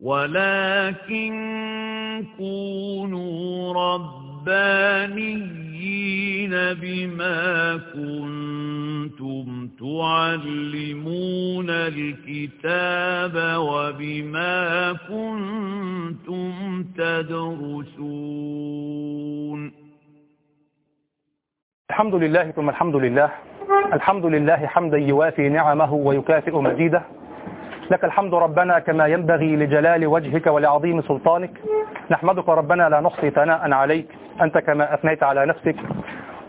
ولكن كونوا ربانيين بما كنتم تعلمون الكتاب وبما كنتم تدرسون الحمد لله ثم الحمد لله. الحمد لله حمدا يوافي نعمه ويكافئ مزيده. لك الحمد ربنا كما ينبغي لجلال وجهك ولعظيم سلطانك. نحمدك ربنا لا نحصي ثناء عليك. أنت كما أثنيت على نفسك.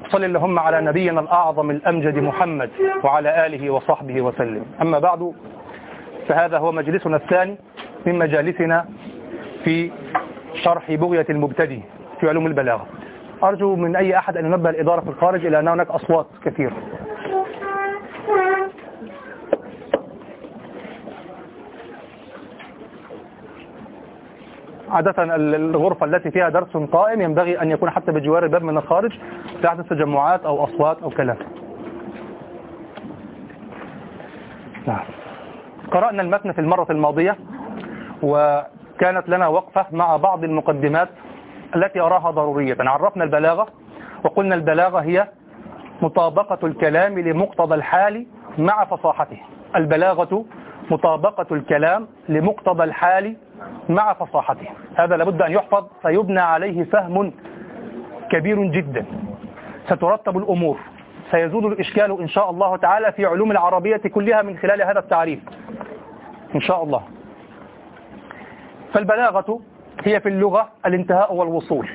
صل اللهم على نبينا الأعظم الأمجد محمد وعلى آله وصحبه وسلم. أما بعد فهذا هو مجلسنا الثاني من مجالسنا في شرح بغية المبتدئ في علوم البلاغة. أرجو من أي أحد أن ينبه الإدارة في الخارج إلى أن هناك أصوات كثيرة. عادة الغرفة التي فيها درس قائم ينبغي أن يكون حتى بجوار الباب من الخارج تحدث تجمعات أو أصوات أو كلام. نعم. قرأنا المتن في المرة الماضية وكانت لنا وقفة مع بعض المقدمات التي أراها ضرورية. عرفنا البلاغة وقلنا البلاغة هي مطابقة الكلام لمقتضى الحال مع فصاحته. البلاغة مطابقة الكلام لمقتضى الحال مع فصاحته. هذا لابد أن يحفظ فيبنى عليه فهم كبير جدا. سترتب الأمور. سيزول الإشكال إن شاء الله تعالى في علوم العربية كلها من خلال هذا التعريف. إن شاء الله. فالبلاغة هي في اللغة الانتهاء والوصول.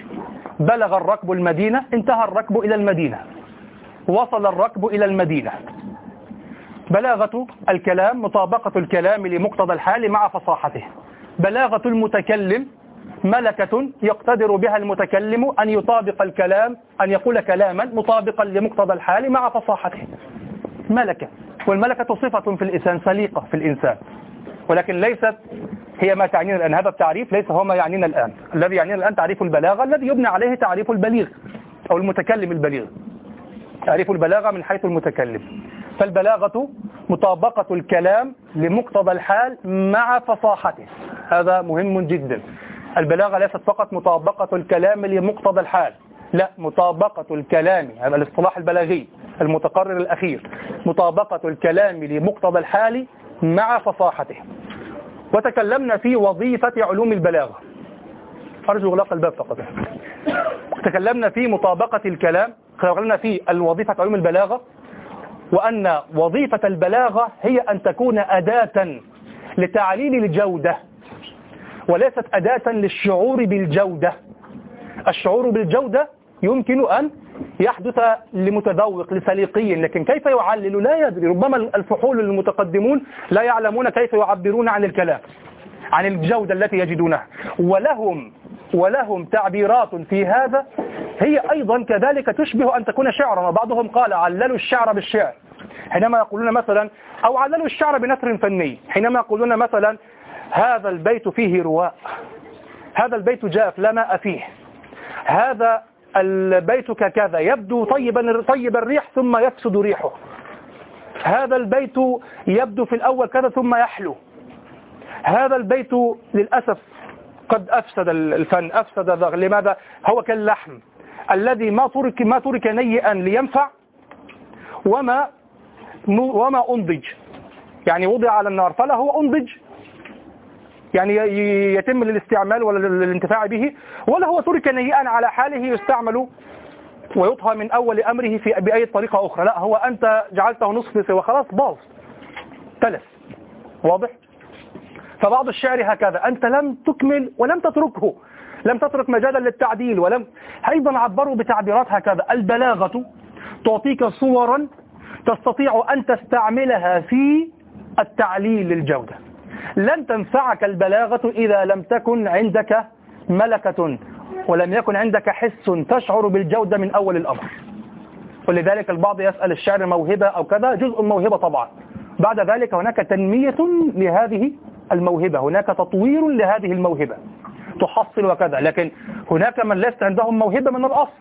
بلغ الركب المدينة انتهى الركب إلى المدينة. وصل الركب إلى المدينة. بلاغة الكلام مطابقة الكلام لمقتضى الحال مع فصاحته. بلاغة المتكلم ملكة يقتدر بها المتكلم أن يطابق الكلام أن يقول كلاما مطابقا لمقتضى الحال مع فصاحته. ملكة. والملكة صفة في الإنسان سليقة في الإنسان. ولكن ليست هي ما تعنينا الآن. هذا التعريف ليس هو ما يعنينا الآن. الذي يعنينا الآن تعريف البلاغة الذي يبنى عليه تعريف البليغ أو المتكلم البليغ. تعريف البلاغة من حيث المتكلم. فالبلاغة مطابقة الكلام لمقتضى الحال مع فصاحته. هذا مهم جدا. البلاغة ليست فقط مطابقة الكلام لمقتضى الحال. لا مطابقة الكلام هذا الاصطلاح البلاغي المتقرر الأخير. مطابقة الكلام لمقتضى الحال مع فصاحته. وتكلمنا في وظيفة علوم البلاغة. أرجو إغلاق الباب فقط. تكلمنا في مطابقة الكلام. تكلمنا في الوظيفة علوم البلاغة. وأن وظيفة البلاغة هي أن تكون أداة لتعليل الجودة وليست أداة للشعور بالجودة. الشعور بالجودة يمكن أن يحدث لمتذوق لسليقي لكن كيف يعلل؟ لا يدري. ربما الفحول المتقدمون لا يعلمون كيف يعبرون عن الكلام. عن الجودة التي يجدونها. ولهم ولهم تعبيرات في هذا. هي أيضا كذلك تشبه أن تكون شعرا وبعضهم قال عللوا الشعر بالشعر. حينما يقولون مثلا أو عللوا الشعر بنثر فني. حينما يقولون مثلا هذا البيت فيه رواء. هذا البيت جاف لا ماء فيه. هذا البيت ككذا. يبدو طيبا طيب الريح ثم يفسد ريحه. هذا البيت يبدو في الأول كذا ثم يحلو. هذا البيت للأسف قد أفسد الفن. أفسد لماذا؟ هو كاللحم. الذي ما ترك ما ترك نيئا لينفع وما وما أنضج. يعني وضع على النار فلا هو أنضج. يعني يتم للاستعمال ولا للانتفاع به ولا هو ترك نيئا على حاله يستعمل ويطهى من أول أمره في بأي طريقة أخرى. لا هو أنت جعلته نصف وخلاص باظ. تلف. واضح؟ فبعض الشعر هكذا أنت لم تكمل ولم تتركه لم تترك مجالا للتعديل ولم أيضا عبروا بتعبيرات هكذا البلاغة تعطيك صورا تستطيع أن تستعملها في التعليل للجودة. لن تنفعك البلاغة إذا لم تكن عندك ملكة ولم يكن عندك حس تشعر بالجودة من أول الأمر. ولذلك البعض يسأل الشعر موهبة أو كذا جزء موهبة طبعا. بعد ذلك هناك تنمية لهذه الموهبة. هناك تطوير لهذه الموهبة. تحصل وكذا. لكن هناك من ليس عندهم موهبة من الأصل.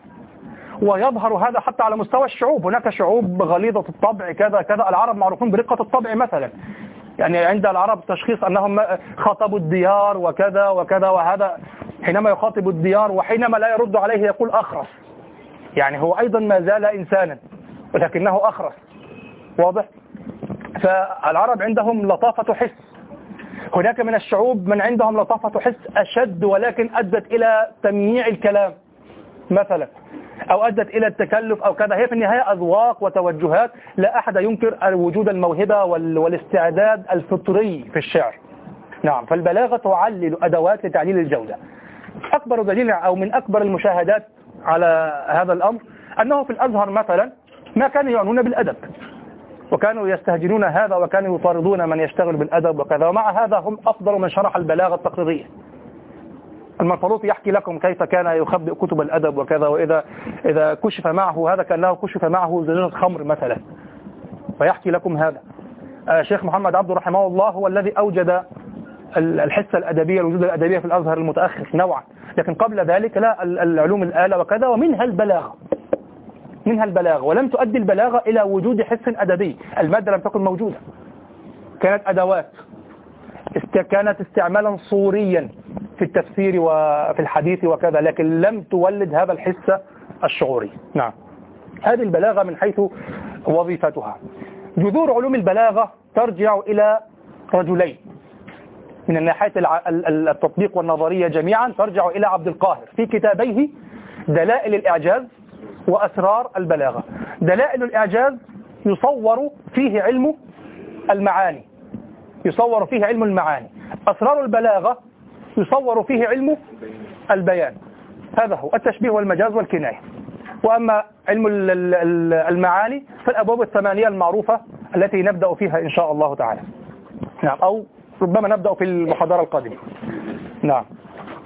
ويظهر هذا حتى على مستوى الشعوب. هناك شعوب غليظة الطبع كذا كذا. العرب معروفون برقة الطبع مثلا. يعني عند العرب تشخيص أنهم خاطبوا الديار وكذا وكذا وهذا. حينما يخاطب الديار وحينما لا يرد عليه يقول أخرس. يعني هو أيضا ما زال إنسانا ولكنه أخرس. واضح؟ فالعرب عندهم لطافة حس. هناك من الشعوب من عندهم لطافة حس أشد ولكن أدت إلى تمييع الكلام مثلا أو أدت إلى التكلف أو كذا. هي في النهاية أذواق وتوجهات. لا أحد ينكر وجود الموهبة والاستعداد الفطري في الشعر. نعم فالبلاغة تعلل أدوات لتعليل الجودة. أكبر دليل أو من أكبر المشاهدات على هذا الأمر أنه في الأزهر مثلا ما كانوا يعنون بالأدب. وكانوا يستهجنون هذا وكانوا يطاردون من يشتغل بالأدب وكذا. ومع هذا هم أفضل من شرح البلاغة التقريرية المنفلوطي يحكي لكم كيف كان يخبئ كتب الأدب وكذا وإذا إذا كشف معه هذا كأنه كشف معه زجاجة خمر مثلا. فيحكي لكم هذا. الشيخ محمد عبد رحمه الله هو الذي أوجد الحصة الأدبية الوجود الأدبية في الأزهر المتأخر نوعا. لكن قبل ذلك لا العلوم الآلة وكذا ومنها البلاغة. منها البلاغة ولم تؤدي البلاغة إلى وجود حس أدبي. المادة لم تكن موجودة. كانت أدوات. كانت استعمالا صوريا في التفسير وفي الحديث وكذا لكن لم تولد هذا الحس الشعوري. نعم. هذه البلاغة من حيث وظيفتها. جذور علوم البلاغة ترجع إلى رجلين. من الناحية التطبيق والنظرية جميعا ترجع إلى عبد القاهر. في كتابيه دلائل الإعجاز وأسرار البلاغة. دلائل الإعجاز يصور فيه علم المعاني. يصور فيه علم المعاني. أسرار البلاغة يصور فيه علم البيان. هذا هو التشبيه والمجاز والكناية. وأما علم المعاني فالأبواب الثمانية المعروفة التي نبدأ فيها إن شاء الله تعالى. نعم. أو ربما نبدأ في المحاضرة القادمة. نعم.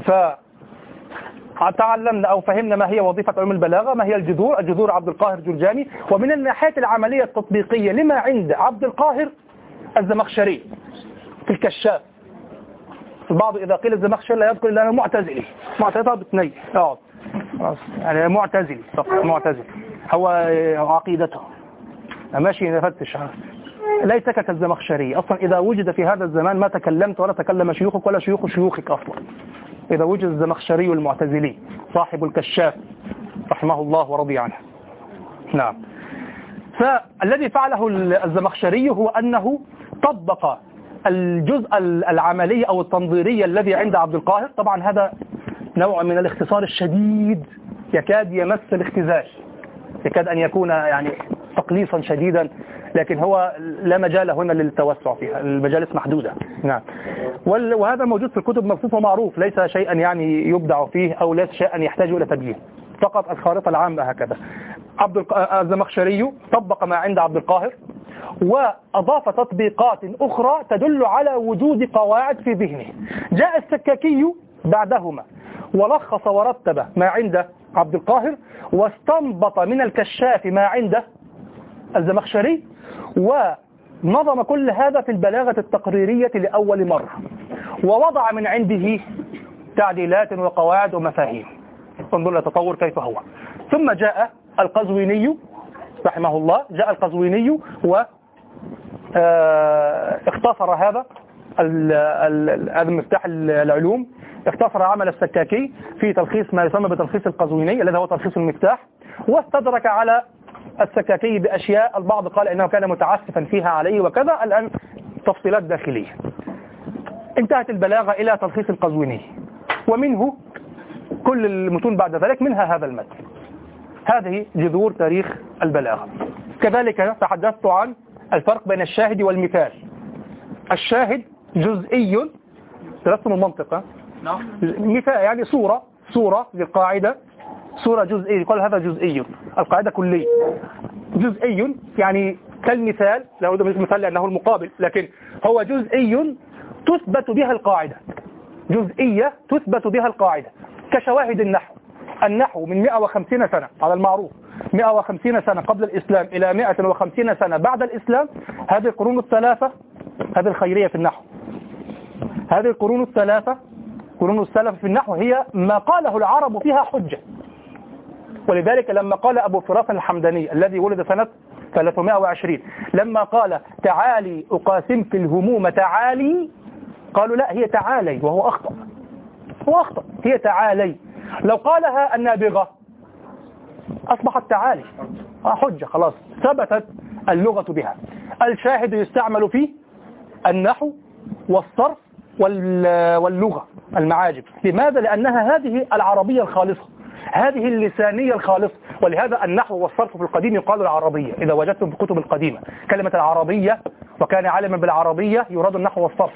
ف تعلمنا أو فهمنا ما هي وظيفة علوم البلاغة ما هي الجذور؟ الجذور عبد القاهر جرجاني. ومن الناحية العملية التطبيقية لما عند عبد القاهر الزمخشري في الكشاف. البعض إذا قيل الزمخشري لا يذكر إلا معتزلي. معتزلي بتني اقعد يعني معتزلي معتزلي. هو عقيدته. ماشي نفتش. ليس كالزمخشري. أصلا إذا وجد في هذا الزمان ما تكلمت ولا تكلم شيوخك ولا شيوخ شيوخك أصلا. إذا وجد الزمخشري المعتزلي صاحب الكشاف رحمه الله ورضي عنه. نعم. فالذي فعله الزمخشري هو أنه طبق الجزء العملي أو التنظيري الذي عند عبد القاهر. طبعا هذا نوع من الاختصار الشديد يكاد يمس الاختزال يكاد أن يكون يعني تقليصا شديدا لكن هو لا مجال هنا للتوسع فيها. المجالس محدودة نعم. وهذا موجود في الكتب مكتوب ومعروف. ليس شيئا يعني يبدع فيه أو ليس شيئا يحتاج إلى تبيين فقط الخارطة العامة هكذا. عبد الزمخشري طبق ما عند عبد القاهر وأضاف تطبيقات أخرى تدل على وجود قواعد في ذهنه. جاء السكاكي بعدهما ولخص ورتب ما عند عبد القاهر واستنبط من الكشاف ما عنده الزمخشري ونظم كل هذا في البلاغة التقريرية لأول مرة ووضع من عنده تعديلات وقواعد ومفاهيم. انظر التطور كيف هو. ثم جاء القزويني رحمه الله جاء القزويني و آه، اختصر هذا هذا مفتاح العلوم اختصر عمل السكاكي في تلخيص ما يسمى بتلخيص القزويني الذي هو تلخيص المفتاح واستدرك على السكاكي بأشياء البعض قال إنه كان متعسفا فيها عليه وكذا الآن تفصيلات داخلية. انتهت البلاغة إلى تلخيص القزويني. ومنه كل المتون بعد ذلك منها هذا المتن. هذه جذور تاريخ البلاغة. كذلك تحدثت عن الفرق بين الشاهد والمثال. الشاهد جزئي ترسم المنطقة نعم. مثال يعني صورة صورة للقاعدة. صورة جزئية يقال هذا جزئي القاعدة كلية. جزئي يعني كالمثال لا أريد مثال لأنه المقابل لكن هو جزئي تثبت بها القاعدة. جزئية تثبت بها القاعدة. كشواهد النحو. النحو من 150 سنة على المعروف. 150 سنة قبل الإسلام إلى 150 سنة بعد الإسلام هذه القرون الثلاثة هذه الخيرية في النحو. هذه القرون الثلاثة قرون السلف في النحو هي ما قاله العرب فيها حجة. ولذلك لما قال أبو فراس الحمداني الذي ولد سنة 320 لما قال تعالي أقاسمك الهموم تعالي قالوا لا هي تعالي وهو أخطأ. هو أخطأ هي تعالي. لو قالها النابغة أصبحت تعالي. آه، حجة خلاص ثبتت اللغة بها. الشاهد يستعمل فيه النحو والصرف واللغة المعاجم. لماذا؟ لأنها هذه العربية الخالصة. هذه اللسانية الخالصة ولهذا النحو والصرف في القديم يقال العربية. إذا وجدتم في الكتب القديمة كلمة العربية وكان عالما بالعربية يراد النحو والصرف.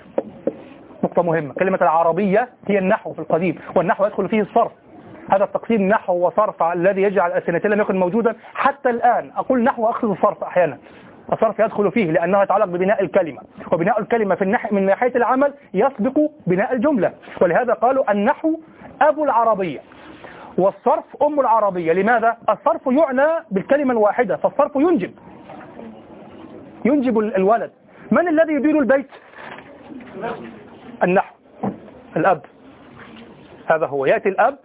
نقطة مهمة. كلمة العربية هي النحو في القديم والنحو يدخل فيه الصرف. هذا التقسيم نحو وصرف الذي يجعل الألسنتين لم يكن موجودا حتى الآن. أقول نحو أقصد الصرف أحيانا. الصرف يدخل فيه لأنه يتعلق ببناء الكلمة. وبناء الكلمة في النح... من ناحية العمل يسبق بناء الجملة. ولهذا قالوا النحو أبو العربية. والصرف أم العربية. لماذا؟ الصرف يعنى بالكلمة الواحدة فالصرف ينجب. ينجب الولد. من الذي يدير البيت؟ النحو. الأب. هذا هو. يأتي الأب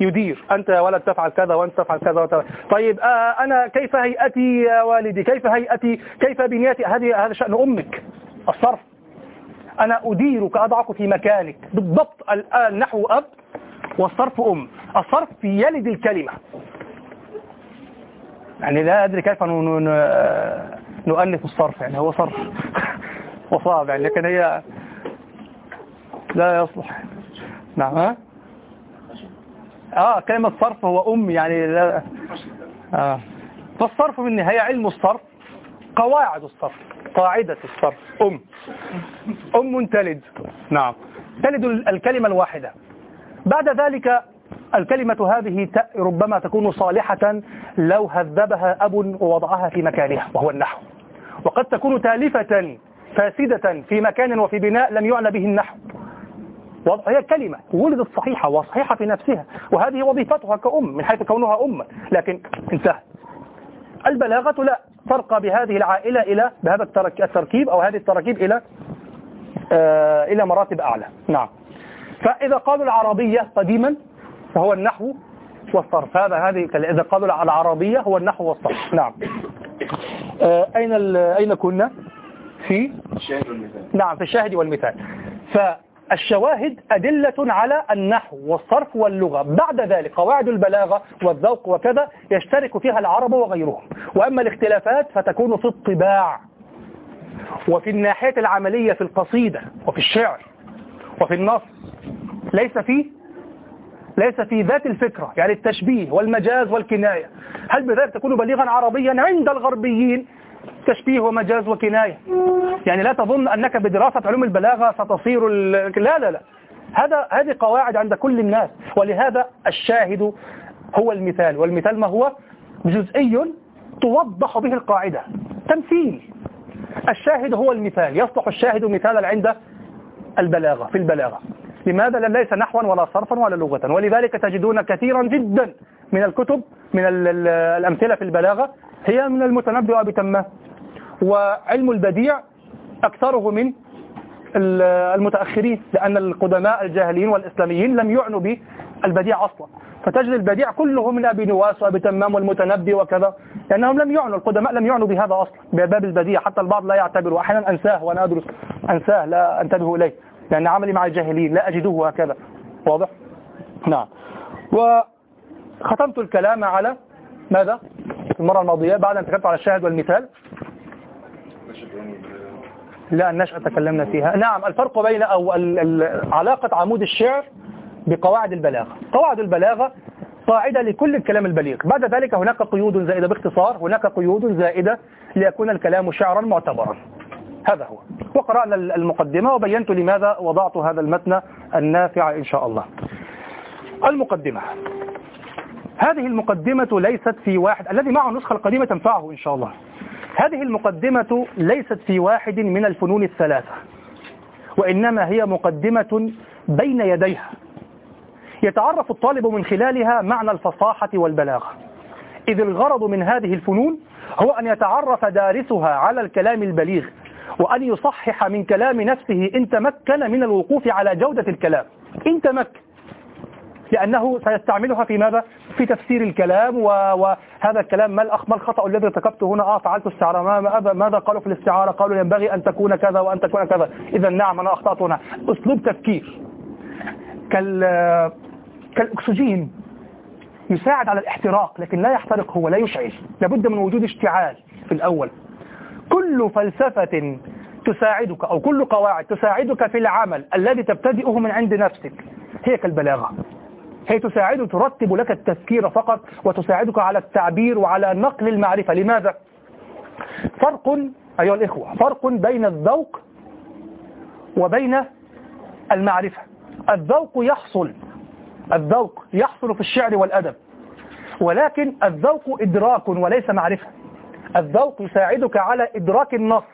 يدير. أنت يا ولد تفعل كذا وأنت تفعل كذا وتفعل. طيب آه أنا كيف هيئتي يا والدي؟ كيف هيئتي؟ كيف بنيتي هذه هذا شأن أمك. الصرف. أنا أديرك أضعك في مكانك. بالضبط الآن نحو أب والصرف أم. الصرف يلد الكلمة. يعني لا أدري كيف نؤلف الصرف يعني هو صرف وصعب يعني لكن هي لا يصلح. نعم ها؟ آه كلمة صرف هو أم يعني لا. آه. فالصرف من النهاية علم الصرف قواعد الصرف قاعدة الصرف أم. أم تلد. نعم. تلد الكلمة الواحدة. بعد ذلك الكلمة هذه ربما تكون صالحة لو هذبها أب ووضعها في مكانها وهو النحو. وقد تكون تالفة فاسدة في مكان وفي بناء لم يعنى به النحو. هي كلمة ولدت صحيحة وصحيحة في نفسها وهذه وظيفتها كأم من حيث كونها أم. لكن انتهى. البلاغة لا ترقى بهذه العائلة إلى بهذا التركيب أو هذه التراكيب إلى آه إلى مراتب أعلى. نعم. فإذا قالوا العربية قديما فهو النحو والصرف. هذا هذه إذا قالوا العربية هو النحو والصرف. نعم. آه أين أين كنا؟ في؟ الشاهد والمثال. نعم في الشاهد والمثال. فالشواهد أدلة على النحو والصرف واللغة. بعد ذلك قواعد البلاغة والذوق وكذا يشترك فيها العرب وغيرهم. وأما الاختلافات فتكون في الطباع وفي الناحية العملية في القصيدة وفي الشعر وفي النص. ليس فيه ليس في ذات الفكرة يعني التشبيه والمجاز والكناية. هل بذلك تكون بليغا عربيا عند الغربيين؟ تشبيه ومجاز وكناية. يعني لا تظن أنك بدراسة علوم البلاغة ستصير لا لا لا. هذا هذه قواعد عند كل الناس. ولهذا الشاهد هو المثال. والمثال ما هو؟ جزئي توضح به القاعدة. تمثيل. الشاهد هو المثال. يصلح الشاهد مثالا عند البلاغة في البلاغة. لماذا لم ليس نحوا ولا صرفا ولا لغة؟ ولذلك تجدون كثيرا جدا من الكتب من الأمثلة في البلاغة هي من المتنبي وبتمه وعلم البديع أكثره من المتأخرين لأن القدماء الجاهليين والإسلاميين لم يعنوا بالبديع أصلا. فتجد البديع كله من أبي نواس وأبي تمام والمتنبي وكذا لأنهم لم يعنوا القدماء لم يعنوا بهذا أصلا بباب البديع. حتى البعض لا يعتبر وأحيانا أنساه وأنا أدرس أنساه لا أنتبه إليه. لأن عملي مع الجاهلين لا أجده هكذا. واضح؟ نعم. وختمت الكلام على ماذا؟ المرة الماضية بعد أن تكلمت على الشاهد والمثال. لا النشأة تكلمنا فيها. نعم الفرق بين أو علاقة عمود الشعر بقواعد البلاغة. قواعد البلاغة قاعدة لكل الكلام البليغ. بعد ذلك هناك قيود زائدة باختصار هناك قيود زائدة ليكون الكلام شعرا معتبرا. هذا هو. وقرأنا المقدمة وبينت لماذا وضعت هذا المتن النافع إن شاء الله. المقدمة. هذه المقدمة ليست في واحد الذي معه النسخة القديمة تنفعه إن شاء الله. هذه المقدمة ليست في واحد من الفنون الثلاثة وإنما هي مقدمة بين يديها. يتعرف الطالب من خلالها معنى الفصاحة والبلاغة. إذ الغرض من هذه الفنون هو أن يتعرف دارسها على الكلام البليغ وأن يصحح من كلام نفسه إن تمكن من الوقوف على جودة الكلام. إن تمكن. لأنه سيستعملها في ماذا؟ في تفسير الكلام وهذا الكلام ما الأخ ما الخطأ الذي ارتكبته هنا؟ آه فعلت استعارة. ما ماذا قالوا في الاستعارة؟ قالوا ينبغي أن تكون كذا وأن تكون كذا. إذا نعم أنا أخطأت هنا. أسلوب تفكير. كال كالأكسجين يساعد على الاحتراق لكن لا يحترق هو لا يشعل لابد من وجود اشتعال في الأول. كل فلسفة تساعدك أو كل قواعد تساعدك في العمل الذي تبتدئه من عند نفسك. هي كالبلاغة. هي تساعد ترتب لك التفكير فقط وتساعدك على التعبير وعلى نقل المعرفة. لماذا؟ فرق أيها الإخوة فرق بين الذوق وبين المعرفة. الذوق يحصل الذوق يحصل في الشعر والأدب ولكن الذوق إدراك وليس معرفة. الذوق يساعدك على إدراك النص.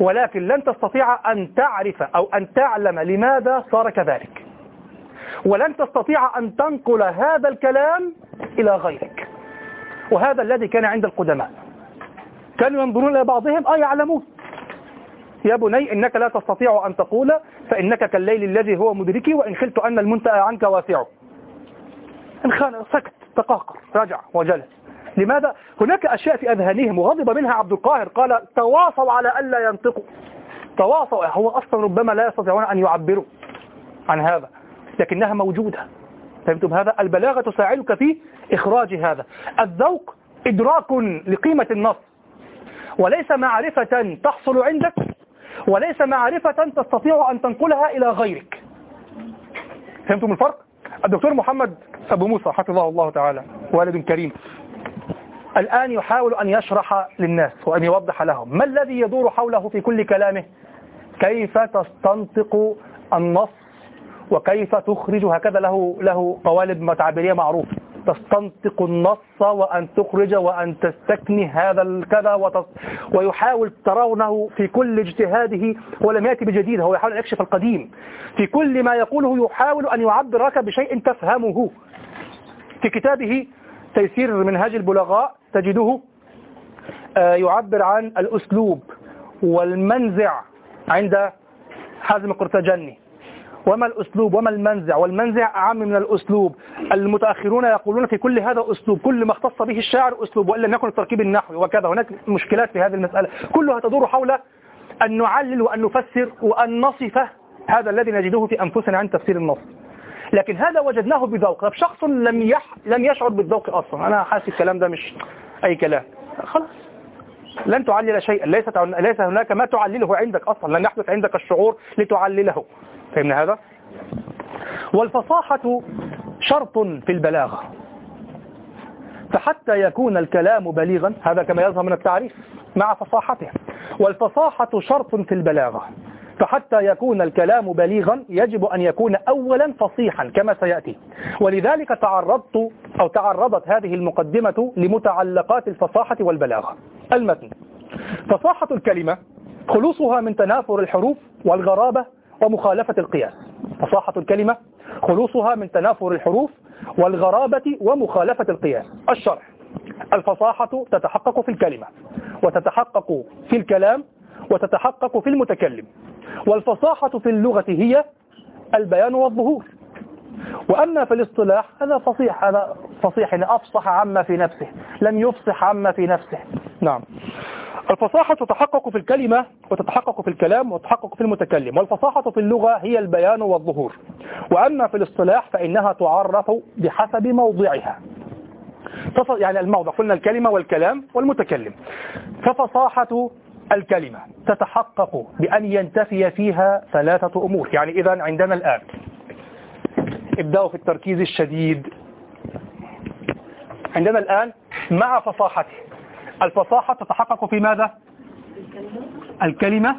ولكن لن تستطيع أن تعرف أو أن تعلم لماذا صار كذلك. ولن تستطيع أن تنقل هذا الكلام إلى غيرك. وهذا الذي كان عند القدماء. كانوا ينظرون إلى بعضهم آه يعلمون. يا بني إنك لا تستطيع أن تقول فإنك كالليل الذي هو مدركي وإن خلت أن المنتهى عنك واسع. انخان سكت تقاقر رجع وجلس. لماذا؟ هناك أشياء في أذهانهم وغضب منها عبد القاهر قال تواصوا على ألا ينطقوا تواصوا هو أصلا ربما لا يستطيعون أن يعبروا عن هذا لكنها موجودة فهمتم هذا؟ البلاغة تساعدك في إخراج هذا الذوق إدراك لقيمة النص وليس معرفة تحصل عندك وليس معرفة تستطيع أن تنقلها إلى غيرك فهمتم الفرق؟ الدكتور محمد أبو موسى حفظه الله تعالى والد كريم الآن يحاول أن يشرح للناس وأن يوضح لهم ما الذي يدور حوله في كل كلامه؟ كيف تستنطق النص وكيف تخرج هكذا له له قوالب تعبيرية معروفة. تستنطق النص وأن تخرج وأن تستكني هذا الكذا ويحاول ترونه في كل اجتهاده ولم يأتي بجديد هو يحاول أن يكشف القديم. في كل ما يقوله يحاول أن يعبرك بشيء تفهمه. في كتابه تيسير منهاج البلغاء تجده آه، يعبر عن الأسلوب والمنزع عند حازم القرطاجني وما الأسلوب؟ وما المنزع؟ والمنزع أعم من الأسلوب. المتأخرون يقولون في كل هذا أسلوب كل ما اختص به الشاعر أسلوب وإن لم يكن التركيب النحوي وكذا. هناك مشكلات في هذه المسألة. كلها تدور حول أن نعلل وأن نفسر وأن نصف هذا الذي نجده في أنفسنا عند تفسير النص. لكن هذا وجدناه بذوق طب شخص لم يح... لم يشعر بالذوق أصلا. أنا حاسس الكلام ده مش أي كلام. خلاص. لن تعلل شيئا. ليس ليس هناك ما تعلله عندك أصلا. لن يحدث عندك الشعور لتعلله. فهمنا هذا؟ والفصاحة شرط في البلاغة. فحتى يكون الكلام بليغا هذا كما يظهر من التعريف مع فصاحته. والفصاحة شرط في البلاغة. فحتى يكون الكلام بليغا يجب أن يكون أولا فصيحا كما سيأتي. ولذلك تعرضت أو تعرضت هذه المقدمة لمتعلقات الفصاحة والبلاغة. المتن فصاحة الكلمة خلوصها من تنافر الحروف والغرابة ومخالفة القياس. فصاحة الكلمة خلوصها من تنافر الحروف والغرابة ومخالفة القياس. الشرح الفصاحة تتحقق في الكلمة وتتحقق في الكلام وتتحقق في المتكلم. والفصاحة في اللغة هي البيان والظهور. وأما في الاصطلاح هذا فصيح هذا فصيح يعني أفصح عما في نفسه لم يفصح عما في نفسه. نعم. الفصاحة تتحقق في الكلمة وتتحقق في الكلام وتتحقق في المتكلم والفصاحة في اللغة هي البيان والظهور. وأما في الاصطلاح فإنها تعرف بحسب موضعها. يعني الموضع قلنا الكلمة والكلام والمتكلم. ففصاحة الكلمة تتحقق بأن ينتفي فيها ثلاثة أمور. يعني إذا عندنا الآن ابدأوا في التركيز الشديد. عندنا الآن مع فصاحته. الفصاحة تتحقق في ماذا؟ الكلمة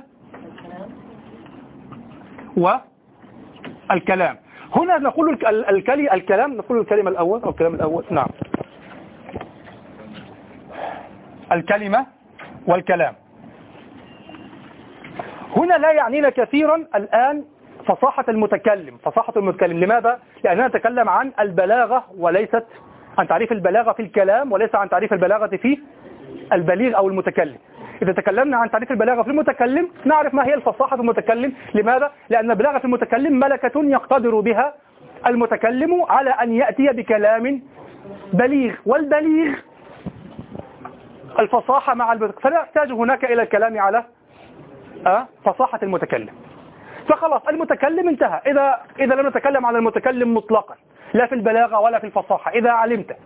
والكلام هنا نقول الكلام نقول الكلمة الأول أو الكلام الأول. نعم. الكلمة والكلام. هنا لا يعنينا كثيرا الآن فصاحة المتكلم فصاحة المتكلم لماذا؟ لأننا نتكلم عن البلاغة وليست عن تعريف البلاغة في الكلام وليس عن تعريف البلاغة في البليغ أو المتكلم إذا تكلمنا عن تعريف البلاغة في المتكلم نعرف ما هي الفصاحة في المتكلم لماذا؟ لأن البلاغة في المتكلم ملكة يقتدر بها المتكلم على أن يأتي بكلام بليغ والبليغ الفصاحة مع البليغ فلا يحتاج هناك إلى الكلام على؟ فصاحة المتكلم. فخلاص المتكلم انتهى. إذا, إذا لم نتكلم على المتكلم مطلقا لا في البلاغة ولا في الفصاحة. إذا علمت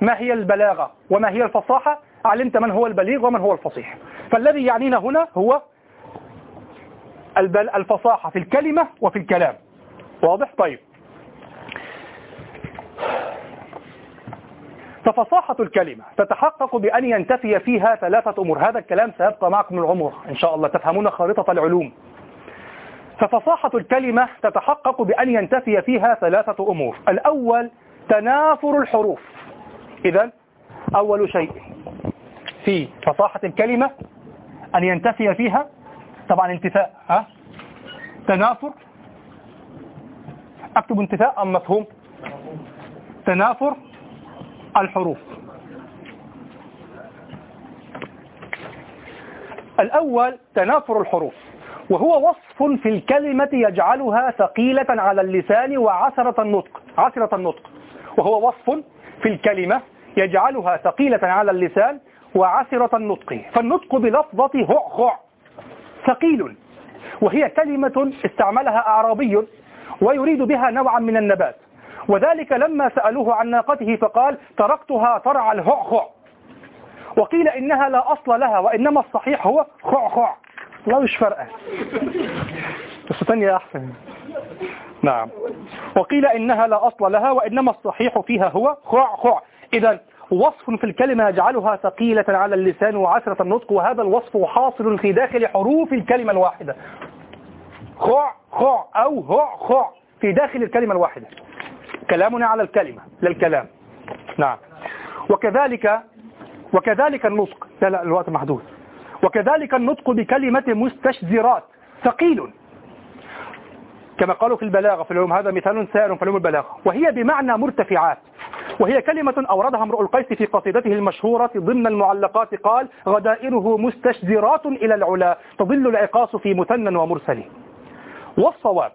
ما هي البلاغة وما هي الفصاحة علمت من هو البليغ ومن هو الفصيح. فالذي يعنينا هنا هو الفصاحة في الكلمة وفي الكلام. واضح؟ طيب. ففصاحة الكلمة. تتحقق بأن ينتفي فيها ثلاثة أمور. هذا الكلام سيبقى معكم العمر إن شاء الله. تفهمون خارطة العلوم. ففصاحة الكلمة تتحقق بأن ينتفي فيها ثلاثة أمور. الأول تنافر الحروف. إذا أول شيء في فصاحة الكلمة أن ينتفي فيها. طبعا انتفاء ها؟ تنافر. أكتب انتفاء أم مفهوم؟ تنافر. الحروف. الأول تنافر الحروف وهو وصف في الكلمة يجعلها ثقيلة على اللسان وعسرة النطق عسرة النطق. وهو وصف في الكلمة يجعلها ثقيلة على اللسان وعسرة النطق. فالنطق بلفظة هع ثقيل. وهي كلمة استعملها أعرابي ويريد بها نوعا من النبات. وذلك لما سألوه عن ناقته فقال تركتها ترعى الهعخع وقيل إنها لا أصل لها وإنما الصحيح هو خعخع لا مش فرقة بس ثانية أحسن. نعم. وقيل إنها لا أصل لها وإنما الصحيح فيها هو خعخع إذا وصف في الكلمة يجعلها ثقيلة على اللسان وعسرة النطق وهذا الوصف حاصل في داخل حروف الكلمة الواحدة. خع خع أو هع خع في داخل الكلمة الواحدة. كلامنا على الكلمة للكلام. نعم. وكذلك وكذلك النطق. لا لا الوقت محدود. وكذلك النطق بكلمة مستشذرات. ثقيل. كما قالوا في البلاغة في العلوم هذا مثال سائر في علوم البلاغة. وهي بمعنى مرتفعات. وهي كلمة أوردها امرؤ القيس في قصيدته المشهورة ضمن المعلقات قال غدائره مستشذرات إلى العلا تضل العقاص في مثنى ومرسل. والصواب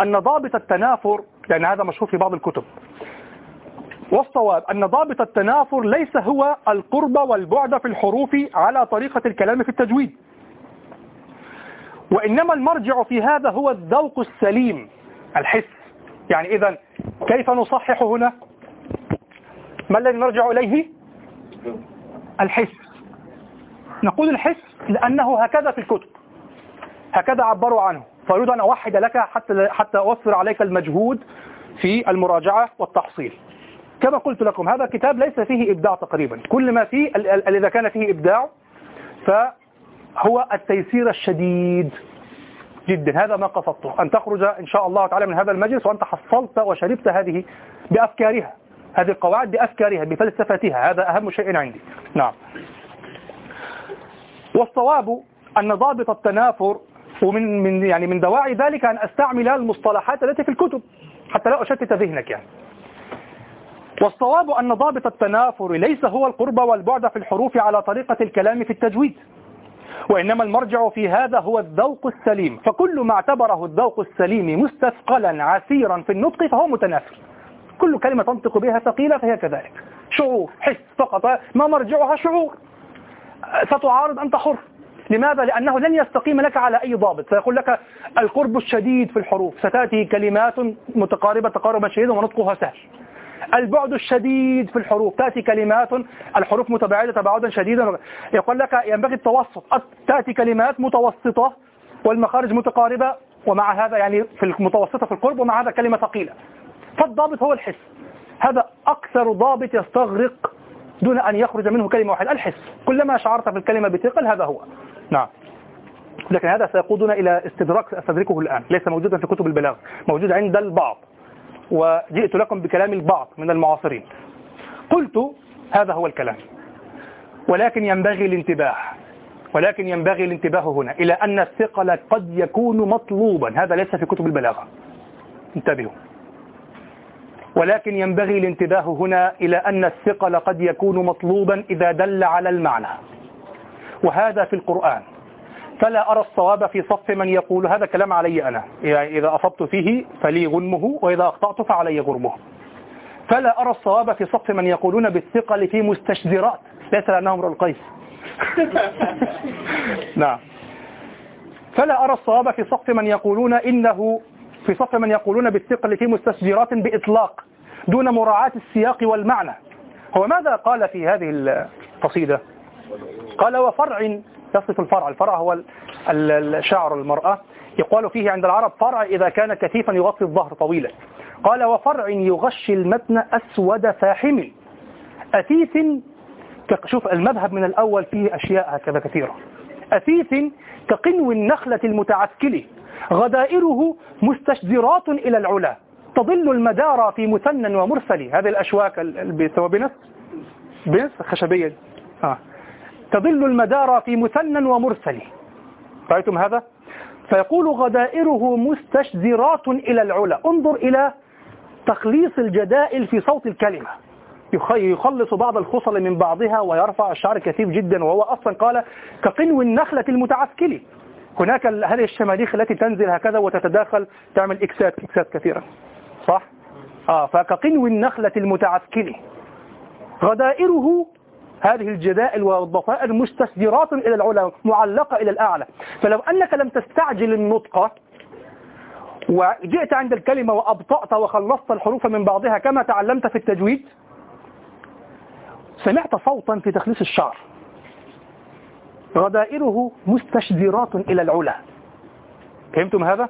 أن ضابط التنافر لأن هذا مشهور في بعض الكتب. والصواب أن ضابط التنافر ليس هو القرب والبعد في الحروف على طريقة الكلام في التجويد. وإنما المرجع في هذا هو الذوق السليم الحس. يعني إذا كيف نصحح هنا؟ ما الذي نرجع إليه؟ الحس. نقول الحس لأنه هكذا في الكتب. هكذا عبروا عنه. فأريد أن أوحد لك حتى حتى أوفر عليك المجهود في المراجعة والتحصيل. كما قلت لكم هذا كتاب ليس فيه إبداع تقريبا. كل ما فيه إذا كان فيه إبداع فهو التيسير الشديد جدا. هذا ما قصدته. أن تخرج إن شاء الله تعالى من هذا المجلس وأنت حصلت وشربت هذه بأفكارها. هذه القواعد بأفكارها بفلسفتها. هذا أهم شيء عندي. نعم. والصواب أن ضابط التنافر ومن من يعني من دواعي ذلك أن أستعمل المصطلحات التي في الكتب حتى لا أشتت ذهنك يعني. والصواب أن ضابط التنافر ليس هو القرب والبعد في الحروف على طريقة الكلام في التجويد وإنما المرجع في هذا هو الذوق السليم. فكل ما اعتبره الذوق السليم مستثقلا عسيرا في النطق فهو متنافر. كل كلمة تنطق بها ثقيلة فهي كذلك. شعور حس فقط ما مرجعها شعور. ستعارض أنت حر لماذا؟ لأنه لن يستقيم لك على أي ضابط. سيقول لك القرب الشديد في الحروف. ستأتي كلمات متقاربة تقاربا شديدا ونطقها سهل. البعد الشديد في الحروف. تأتي كلمات الحروف متباعدة تباعدا شديدا. يقول لك ينبغي التوسط. تأتي كلمات متوسطة والمخارج متقاربة ومع هذا يعني في المتوسطة في القرب ومع هذا كلمة ثقيلة. فالضابط هو الحس. هذا أكثر ضابط يستغرق دون أن يخرج منه كلمة واحدة. الحس. كلما شعرت في الكلمة بثقل هذا هو. نعم. لكن هذا سيقودنا إلى استدراك أستدركه الآن. ليس موجودا في كتب البلاغ موجود عند البعض. وجئت لكم بكلام البعض من المعاصرين. قلت هذا هو الكلام. ولكن ينبغي الانتباه. ولكن ينبغي الانتباه هنا إلى أن الثقل قد يكون مطلوبا. هذا ليس في كتب البلاغة. انتبهوا. ولكن ينبغي الانتباه هنا إلى أن الثقل قد يكون مطلوبا إذا دل على المعنى. وهذا في القرآن. فلا أرى الصواب في صف من يقول هذا كلام علي أنا. يعني إذا أصبت فيه فلي غنمه وإذا أخطأت فعلي غرمه. فلا أرى الصواب في صف من يقولون بالثقل في مستشذرات. ليس لأنهم امرؤ القيس. نعم. فلا أرى الصواب في صف من يقولون إنه في صف من يقولون بالثقل في مستشجرات بإطلاق دون مراعاة السياق والمعنى. هو ماذا قال في هذه القصيدة؟ قال وفرع يصف الفرع. الفرع هو الشعر المرأة. يقال فيه عند العرب فرع إذا كان كثيفا يغطي الظهر طويلا. قال وفرع يغشي المتن أسود فاحم. أثيث شوف المذهب من الأول فيه أشياء هكذا كثيرة. أثيث كقنو النخلة المتعسكل. غدائره مستشذرات إلى العلا. تظل المدار في مثنى ومرسل. هذه الأشواك بنس بنس خشبية. آه. تظل المدار في مثنى ومرسل. رأيتم هذا؟ فيقول غدائره مستشذرات إلى العلا. انظر إلى تخليص الجدائل في صوت الكلمة. يخلص بعض الخصل من بعضها ويرفع الشعر كثيف جدا. وهو أصلا قال كقنو النخلة المتعسكل هناك هذه الشماليخ التي تنزل هكذا وتتداخل تعمل إكسات إكسات كثيرة صح؟ آه فكقنو النخلة المتعسكل غدائره هذه الجدائل والضفائر مستسدرات إلى العلا معلقة إلى الأعلى. فلو أنك لم تستعجل النطق وجئت عند الكلمة وأبطأت وخلصت الحروف من بعضها كما تعلمت في التجويد سمعت صوتا في تخليص الشعر. غدائره مستشدرات إلى العلا. فهمتم هذا؟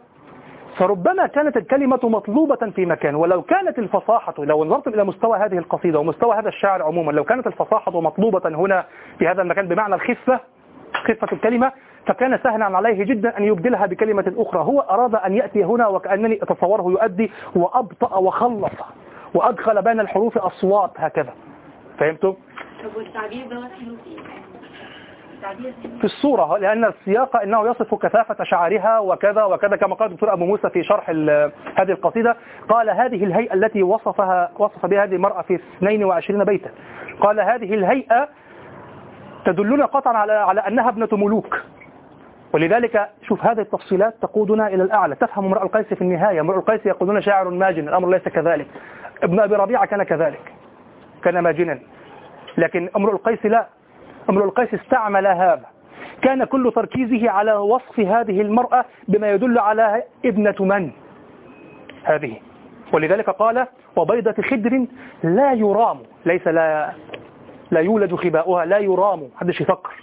فربما كانت الكلمة مطلوبة في مكان ولو كانت الفصاحة لو نظرتم إلى مستوى هذه القصيدة ومستوى هذا الشاعر عموما لو كانت الفصاحة مطلوبة هنا في هذا المكان بمعنى الخفة خفة الكلمة فكان سهلا عليه جدا أن يبدلها بكلمة أخرى. هو أراد أن يأتي هنا وكأنني أتصوره يؤدي وأبطأ وخلص وأدخل بين الحروف أصوات هكذا. فهمتم؟ طب والتعبير ده في الصورة لأن السياق إنه يصف كثافة شعرها وكذا وكذا كما قال الدكتور أبو موسى في شرح هذه القصيدة. قال هذه الهيئة التي وصفها وصف بها هذه المرأة في 22 بيتا. قال هذه الهيئة تدلنا قطعا على على أنها ابنة ملوك. ولذلك شوف هذه التفصيلات تقودنا إلى الأعلى. تفهم امرأ القيس في النهاية. امرأ القيس يقولون شاعر ماجن الأمر ليس كذلك. ابن أبي ربيعة كان كذلك كان ماجنا. لكن امرؤ القيس لا. امرؤ القيس استعمل هذا كان كل تركيزه على وصف هذه المرأة بما يدل على ابنة من هذه ولذلك قال وبيضة خدر لا يرام ليس لا لا يولد خباؤها لا يرام حدش يفكر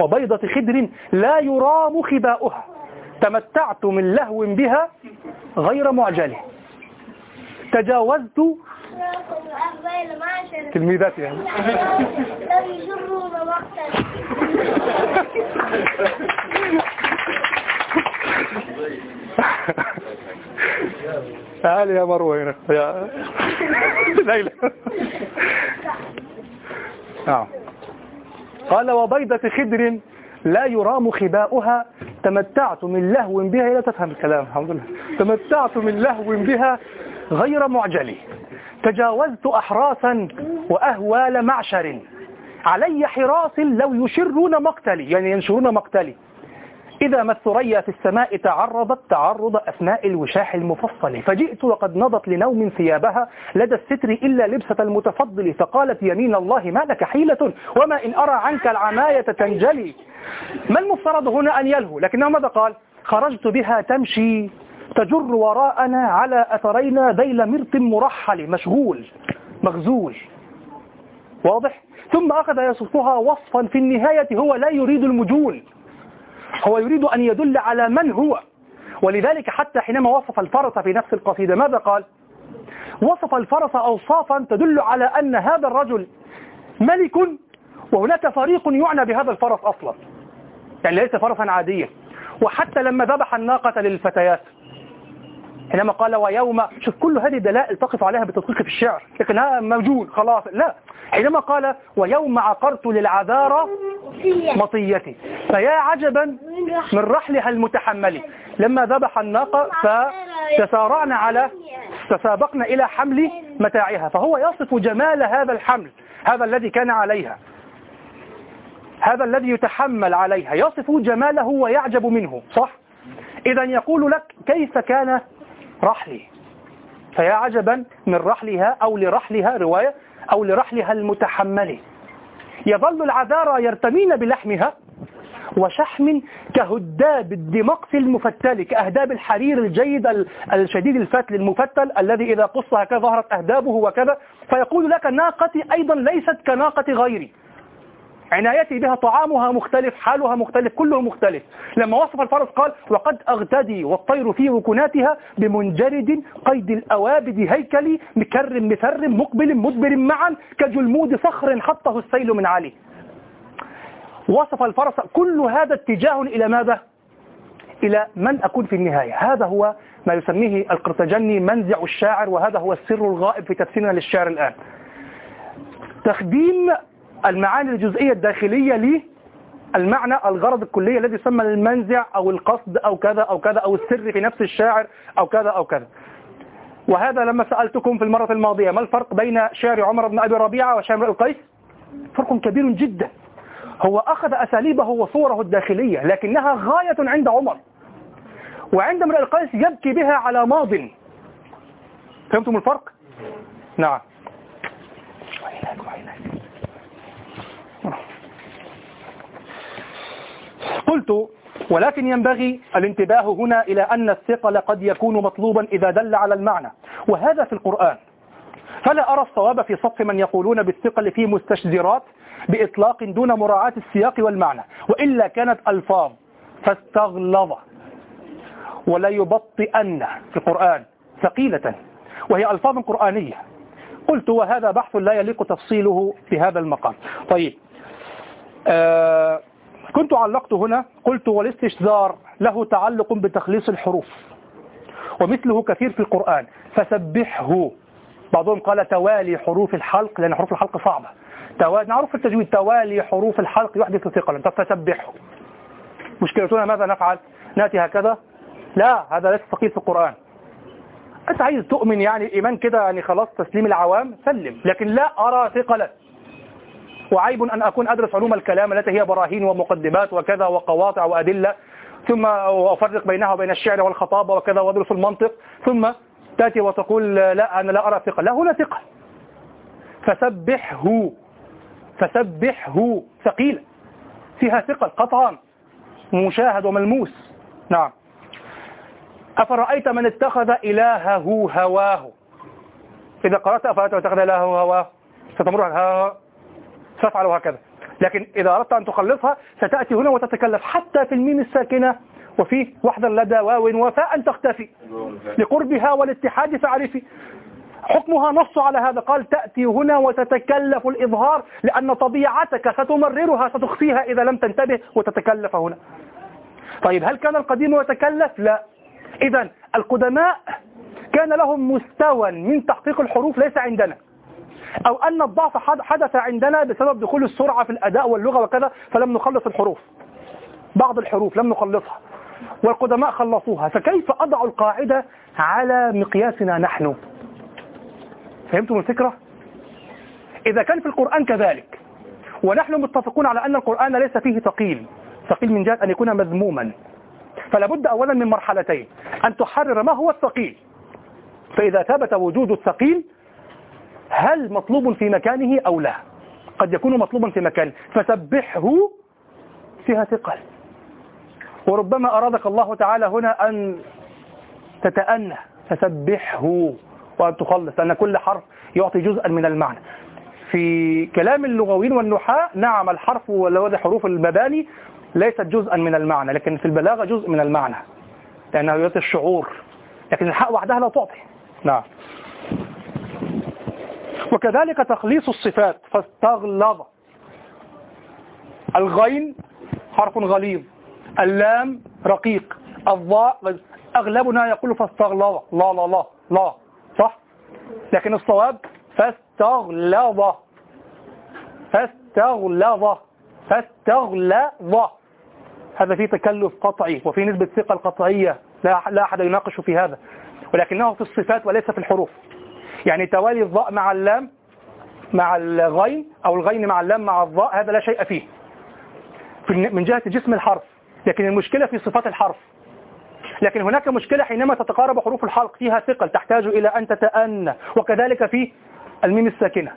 وبيضة خدر لا يرام خباؤها تمتعت من لهو بها غير معجله تجاوزت تلميذاتي يعني تعال يا مروة هنا. يا ليلى. نعم. قال وبيضة خدر لا يرام خباؤها. تمتعت من لهو بها. لا تفهم الكلام الحمد لله. تمتعت من لهو بها غير معجل تجاوزت أحراسا وأهوال معشر. علي حراس لو يشرون مقتلي يعني ينشرون مقتلي. إذا ما الثريا في السماء تعرضت تعرض أثناء الوشاح المفصل فجئت وقد نضت لنوم ثيابها لدى الستر إلا لبسة المتفضل فقالت يمين الله ما لك حيلة وما إن أرى عنك العماية تنجلي. ما المفترض هنا أن يلهو؟ لكنه ماذا قال؟ خرجت بها تمشي تجر وراءنا على أثرينا ذيل مرط مرحل مشغول مغزول. واضح؟ ثم أخذ يصفها وصفا في النهاية هو لا يريد المجول. هو يريد أن يدل على من هو. ولذلك حتى حينما وصف الفرس في نفس القصيدة ماذا قال؟ وصف الفرس أوصافا تدل على أن هذا الرجل ملك وهناك فريق يعنى بهذا الفرس أصلا. يعني ليس فرسا عاديا. وحتى لما ذبح الناقة للفتيات حينما قال ويوم شوف كل هذه دلائل تقف عليها بتدقيق في الشعر. لكن هذا موجود خلاص. لا. حينما قال ويوم عقرت للعذارى مطيتي. فيا عجبا من رحلها المتحمل لما ذبح الناقة فتسارعنا على تسابقنا إلى حمل متاعها. فهو يصف جمال هذا الحمل. هذا الذي كان عليها. هذا الذي يتحمل عليها. يصف جماله ويعجب منه. صح؟ إذا يقول لك كيف كان رحلي. فيا عجبا من رحلها أو لرحلها رواية أو لرحلها المتحمل. يظل العذارى يرتمين بلحمها وشحم كهداب الدمقس المفتل كأهداب الحرير الجيد الشديد الفتل المفتل الذي إذا قص هكذا ظهرت أهدابه وكذا. فيقول لك ناقتي أيضا ليست كناقة غيري. عنايتي بها طعامها مختلف حالها مختلف كله مختلف. لما وصف الفرس قال وقد أغتدي والطير في وكناتها بمنجرد قيد الأوابد هيكل مكر مفر مقبل مدبر معا كجلمود صخر حطه السيل من عل وصف الفرس كل هذا اتجاه إلى ماذا؟ إلى من أكون في النهاية. هذا هو ما يسميه القرطجني منزع الشاعر وهذا هو السر الغائب في تفسيرنا للشعر الآن. تخديم المعاني الجزئية الداخلية لي المعنى الغرض الكلية الذي يسمى المنزع أو القصد أو كذا أو كذا أو السر في نفس الشاعر أو كذا أو كذا. وهذا لما سألتكم في المرة الماضية ما الفرق بين شعر عمر بن أبي ربيعة وشعر القيس؟ فرق كبير جدا. هو أخذ أساليبه وصوره الداخلية لكنها غاية عند عمر. وعند امرئ القيس يبكي بها على ماض. فهمتم الفرق؟ نعم. قلت ولكن ينبغي الانتباه هنا إلى أن الثقل قد يكون مطلوبا إذا دل على المعنى وهذا في القرآن. فلا أرى الصواب في صف من يقولون بالثقل في مستشذرات بإطلاق دون مراعاة السياق والمعنى وإلا كانت ألفاظ فاستغلظ ولا يبطئن في القرآن ثقيلة وهي ألفاظ قرآنية. قلت وهذا بحث لا يليق تفصيله في هذا المقام. طيب آه كنت علقت هنا قلت والاستشذار له تعلق بتخليص الحروف ومثله كثير في القرآن فسبحه. بعضهم قال توالي حروف الحلق لأن حروف الحلق صعبة. توالي نعرف في التجويد توالي حروف الحلق يحدث ثقلا فسبحه. مشكلتنا ماذا نفعل؟ نأتي هكذا؟ لا هذا ليس ثقيل في القرآن. أنت عايز تؤمن يعني إيمان كده يعني خلاص تسليم العوام؟ سلم. لكن لا أرى ثقلا. وعيب أن أكون أدرس علوم الكلام التي هي براهين ومقدمات وكذا وقواطع وأدلة ثم أفرق بينها وبين الشعر والخطابة وكذا وأدرس المنطق ثم تأتي وتقول لا أنا لا أرى ثقة. لا هنا ثقة. فسبحه فسبحه ثقيلة فيها ثقل قطعا مشاهد وملموس. نعم. أفرأيت من اتخذ إلهه هواه؟ إذا قرأت أفرأيت من اتخذ إلهه هواه؟ ستمر ها تفعل هكذا. لكن إذا أردت أن تخلصها ستأتي هنا وتتكلف حتى في الميم الساكنة وفي وحدة لدى واو وفاء تختفي. لقربها والاتحاد فعرفي حكمها نص على هذا. قال تأتي هنا وتتكلف الإظهار لأن طبيعتك ستمررها ستخفيها إذا لم تنتبه وتتكلف هنا. طيب هل كان القديم يتكلف؟ لا. إذا القدماء كان لهم مستوى من تحقيق الحروف ليس عندنا. أو أن الضعف حدث عندنا بسبب دخول السرعة في الأداء واللغة وكذا فلم نخلص الحروف. بعض الحروف لم نخلصها. والقدماء خلصوها. فكيف أضع القاعدة على مقياسنا نحن؟ فهمتم الفكرة؟ إذا كان في القرآن كذلك ونحن متفقون على أن القرآن ليس فيه ثقيل. ثقيل من جهة أن يكون مذموما. فلا بد أولا من مرحلتين. أن تحرر ما هو الثقيل. فإذا ثبت وجود الثقيل هل مطلوب في مكانه أو لا؟ قد يكون مطلوبا في مكانه فسبحه فيها ثقل وربما أرادك الله تعالى هنا أن تتأنى. فسبحه وأن تخلص لأن كل حرف يعطي جزءا من المعنى. في كلام اللغويين والنحاة نعم الحرف والذي حروف المباني ليست جزءا من المعنى لكن في البلاغة جزء من المعنى. لأنه يعطي الشعور. لكن الحق وحدها لا تعطي. نعم. وكذلك تخليص الصفات. فاستغلظ. الغين حرف غليظ. اللام رقيق. الضاء أغلبنا يقول فاستغلظ. لا لا لا لا. صح؟ لكن الصواب فاستغلظ. فاستغلظ. فاستغلظ. هذا فيه تكلف قطعي وفي نسبة ثقة القطعية. لا, لا أحد يناقش في هذا. ولكنه في الصفات وليس في الحروف. يعني توالي الضاء مع اللام مع الغين أو الغين مع اللام مع الضاء هذا لا شيء فيه. من جهة جسم الحرف. لكن المشكلة في صفات الحرف. لكن هناك مشكلة حينما تتقارب حروف الحلق فيها ثقل تحتاج إلى أن تتأنى. وكذلك في الميم الساكنة.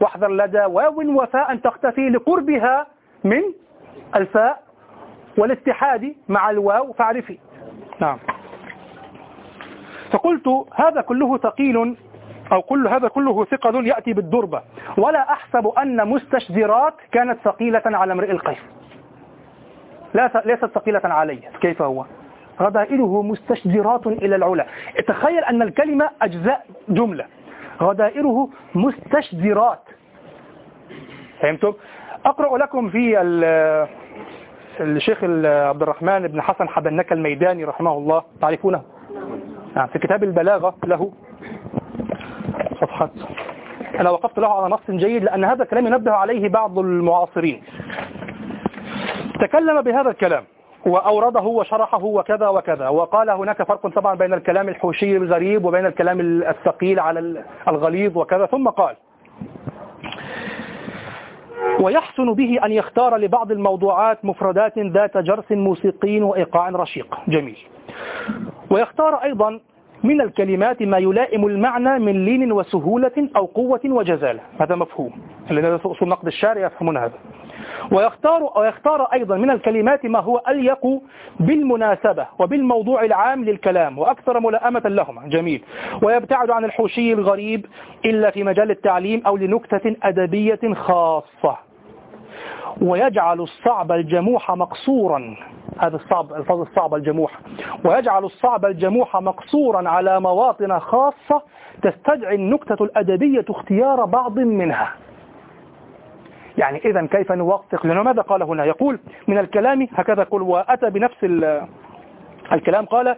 واحذر لدى واو وفاء تختفي لقربها من الفاء والاتحاد مع الواو فاعرفي. نعم. فقلت هذا كله ثقيل أو كل هذا كله ثقل يأتي بالدربة. ولا أحسب أن مستشذرات كانت ثقيلة على امرئ القيس. لا ليست ثقيلة علي. كيف هو؟ غدائره مستشذرات إلى العلا. تخيل أن الكلمة أجزاء جملة. غدائره مستشذرات. فهمتم؟ أقرأ لكم في الشيخ عبد الرحمن بن حسن حبنك الميداني رحمه الله. تعرفونه؟ في كتاب البلاغة له صفحة أنا وقفت له على نص جيد لأن هذا الكلام ينبه عليه بعض المعاصرين. تكلم بهذا الكلام وأورده وشرحه وكذا وكذا وقال هناك فرق طبعا بين الكلام الحوشي الغريب وبين الكلام الثقيل على الغليظ وكذا. ثم قال ويحسن به أن يختار لبعض الموضوعات مفردات ذات جرس موسيقي وإيقاع رشيق. جميل. ويختار أيضا من الكلمات ما يلائم المعنى من لين وسهولة أو قوة وجزالة هذا مفهوم. الذين أصول نقد الشارع يفهمون هذا. ويختار, ويختار أيضا من الكلمات ما هو أليق بالمناسبة وبالموضوع العام للكلام وأكثر ملائمة لهما جميل. ويبتعد عن الحوشي الغريب إلا في مجال التعليم أو لنكتة أدبية خاصة. ويجعل الصعب الجموح مقصورا. هذا الصعب الفاظ الصعب الجموح. ويجعل الصعب الجموح مقصورا على مواطن خاصة تستدعي النكتة الأدبية اختيار بعض منها. يعني إذا كيف نوثق؟ لأنه ماذا قال هنا؟ يقول من الكلام هكذا يقول وأتى بنفس الكلام قال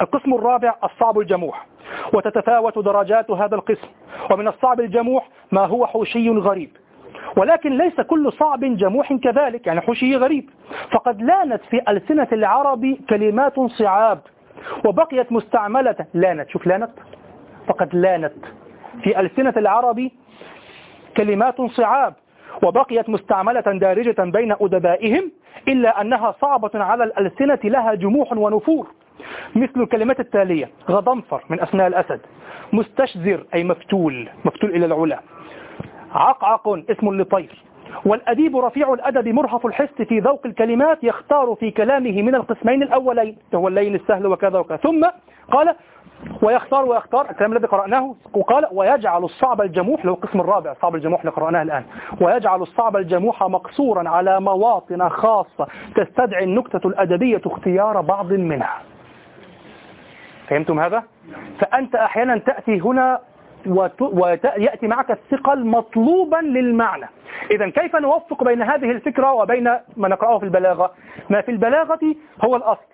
القسم الرابع الصعب الجموح. وتتفاوت درجات هذا القسم. ومن الصعب الجموح ما هو حوشي غريب. ولكن ليس كل صعب جموح كذلك يعني حوشي غريب. فقد لانت في ألسنة العرب كلمات صعاب وبقيت مستعملة. لانت شوف لانت. فقد لانت في ألسنة العرب كلمات صعاب وبقيت مستعملة دارجة بين أدبائهم إلا أنها صعبة على الألسنة لها جموح ونفور. مثل الكلمات التالية غضنفر من أسماء الأسد مستشذر أي مفتول مفتول إلى العلا. عقعق اسم لطير والأديب رفيع الأدب مرهف الحس في ذوق الكلمات يختار في كلامه من القسمين الأولين. هو اللين السهل وكذا وكذا. ثم قال ويختار ويختار الكلام الذي قرأناه. وقال ويجعل الصعب الجموح له القسم الرابع الصعب الجموح اللي قرأناه الآن. ويجعل الصعب الجموح مقصورا على مواطن خاصة تستدعي النكتة الأدبية اختيار بعض منها. فهمتم هذا؟ فأنت أحيانا تأتي هنا ويأتي معك الثقل مطلوبا للمعنى. إذا كيف نوفق بين هذه الفكرة وبين ما نقرأه في البلاغة؟ ما في البلاغة هو الأصل.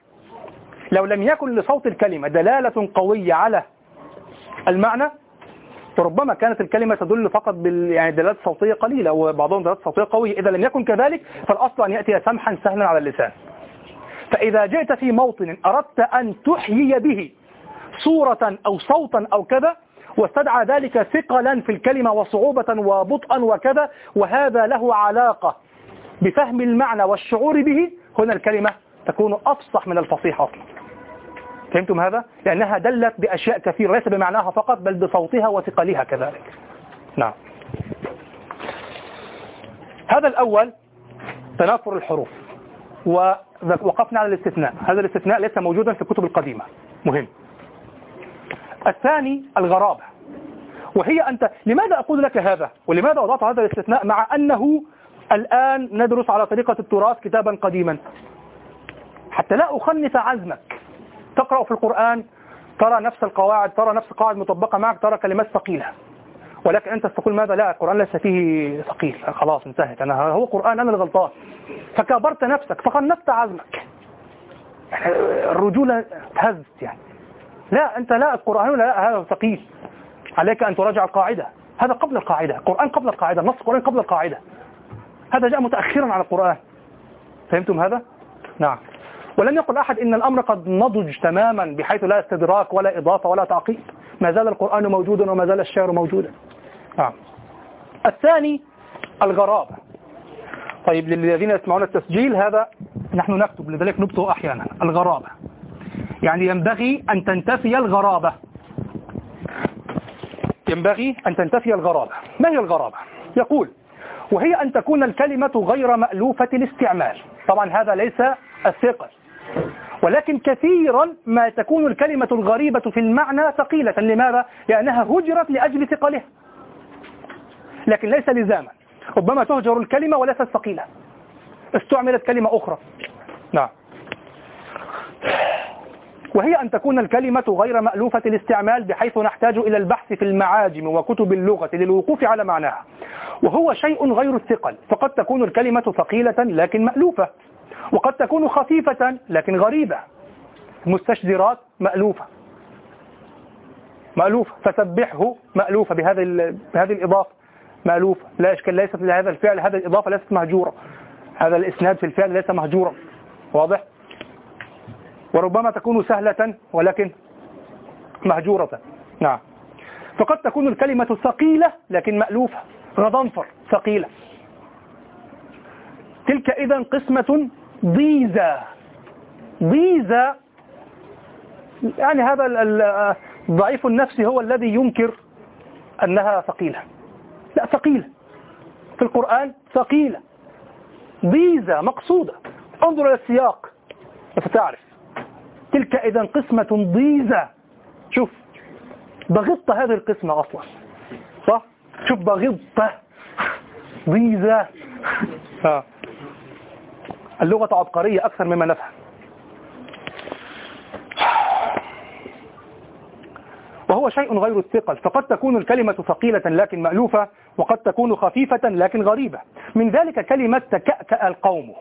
لو لم يكن لصوت الكلمة دلالة قوية على المعنى فربما كانت الكلمة تدل فقط بال يعني دلالات صوتية قليلة وبعضهم دلالات صوتية قوية. إذا لم يكن كذلك فالأصل أن يأتي سمحا سهلا على اللسان. فإذا جئت في موطن أردت أن تحيي به صورة أو صوتا أو كذا واستدعى ذلك ثقلا في الكلمة وصعوبة وبطئا وكذا وهذا له علاقة بفهم المعنى والشعور به. هنا الكلمة تكون أفصح من الفصيحة أصلا. فهمتم هذا؟ لأنها دلت بأشياء كثيرة ليس بمعناها فقط بل بصوتها وثقلها كذلك. نعم. هذا الأول تنافر الحروف ووقفنا على الاستثناء. هذا الاستثناء ليس موجودا في الكتب القديمة. مهم. الثاني الغرابة. وهي أنت لماذا أقول لك هذا؟ ولماذا وضعت هذا الاستثناء مع أنه الآن ندرس على طريقة التراث كتابا قديما؟ حتى لا أخنث عزمك. تقرأ في القرآن ترى نفس القواعد ترى نفس القواعد مطبقة معك ترى كلمات ثقيلة. ولكن أنت تقول ماذا؟ لا القرآن ليس فيه ثقيل. خلاص انتهت. أنا هو قرآن أنا الغلطان فكبرت نفسك فخنفت عزمك. الرجولة تهزت يعني. لا أنت لا القرآن لا هذا ثقيل. عليك أن تراجع القاعدة. هذا قبل القاعدة. القرآن قبل القاعدة. نص القرآن قبل القاعدة. هذا جاء متأخرا على القرآن. فهمتم هذا؟ نعم. ولن يقل أحد إن الأمر قد نضج تماما بحيث لا استدراك ولا إضافة ولا تعقيب ما زال القرآن موجودا وما زال الشعر موجودا. نعم. الثاني الغرابة. طيب للذين يسمعون التسجيل هذا نحن نكتب لذلك نكتب أحيانا. الغرابة. يعني ينبغي أن تنتفي الغرابة. ينبغي أن تنتفي الغرابة. ما هي الغرابة؟ يقول وهي أن تكون الكلمة غير مألوفة الاستعمال طبعا هذا ليس الثقل. ولكن كثيرا ما تكون الكلمة الغريبة في المعنى ثقيلة. لماذا؟ لأنها هجرت لأجل ثقلها. لكن ليس لزاما. ربما تهجر الكلمة وليست ثقيلة. استعملت كلمة أخرى. نعم. وهي أن تكون الكلمة غير مألوفة الاستعمال بحيث نحتاج إلى البحث في المعاجم وكتب اللغة للوقوف على معناها. وهو شيء غير الثقل فقد تكون الكلمة ثقيلة لكن مألوفة وقد تكون خفيفة لكن غريبة. مستشدرات مألوفة. مألوفة. فسبحه مألوفة. بهذه بهذه الإضافة مألوفة. لا إشكال ليست لهذا الفعل. هذه الإضافة ليست مهجورة. هذا الإسناد في الفعل ليس مهجورا. واضح؟ وربما تكون سهلة ولكن مهجورة. نعم. فقد تكون الكلمة ثقيلة لكن مألوفة. غضنفر ثقيلة. تلك إذا قسمة ضيزة ضيزة يعني هذا ضعيف النفس هو الذي ينكر أنها ثقيلة. لا ثقيلة. في القرآن ثقيلة. ضيزة مقصودة. انظر إلى السياق. فتعرف تلك إذا قسمة ضيزة. شوف بغطة هذه القسمة أصلا صح؟ شوف بغطة ضيزة. آه. اللغة عبقرية أكثر مما نفهم. وهو شيء غير الثقل. فقد تكون الكلمة ثقيلة لكن مألوفة وقد تكون خفيفة لكن غريبة. من ذلك كلمة تكأكأ القوم.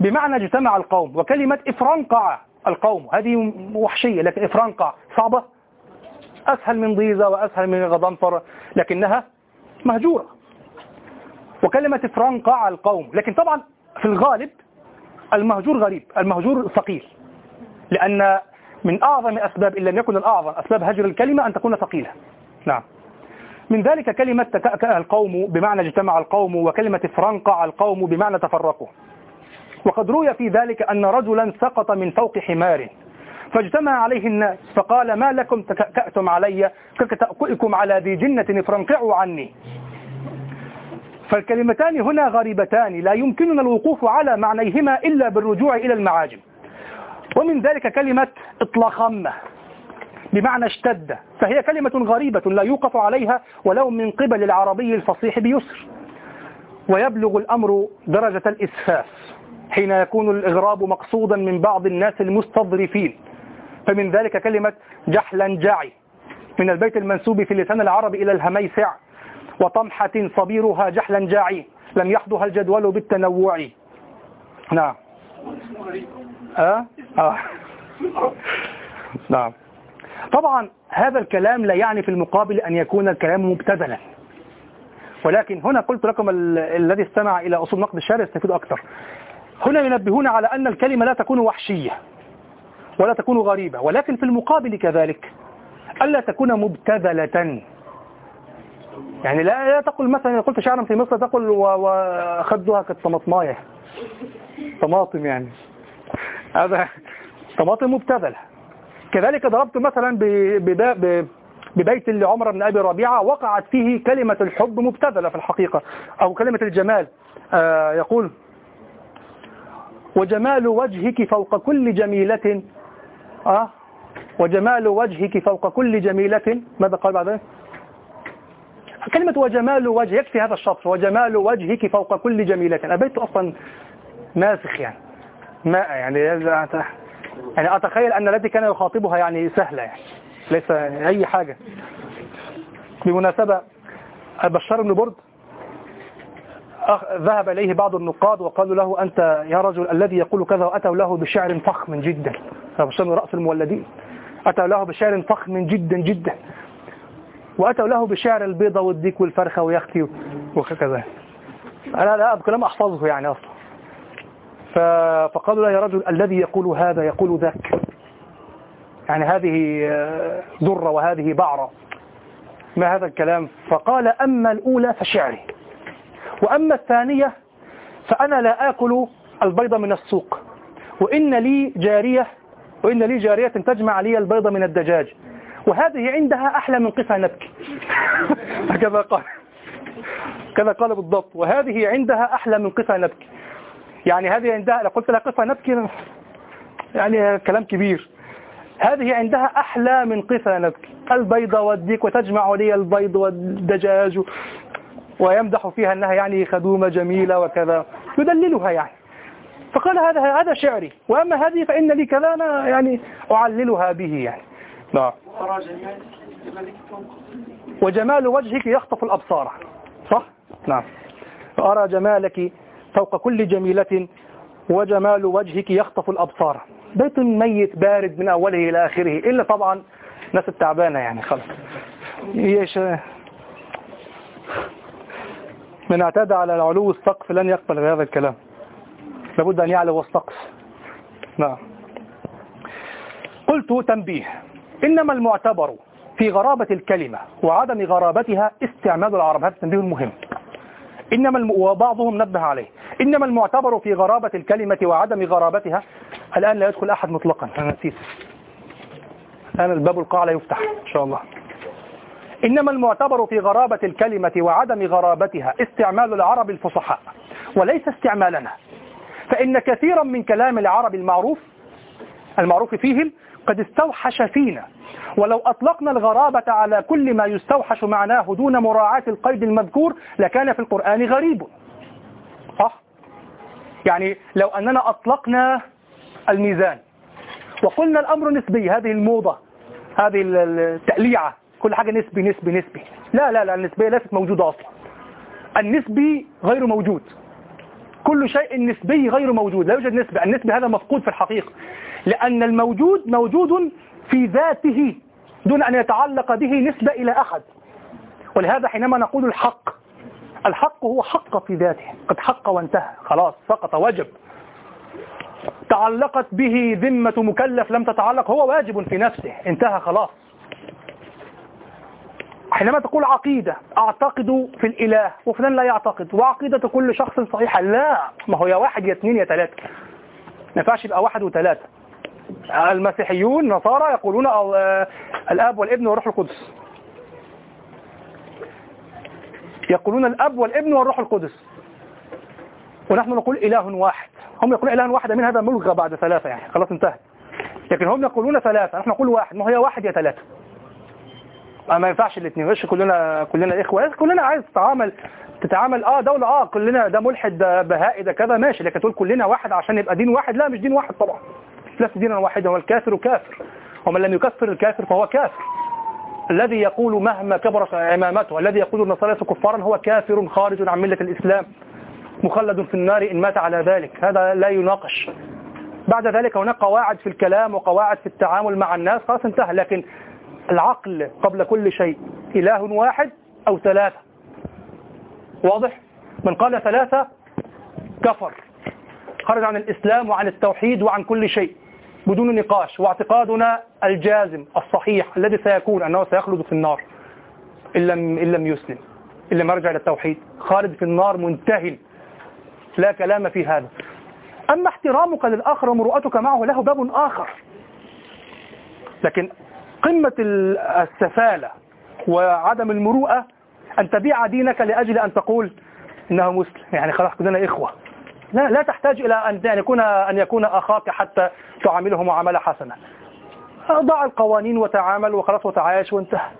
بمعنى اجتمع القوم وكلمة إفرنقع. القوم. هذه وحشية لكن إفرنقع صعبة. أسهل من ضيزة وأسهل من غضنفر لكنها مهجورة. وكلمة إفرنقع القوم لكن طبعا في الغالب المهجور غريب المهجور ثقيل. لأن من أعظم أسباب إن لم يكن الأعظم أسباب هجر الكلمة أن تكون ثقيلة. نعم. من ذلك كلمة تكأكأ القوم بمعنى اجتمع القوم وكلمة فرنقع القوم بمعنى تفرقوا. وقد روي في ذلك أن رجلا سقط من فوق حمار فاجتمع عليه الناس فقال ما لكم تكأكأتم علي؟ كتأكئكم على ذي جنة فرنقعوا عني. فالكلمتان هنا غريبتان لا يمكننا الوقوف على معنيهما إلا بالرجوع إلى المعاجم. ومن ذلك كلمة اطلخمة بمعنى اشتد فهي كلمة غريبة لا يوقف عليها ولو من قبل العربي الفصيح بيسر. ويبلغ الأمر درجة الإسفاف. حين يكون الإغراب مقصودا من بعض الناس المستظرفين. فمن ذلك كلمة جحلا جاعي. من البيت المنسوب في اللسان العربي إلى الهميسع. وطمحة صبيرها جحلا جاعي. لم يحضها الجدول بالتنوع. نعم. آه؟ آه. نعم. طبعا هذا الكلام لا يعني في المقابل أن يكون الكلام مبتذلا. ولكن هنا قلت لكم الذي استمع إلى أصول نقد الشارع يستفيد أكثر. هنا ينبهون على أن الكلمة لا تكون وحشية ولا تكون غريبة ولكن في المقابل كذلك ألا تكون مبتذلة. يعني لا, لا تقول مثلا قلت شعرا في مصر تقول وخدها كالطماطماية. طماطم يعني. هذا طماطم مبتذلة. كذلك ضربت مثلا ببيت لعمر بن أبي ربيعة وقعت فيه كلمة الحب مبتذلة في الحقيقة أو كلمة الجمال. آه يقول وجمال وجهك فوق كل جميلة. آه. وجمال وجهك فوق كل جميلة. ماذا قال بعد ذلك كلمة وجمال وجه يكفي هذا الشطر وجمال وجهك فوق كل جميلة. البيت أصلا ماسخ يعني. ماء يعني يعني أتخيل أن التي كان يخاطبها يعني سهلة يعني. ليس أي حاجة. بمناسبة بشار بن برد ذهب إليه بعض النقاد وقالوا له أنت يا رجل الذي يقول كذا وأتوا له بشعر فخم جدا. بشار رأس المولدين. أتوا له بشعر فخم جدا جدا. وأتوا له بشعر البيضة والديك والفرخة ويختي وكذا أنا لا كلام أحفظه يعني أصلا. فقالوا له يا رجل الذي يقول هذا يقول ذاك. يعني هذه ذرة وهذه بعرة. ما هذا الكلام؟ فقال أما الأولى فشعري. وأما الثانية فأنا لا آكل البيض من السوق وإن لي جارية وإن لي جارية تجمع لي البيض من الدجاج وهذه عندها أحلى من قفا نبكي. هكذا قال كذا قال بالضبط وهذه عندها أحلى من قفا نبكي. يعني هذه عندها لو قلت لها قفا نبكي يعني كلام كبير. هذه عندها أحلى من قفا نبكي. البيض والديك وتجمع لي البيض والدجاج ويمدح فيها أنها يعني خدومة جميلة وكذا يدللها يعني. فقال هذا هذا شعري وأما هذه فإن لي كذا أنا يعني أعللها به يعني. نعم وجمال وجهك يخطف الأبصار. صح؟ نعم. أرى جمالك فوق كل جميلة وجمال وجهك يخطف الأبصار. بيت ميت بارد من أوله إلى آخره إلا طبعا ناس التعبانة يعني خلص إيش؟ من اعتاد على العلو السقف لن يقبل هذا الكلام. لابد أن يعلو السقف. نعم. قلت تنبيه. إنما المعتبر في غرابة الكلمة وعدم غرابتها استعمال العرب. هذا التنبيه المهم إنما الم... وبعضهم نبه عليه. إنما المعتبر في غرابة الكلمة وعدم غرابتها الآن لا يدخل أحد مطلقا. أنا نسيت. الآن الباب القاع لا يفتح إن شاء الله. إنما المعتبر في غرابة الكلمة وعدم غرابتها استعمال العرب الفصحاء وليس استعمالنا. فإن كثيرا من كلام العرب المعروف المعروف فيهم قد استوحش فينا. ولو أطلقنا الغرابة على كل ما يستوحش معناه دون مراعاة القيد المذكور لكان في القرآن غريب. صح؟ يعني لو أننا أطلقنا الميزان وقلنا الأمر نسبي هذه الموضة هذه التأليعة كل حاجة نسبي نسبي نسبي. لا لا لا النسبية ليست موجودة أصلا. النسبي غير موجود. كل شيء نسبي غير موجود. لا يوجد نسبة النسبة هذا مفقود في الحقيقة. لأن الموجود موجود في ذاته دون أن يتعلق به نسبة إلى أحد. ولهذا حينما نقول الحق الحق هو حق في ذاته. قد حق وانتهى. خلاص سقط وجب. تعلقت به ذمة مكلف لم تتعلق هو واجب في نفسه. انتهى خلاص. حينما تقول عقيدة أعتقد في الإله وفلان لا يعتقد. وعقيدة كل شخص صحيحة. لا ما هو يا واحد يا اثنين يا ثلاثة. ما ينفعش يبقى واحد وثلاثة. المسيحيون نصارى يقولون الأب والابن والروح القدس. يقولون الأب والابن والروح القدس. ونحن نقول إله واحد. هم يقولون إله واحد من هذا ملغى بعد ثلاثة يعني. خلاص انتهت. لكن هم يقولون ثلاثة. نحن نقول واحد. ما هي واحد يا ثلاثة. ما ينفعش الاثنين. مش كلنا كلنا إخوة. كلنا عايز تتعامل تتعامل. آه دولة آه كلنا ده ملحد ده بهائي ده كذا. ماشي. لكن تقول كلنا واحد عشان يبقى دين واحد؟ لا مش دين واحد طبعا. ليس دينا واحدا. والكافر كافر. ومن لم يكفر الكافر فهو كافر. الذي يقول مهما كبرت إمامته الذي يقول النصارى كفارا هو كافر خارج عن ملة الإسلام. مخلد في النار إن مات على ذلك. هذا لا يناقش. بعد ذلك هناك قواعد في الكلام وقواعد في التعامل مع الناس. خلاص انتهى. لكن العقل قبل كل شيء إله واحد أو ثلاثة. واضح؟ من قال ثلاثة كفر. خرج عن الإسلام وعن التوحيد وعن كل شيء بدون نقاش. واعتقادنا الجازم الصحيح الذي سيكون أنه سيخلد في النار إن لم, إن لم يسلم إن لم يرجع إلى التوحيد. خالد في النار منتهي لا كلام في هذا. أما احترامك للآخر ومروءتك معه له باب آخر. لكن قمة السفالة وعدم المروءة أن تبيع دينك لأجل أن تقول إنه مسلم. يعني خلاص كلنا إخوة. لا لا تحتاج إلى أن يكون أن يكون أخاك حتى تعامله معاملة حسنة. ضع القوانين وتعامل وخلاص وتعايش وانتهى.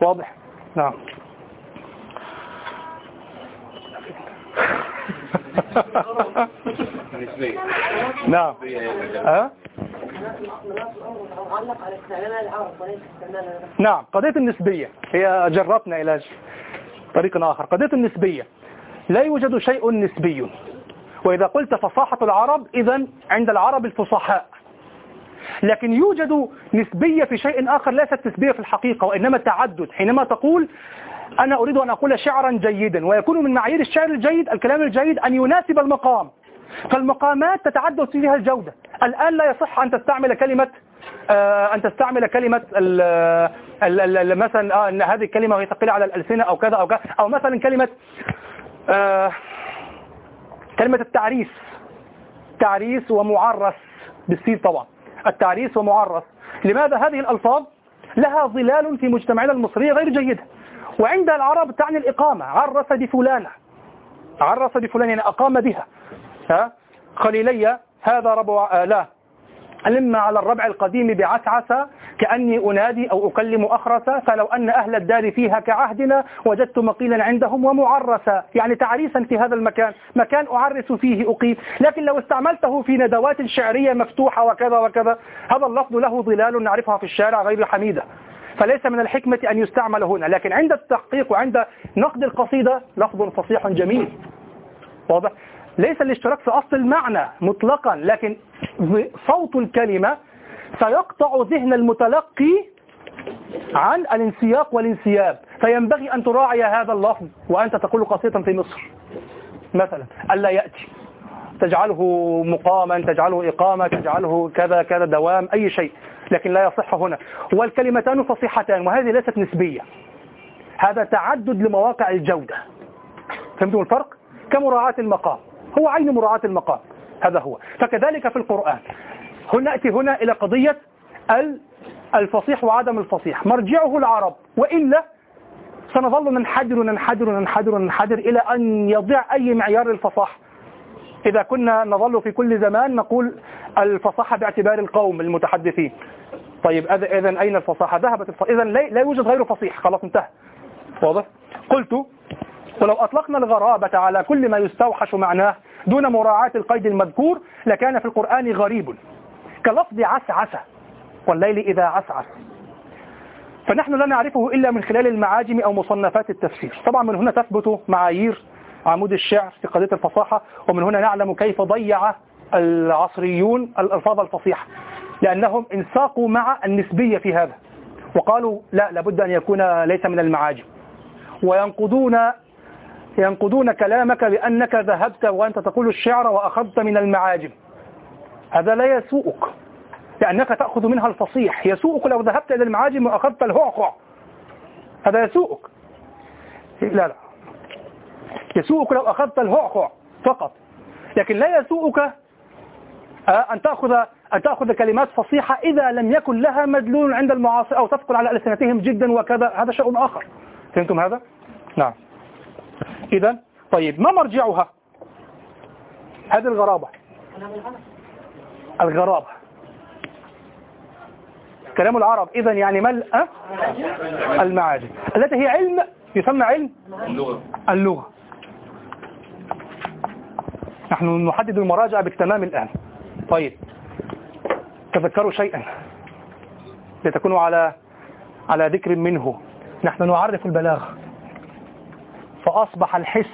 واضح؟ نعم. نعم. ها؟ نعم قضية النسبية. هي جرتنا إلى طريق آخر. قضية النسبية. لا يوجد شيء نسبي. وإذا قلت فصاحة العرب إذا عند العرب الفصحاء. لكن يوجد نسبية في شيء آخر ليست نسبية في الحقيقة وإنما تعدد. حينما تقول أنا أريد أن أقول شعرا جيدا ويكون من معايير الشعر الجيد الكلام الجيد أن يناسب المقام. فالمقامات تتعدد فيها الجودة. الآن لا يصح أن تستعمل كلمة آه أن تستعمل كلمة ال ال مثلا آه أن هذه الكلمة هي ثقيلة على الألسنة أو كذا أو كذا أو مثلا كلمة آه كلمة التعريس. تعريس ومعرس بالسين طبعا. التعريس ومعرس. لماذا هذه الألفاظ؟ لها ظلال في مجتمعنا المصري غير جيدة. وعند العرب تعني الإقامة. عرس بفلانة. عرس بفلان يعني أقام بها. ها؟ خليلي هذا ربع آه لا. ألم على الربع القديم بعسعس كأني أنادي أو أكلم أخرسا فلو أن أهل الدار فيها كعهدنا وجدت مقيلا عندهم ومعرسا يعني تعريسا في هذا المكان. مكان أعرس فيه أقيم. لكن لو استعملته في ندوات شعرية مفتوحة وكذا وكذا هذا اللفظ له ظلال نعرفها في الشارع غير حميدة فليس من الحكمة أن يستعمل هنا. لكن عند التحقيق وعند نقد القصيدة لفظ فصيح جميل. واضح؟ ليس الاشتراك في أصل المعنى مطلقا لكن صوت الكلمة سيقطع ذهن المتلقي عن الانسياق والانسياب. فينبغي أن تراعي هذا اللفظ وأنت تقول قصيدة في مصر. مثلا ألا يأتي. تجعله مقاما تجعله إقامة تجعله كذا كذا دوام أي شيء. لكن لا يصح هنا. والكلمتان فصيحتان وهذه ليست نسبية. هذا تعدد لمواقع الجودة. فهمتم الفرق؟ كمراعاة المقام. هو عين مراعاة المقام هذا هو. فكذلك في القرآن. هنا نأتي هنا إلى قضية الفصيح وعدم الفصيح. مرجعه العرب. وإلا سنظل ننحدر ننحدر ننحدر ننحدر إلى أن يضيع أي معيار للفصاحة إذا كنا نظل في كل زمان نقول الفصاحة باعتبار القوم المتحدثين. طيب إذا أين الفصاحة؟ ذهبت الفصاحة إذا لا يوجد غير فصيح. خلاص انتهى. واضح؟ قلت ولو أطلقنا الغرابة على كل ما يستوحش معناه دون مراعاة القيد المذكور لكان في القرآن غريب. كلفظ عسعس والليل إذا عسعس. فنحن لا نعرفه إلا من خلال المعاجم أو مصنفات التفسير. طبعا من هنا تثبت معايير عمود الشعر في قضية الفصاحة ومن هنا نعلم كيف ضيع العصريون الألفاظ الفصيحة لأنهم انساقوا مع النسبية في هذا. وقالوا لا لابد أن يكون ليس من المعاجم. وينقضون ينقضون كلامك بأنك ذهبت وأنت تقول الشعر وأخذت من المعاجم. هذا لا يسوءك. لأنك تأخذ منها الفصيح. يسوءك لو ذهبت إلى المعاجم وأخذت الهعقع هذا يسوءك. لا لا. يسوءك لو أخذت الهعقع فقط. لكن لا يسوءك آه، أن تأخذ أن تأخذ كلمات فصيحة إذا لم يكن لها مدلول عند المعاصر أو تثقل على ألسنتهم جدا وكذا. هذا شيء آخر. فهمتم هذا؟ نعم. إذا طيب ما مرجعها؟ هذه الغرابة. الغرابة. كلام العرب إذا يعني ما أه؟ المعاجم. التي هي علم يسمى علم اللغة. اللغة. نحن نحدد المراجع بالتمام الآن. طيب. تذكروا شيئا لتكونوا على على ذكر منه. نحن نعرف البلاغة. فأصبح الحس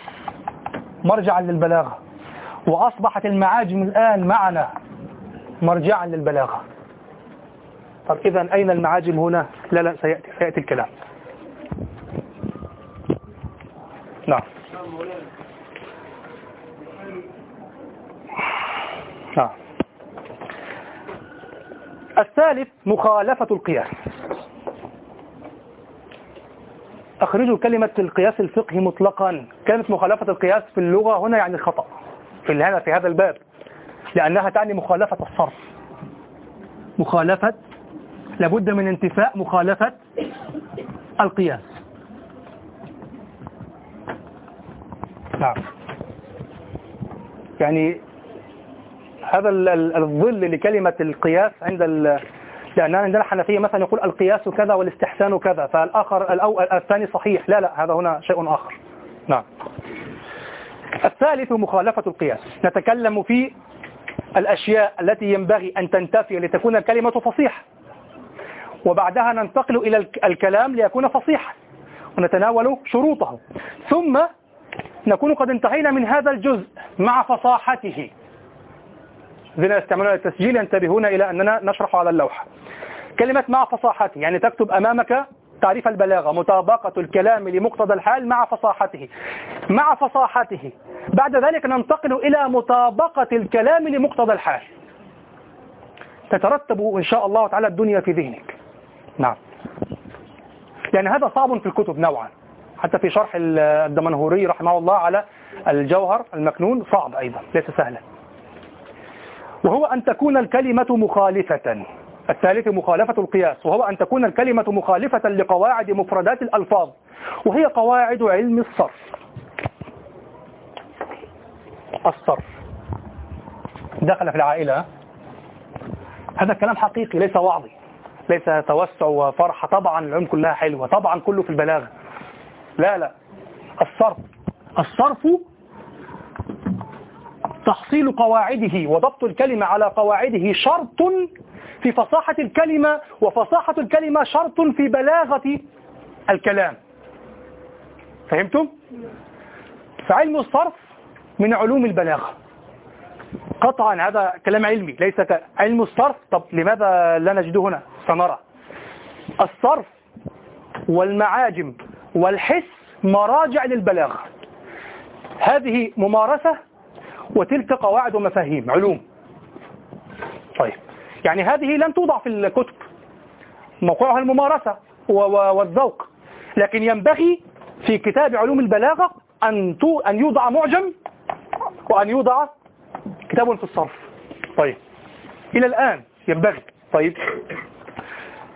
مرجعا للبلاغة وأصبحت المعاجم الآن معنا مرجعا للبلاغة. طب إذا أين المعاجم هنا؟ لا لا سيأتي, سيأتي الكلام. نعم. نعم. الثالث مخالفة القياس. أخرجوا كلمة القياس الفقهي مطلقا. كانت مخالفة القياس في اللغة. هنا يعني الخطأ في هذا في هذا الباب لأنها تعني مخالفة الصرف. مخالفة لابد من انتفاء مخالفة القياس. نعم. يعني هذا الظل لكلمة القياس عند لأن عندنا حنفية مثلا يقول القياس كذا والاستحسان كذا فالآخر الأول الثاني صحيح. لا لا هذا هنا شيء آخر. نعم. الثالث مخالفة القياس. نتكلم في الأشياء التي ينبغي أن تنتفي لتكون الكلمة فصيحة. وبعدها ننتقل إلى الكلام ليكون فصيحا. ونتناول شروطه. ثم نكون قد انتهينا من هذا الجزء مع فصاحته. الذين يستعملون التسجيل ينتبهون إلى أننا نشرح على اللوحة. كلمة مع فصاحته يعني تكتب أمامك تعريف البلاغة مطابقة الكلام لمقتضى الحال مع فصاحته. مع فصاحته. بعد ذلك ننتقل إلى مطابقة الكلام لمقتضى الحال. تترتب إن شاء الله تعالى الدنيا في ذهنك. نعم. يعني هذا صعب في الكتب نوعا. حتى في شرح الدمنهوري رحمه الله على الجوهر المكنون صعب أيضا ليس سهلا. وهو أن تكون الكلمة مخالفة. الثالث مخالفة القياس وهو أن تكون الكلمة مخالفة لقواعد مفردات الألفاظ وهي قواعد علم الصرف. الصرف. دخل في العائلة. هذا كلام حقيقي ليس وعظي ليس توسع وفرحة طبعا العلوم كلها حلوة طبعا كله في البلاغة. لا لا. الصرف. الصرف تحصيل قواعده وضبط الكلمة على قواعده شرط في فصاحة الكلمة وفصاحة الكلمة شرط في بلاغة الكلام. فهمتم؟ فعلم الصرف من علوم البلاغة. قطعا هذا كلام علمي ليس علم الصرف. طب لماذا لا نجده هنا؟ سنرى. الصرف والمعاجم والحس مراجع للبلاغة. هذه ممارسة وتلك قواعد ومفاهيم علوم. طيب يعني هذه لن توضع في الكتب. موقعها الممارسة والذوق. لكن ينبغي في كتاب علوم البلاغة أن أن يوضع معجم وأن يوضع كتاب في الصرف. طيب إلى الآن ينبغي. طيب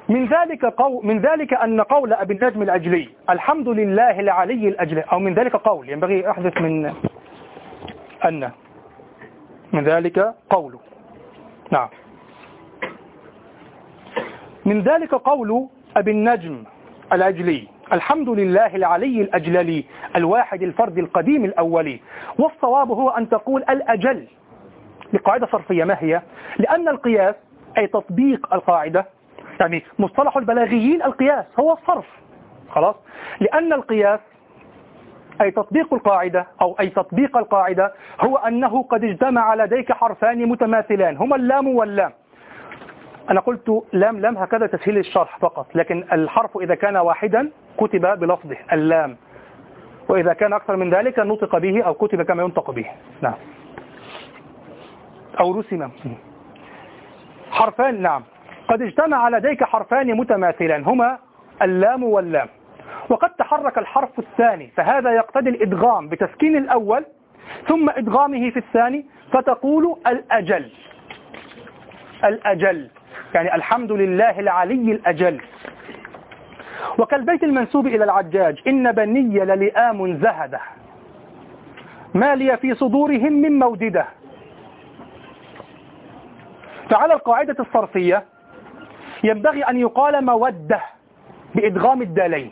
من ذلك قو من ذلك أن قول أبي النجم الأجلي الحمد لله العلي الأجلي أو من ذلك قول ينبغي أحدث من أن من ذلك قوله. نعم. من ذلك قول أبي النجم الأجلي الحمد لله العلي الأجللي الواحد الفرد القديم الأولي والصواب هو أن تقول الأجل لقاعدة صرفية. ما هي؟ لأن القياس أي تطبيق القاعدة يعني مصطلح البلاغيين القياس هو الصرف. خلاص؟ لأن القياس أي تطبيق القاعدة أو أي تطبيق القاعدة هو أنه قد اجتمع لديك حرفان متماثلان هما اللام واللام. أنا قلت لام لام هكذا تسهيل الشرح فقط لكن الحرف إذا كان واحدا كتب بلفظه اللام. وإذا كان أكثر من ذلك نطق به أو كتب كما ينطق به. نعم. أو رسم. حرفان نعم. قد اجتمع لديك حرفان متماثلان هما اللام واللام. وقد تحرك الحرف الثاني فهذا يقتضي الإدغام بتسكين الأول ثم إدغامه في الثاني فتقول الأجل. الأجل يعني الحمد لله العلي الأجل. وكالبيت المنسوب إلى العجاج إن بني للئام زهدة. ما لي في صدورهم من موددة. فعلى القاعدة الصرفية. ينبغي أن يقال مودة بإدغام الدالين.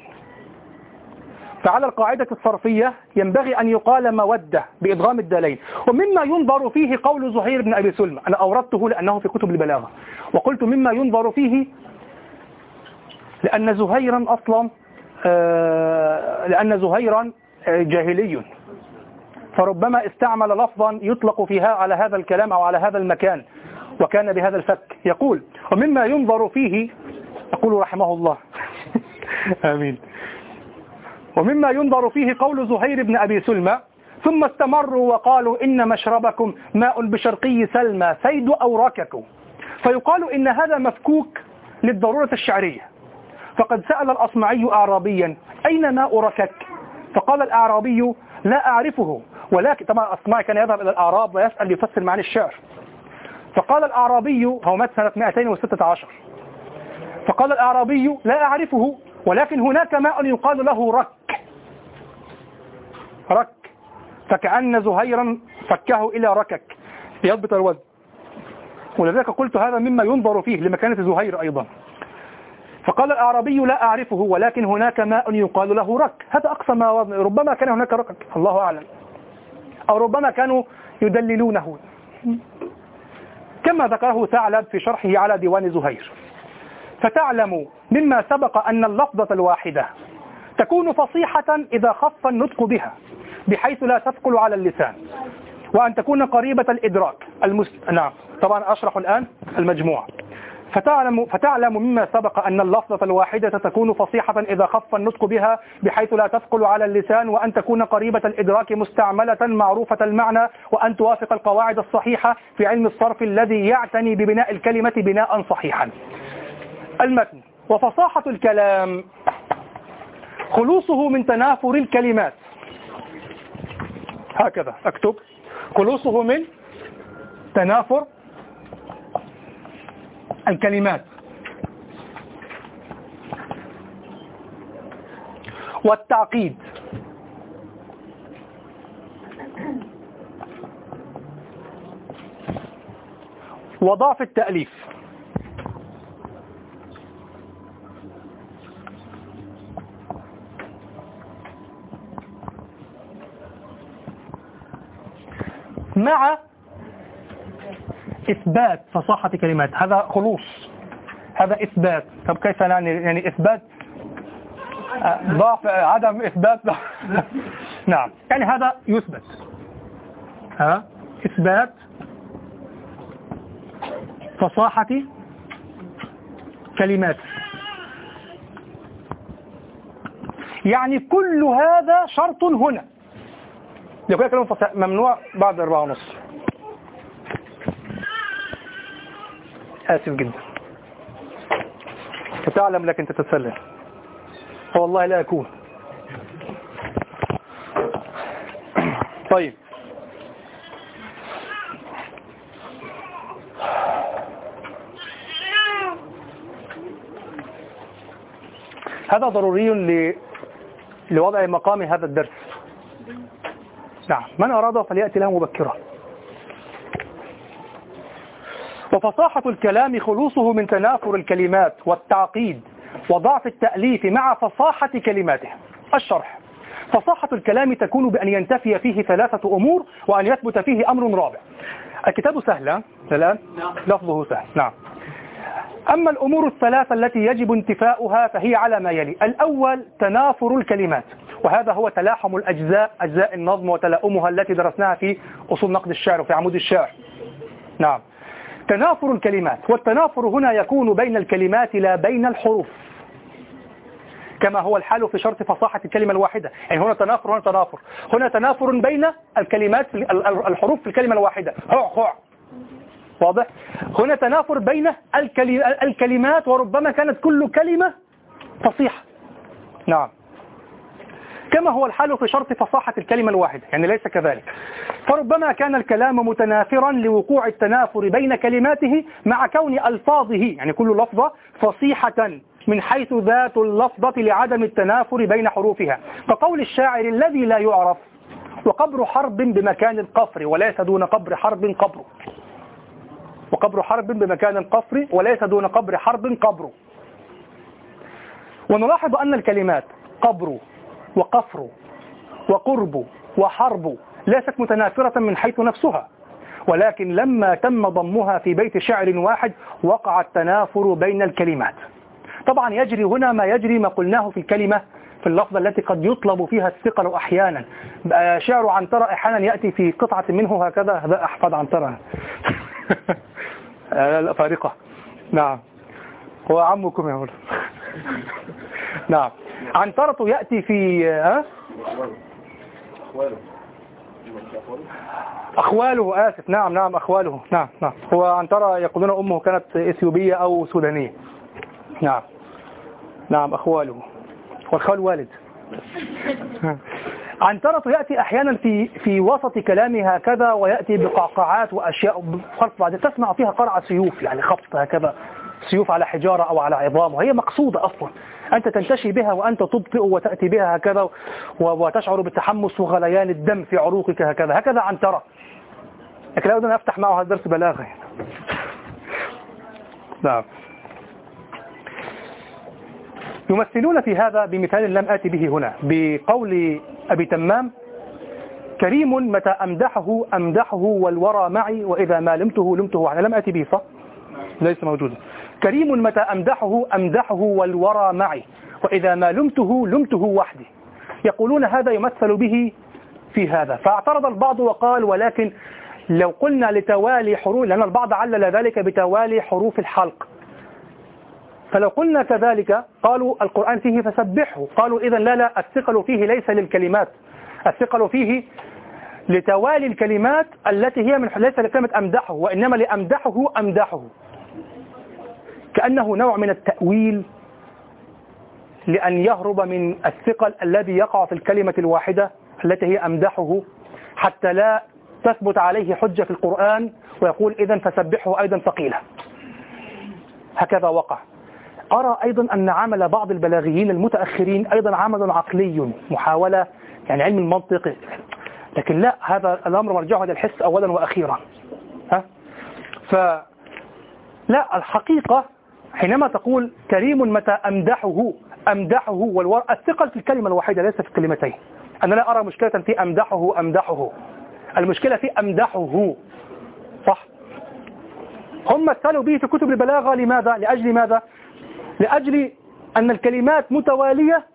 فعلى القاعدة الصرفية ينبغي أن يقال مودة بإدغام الدالين ومما ينظر فيه قول زهير بن أبي سلمى أنا أوردته لأنه في كتب البلاغة. وقلت مما ينظر فيه لأن زهيرا أصلا آه، لأن زهيرا آه، جاهلي. فربما استعمل لفظا يطلق فيها على هذا الكلام أو على هذا المكان وكان بهذا الفك. يقول ومما ينظر فيه يقول رحمه الله. آمين. ومما ينظر فيه قول زهير بن أبي سلمى ثم استمروا وقالوا إن مشربكم ماء بشرقي سلمى سيد أورككم. فيقال إن هذا مفكوك للضرورة الشعرية. فقد سأل الأصمعي أعرابيا أين ماء ركك فقال الأعرابي لا أعرفه. ولكن طبعا الأصمعي كان يذهب إلى الأعراب ويسأل يفسر معاني الشعر. فقال الأعرابي هو مات سنة 216 فقال الأعرابي لا أعرفه ولكن هناك ماء يقال له رك. رك. فكأن زهيرا فكه إلى ركك. ليضبط الوزن. ولذلك قلت هذا مما ينظر فيه لمكانة زهير أيضا. فقال الأعرابي لا أعرفه ولكن هناك ماء يقال له رك. هذا أقصى ما وزن. ربما كان هناك ركك. الله أعلم. أو ربما كانوا يدللونه. كما ذكره ثعلب في شرحه على ديوان زهير. فتعلم مما سبق أن اللفظة الواحدة تكون فصيحة إذا خف النطق بها بحيث لا تثقل على اللسان وأن تكون قريبة الإدراك. المس... نعم. طبعا أشرح الآن المجموعة. فتعلم, فتعلم مما سبق أن اللفظة الواحدة تكون فصيحة إذا خف النطق بها بحيث لا تثقل على اللسان وأن تكون قريبة الإدراك مستعملة معروفة المعنى وأن توافق القواعد الصحيحة في علم الصرف الذي يعتني ببناء الكلمة بناء صحيحا. المتن. وفصاحة الكلام. خلوصه من تنافر الكلمات. هكذا اكتب. خلوصه من تنافر الكلمات. والتعقيد. وضعف التأليف. مع إثبات فصاحة كلمات. هذا خلوص. هذا إثبات. طب كيف يعني يعني إثبات؟ ضعف عدم إثبات. نعم. يعني هذا يثبت. ها؟ إثبات فصاحة كلمات. يعني كل هذا شرط هنا. يقول كلمة ممنوع بعد أربعة ونص. آسف جدا. تعلم لكن تتسلم والله لا أكون طيب. هذا ضروري ل... لوضع مقام هذا الدرس. نعم من أراد فليأتي له مبكرا. وفصاحة الكلام خلوصه من تنافر الكلمات والتعقيد وضعف التأليف مع فصاحة كلماته. الشرح. فصاحة الكلام تكون بأن ينتفي فيه ثلاثة أمور وأن يثبت فيه أمر رابع. الكتاب سهل الآن لفظه سهل. نعم. أما الأمور الثلاثة التي يجب انتفاؤها فهي على ما يلي. الأول تنافر الكلمات. وهذا هو تلاحم الأجزاء أجزاء النظم وتلاؤمها التي درسناها في أصول نقد الشعر وفي عمود الشعر. نعم. تنافر الكلمات والتنافر هنا يكون بين الكلمات لا بين الحروف. كما هو الحال في شرط فصاحة الكلمة الواحدة. يعني هنا تنافر هنا تنافر. هنا تنافر بين الكلمات الحروف في الكلمة الواحدة. هع هع واضح؟ هنا تنافر بين الكلمات وربما كانت كل كلمة فصيحة. نعم. كما هو الحال في شرط فصاحة الكلمة الواحدة يعني ليس كذلك. فربما كان الكلام متنافرا لوقوع التنافر بين كلماته مع كون ألفاظه يعني كل لفظة فصيحة من حيث ذات اللفظة لعدم التنافر بين حروفها. فقول الشاعر الذي لا يعرف وقبر حرب بمكان القفر وليس دون قبر حرب قبر. وقبر حرب بمكان القفر وليس دون قبر حرب قبر. ونلاحظ أن الكلمات قبر وقفر وقرب وحرب ليست متنافرة من حيث نفسها ولكن لما تم ضمها في بيت شعر واحد وقع التنافر بين الكلمات. طبعا يجري هنا ما يجري ما قلناه في الكلمة في اللفظة التي قد يطلب فيها الثقل أحيانا. شعر عنترة أحيانا يأتي في قطعة منه هكذا. هذا أحفظ عنترة. فارقة. نعم. هو عمكم يا نعم. عنترة يأتي في ها أخواله آسف. نعم نعم أخواله. نعم نعم. هو عنترة يقولون أمه كانت إثيوبية أو سودانية. نعم. نعم أخواله. والخال والد. عنترة يأتي أحيانا في في وسط كلامه هكذا ويأتي بقعقعات وأشياء خلف بعد تسمع فيها قرع سيوف يعني خبط هكذا. سيوف على حجارة أو على عظام. وهي مقصودة أصلا. أنت تنتشي بها وأنت تبطئ وتأتي بها هكذا وتشعر بالتحمس وغليان الدم في عروقك هكذا. هكذا عنترة لكن لا أن أفتح معه هذا الدرس بلاغي نعم. يمثلون في هذا بمثال لم آتي به هنا. بقول أبي تمام كريم متى أمدحه أمدحه والورى معي وإذا ما لمته لمته. أنا لم آتي به صح؟ ليس موجودا. كريم متى أمدحه أمدحه والورى معي. وإذا ما لمته لمته وحدي يقولون هذا يمثل به في هذا. فاعترض البعض وقال ولكن لو قلنا لتوالي حروف لأن البعض علل ذلك بتوالي حروف الحلق. فلو قلنا كذلك قالوا القرآن فيه فسبحه. قالوا إذا لا لا الثقل فيه ليس للكلمات. الثقل فيه لتوالي الكلمات التي هي من ليس لكلمة أمدحه وإنما لأمدحه أمدحه. كأنه نوع من التأويل لأن يهرب من الثقل الذي يقع في الكلمة الواحدة التي هي أمدحه حتى لا تثبت عليه حجة في القرآن ويقول إذا فسبحه أيضا ثقيلة هكذا وقع. أرى أيضا أن عمل بعض البلاغيين المتأخرين أيضا عمل عقلي محاولة يعني علم المنطق. لكن لا هذا الأمر مرجعه للحس أولا وأخيرا. ها؟ ف لا الحقيقة حينما تقول كريم متى أمدحه أمدحه والور الثقل في الكلمة الواحدة ليس في الكلمتين. أنا لا أرى مشكلة في أمدحه أمدحه. المشكلة في أمدحه. صح؟ هم مثلوا به في كتب البلاغة. لماذا؟ لأجل ماذا؟ لأجل أن الكلمات متوالية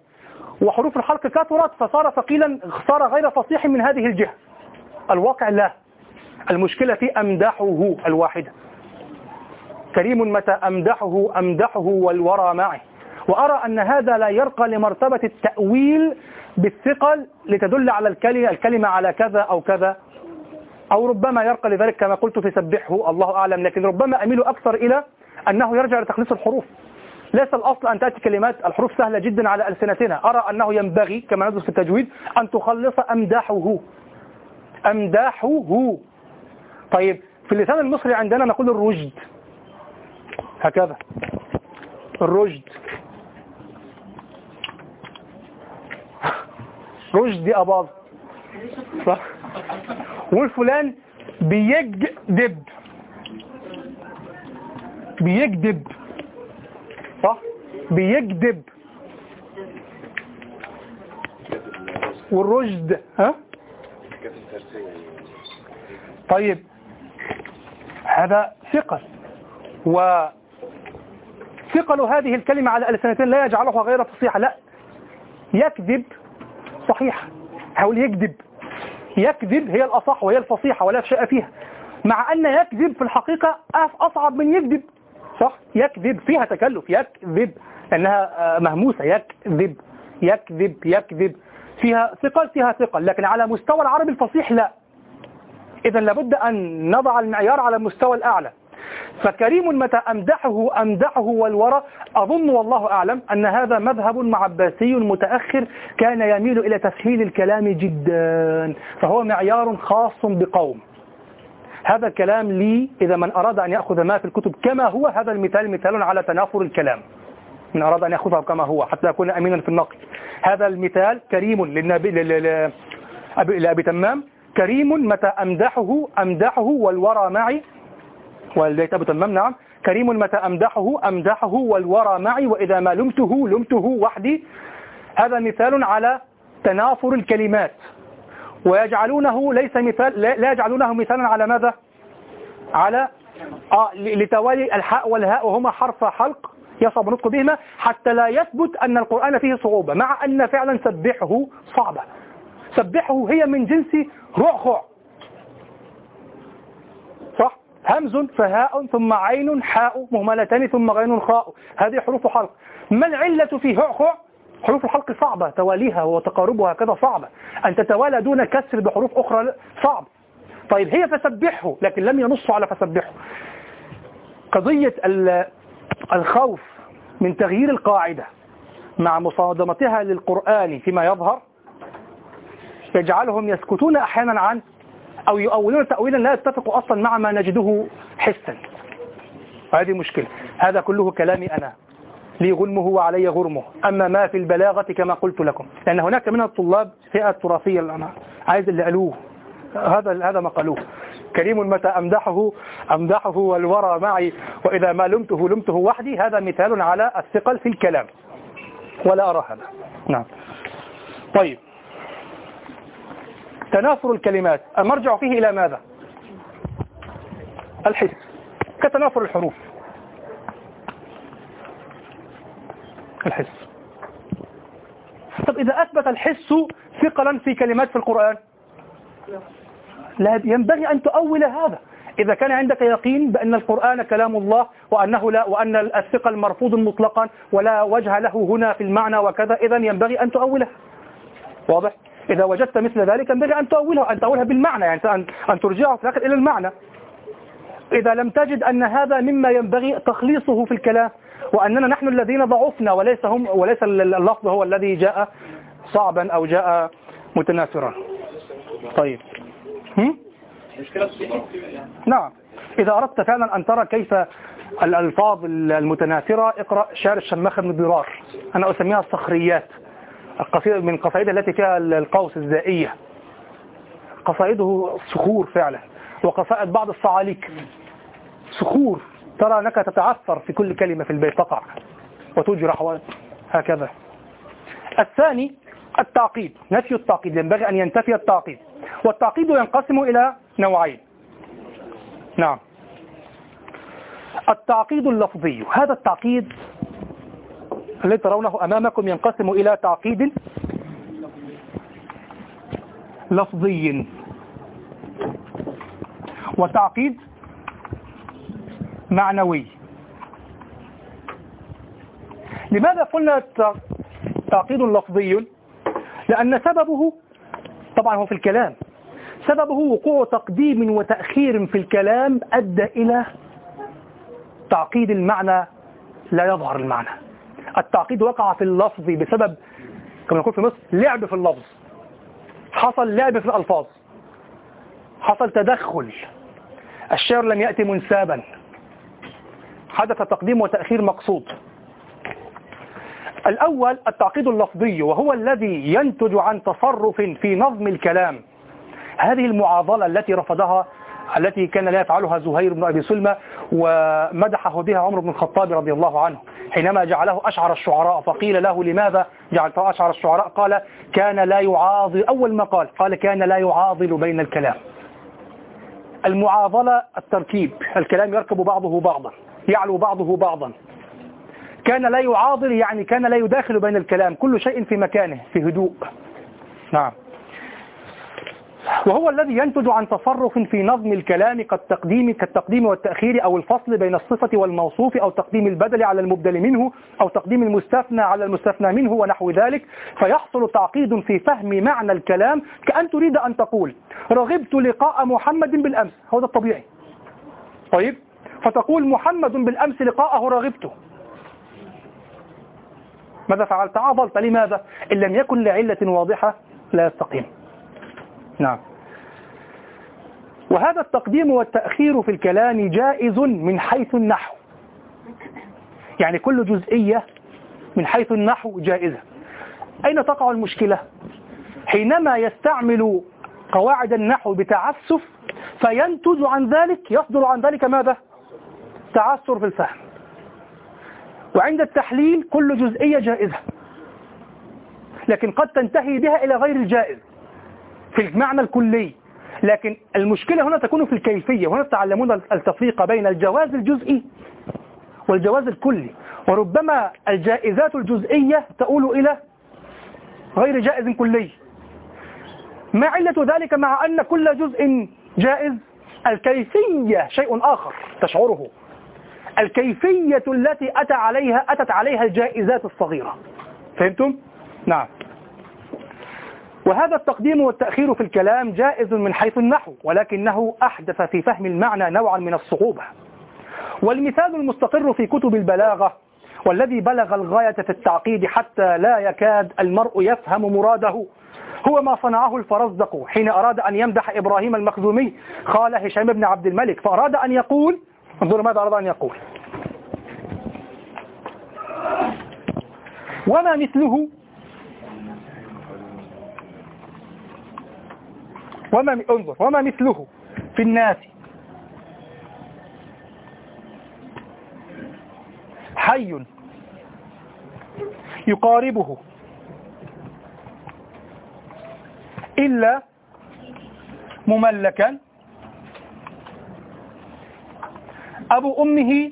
وحروف الحلق كثرت فصار ثقيلا صار غير فصيح من هذه الجهة. الواقع لا. المشكلة في أمدحه الواحدة. كريم متى أمدحه أمدحه والورى معه وأرى أن هذا لا يرقى لمرتبة التأويل بالثقل لتدل على الكلمة, الكلمة على كذا أو كذا. أو ربما يرقى لذلك كما قلت في سبحه الله أعلم. لكن ربما أميل أكثر إلى أنه يرجع لتخليص الحروف. ليس الأصل أن تأتي كلمات الحروف سهلة جدا على ألسنتنا. أرى أنه ينبغي كما ندرس في التجويد أن تخلص أمداحه أمداحه طيب في اللسان المصري عندنا نقول الرشد. هكذا. الرشد. رشد أباظ. صح؟ والفلان بيكذب. بيكذب. صح؟ بيكذب. والرشد ها؟ طيب. هذا ثقل و ثقل هذه الكلمة على ألسنتين لا يجعلها غير فصيحة لا. يكذب صحيح حاول يكذب. يكذب هي الأصح وهي الفصيحة ولا شيء فيها. مع أن يكذب في الحقيقة أصعب من يكذب. صح؟ يكذب فيها تكلف. يكذب لأنها مهموسة. يكذب يكذب يكذب. فيها ثقل فيها ثقل. لكن على مستوى العربي الفصيح لا. إذا لابد أن نضع المعيار على المستوى الأعلى. فكريم متى أمدحه أمدحه والورى. أظن والله أعلم أن هذا مذهب معباسي متأخر كان يميل إلى تسهيل الكلام جدا فهو معيار خاص بقوم. هذا الكلام لي إذا من أراد أن يأخذ ما في الكتب كما هو هذا المثال مثال على تنافر الكلام. من أراد أن يأخذه كما هو حتى يكون أمينا في النقل. هذا المثال كريم للنبي لأبي تمام. كريم متى أمدحه أمدحه والورى معي. أبو تمام نعم. كريم متى أمدحه؟ أمدحه والورى معي وإذا ما لمته لمته وحدي. هذا مثال على تنافر الكلمات. ويجعلونه ليس مثال لا يجعلونه مثالا على ماذا؟ على آه لتوالي الحاء والهاء وهما حرف حلق يصعب نطق بهما حتى لا يثبت أن القرآن فيه صعوبة مع أن فعلا سبحه صعبة. سبحه هي من جنس رعخع همز فهاء ثم عين حاء مهملتان ثم غين خاء. هذه حروف حلق ما العلة في هعخع حروف الحلق صعبة؟ تواليها وتقاربها كذا صعبة. أن تتوالى دون كسر بحروف أخرى صعب. طيب هي فسبحه لكن لم ينص على فسبحه. قضية الخوف من تغيير القاعدة مع مصادمتها للقرآن فيما يظهر يجعلهم يسكتون أحيانا عن أو يؤولون تأويلا لا يتفق أصلا مع ما نجده حسا. وهذه مشكلة. هذا كله كلامي أنا. لي غنمه وعلي غرمه. أما ما في البلاغة كما قلت لكم. لأن هناك من الطلاب فئة تراثية أنا عايز اللي قالوه. هذا هذا ما قالوه. كريم متى أمدحه؟ أمدحه والورى معي. وإذا ما لمته لمته وحدي. هذا مثال على الثقل في الكلام. ولا أرى هذا. نعم. طيب. تنافر الكلمات. المرجع فيه إلى ماذا؟ الحس. كتنافر الحروف. الحس. طب إذا أثبت الحس ثقلا في كلمات في القرآن؟ لا ينبغي أن تؤول هذا. إذا كان عندك يقين بأن القرآن كلام الله وأنه لا وأن الثقل مرفوض مطلقا ولا وجه له هنا في المعنى وكذا إذا ينبغي أن تؤوله واضح؟ إذا وجدت مثل ذلك ينبغي أن تؤولها أن تؤولها بالمعنى يعني أن ترجعه في الآخر إلى المعنى. إذا لم تجد أن هذا مما ينبغي تخليصه في الكلام وأننا نحن الذين ضعفنا وليس هم وليس اللفظ هو الذي جاء صعبا أو جاء متناثرا طيب. هم؟ نعم. إذا أردت فعلا أن ترى كيف الألفاظ المتناثرة اقرأ شعر الشماخ بن ضرار أنا أسميها الصخريات. القصيدة من القصائد التي فيها القوس الزائية. قصائده صخور فعلا وقصائد بعض الصعاليك صخور. ترى أنك تتعثر في كل كلمة في البيت تقع وتجرح هكذا الثاني التعقيد نفي التعقيد ينبغي أن ينتفي التعقيد والتعقيد ينقسم إلى نوعين. نعم. التعقيد اللفظي هذا التعقيد الذي ترونه أمامكم ينقسم إلى تعقيد لفظي. وتعقيد معنوي. لماذا قلنا تعقيد لفظي؟ لأن سببه طبعا هو في الكلام سببه وقوع تقديم وتأخير في الكلام أدى إلى تعقيد المعنى لا يظهر المعنى. التعقيد وقع في اللفظ بسبب كما نقول في مصر لعب في اللفظ. حصل لعب في الألفاظ. حصل تدخل. الشعر لم يأتي منسابا. حدث تقديم وتأخير مقصود. الأول التعقيد اللفظي وهو الذي ينتج عن تصرف في نظم الكلام. هذه المعاضلة التي رفضها التي كان لا يفعلها زهير بن أبي سلمى ومدحه بها عمر بن الخطاب رضي الله عنه حينما جعله أشعر الشعراء فقيل له لماذا جعلته أشعر الشعراء؟ قال كان لا يعاضل أول ما قال قال كان لا يعاضل بين الكلام. المعاضلة التركيب الكلام يركب بعضه بعضا يعلو بعضه بعضا. كان لا يعاضل يعني كان لا يداخل بين الكلام كل شيء في مكانه في هدوء. نعم. وهو الذي ينتج عن تصرف في نظم الكلام كالتقديم كالتقديم والتأخير أو الفصل بين الصفة والموصوف أو تقديم البدل على المبدل منه أو تقديم المستثنى على المستثنى منه ونحو ذلك فيحصل تعقيد في فهم معنى الكلام كأن تريد أن تقول رغبت لقاء محمد بالأمس. هذا الطبيعي. طيب؟ فتقول محمد بالأمس لقاءه رغبته. ماذا فعلت؟ عضلت. لماذا؟ إن لم يكن لعلة واضحة لا يستقيم. نعم. وهذا التقديم والتأخير في الكلام جائز من حيث النحو. يعني كل جزئية من حيث النحو جائزة. أين تقع المشكلة؟ حينما يستعمل قواعد النحو بتعسف فينتج عن ذلك يصدر عن ذلك ماذا؟ تعسر في الفهم. وعند التحليل كل جزئية جائزة. لكن قد تنتهي بها إلى غير الجائز. في المعنى الكلي. لكن المشكلة هنا تكون في الكيفية. وهنا تعلمون التفريق بين الجواز الجزئي والجواز الكلي. وربما الجائزات الجزئية تؤول إلى غير جائز كلي. ما علة ذلك مع أن كل جزء جائز؟ الكيفية شيء آخر تشعره. الكيفية التي أتى عليها أتت عليها الجائزات الصغيرة. فهمتم؟ نعم. وهذا التقديم والتأخير في الكلام جائز من حيث النحو ولكنه أحدث في فهم المعنى نوعا من الصعوبة. والمثال المستقر في كتب البلاغة والذي بلغ الغاية في التعقيد حتى لا يكاد المرء يفهم مراده هو ما صنعه الفرزدق حين أراد أن يمدح إبراهيم المخزومي قال هشام بن عبد الملك فأراد أن يقول انظروا ماذا أراد أن يقول. وما مثله وما انظر وما مثله في الناس. حي يقاربه. إلا مملكا. أبو أمه.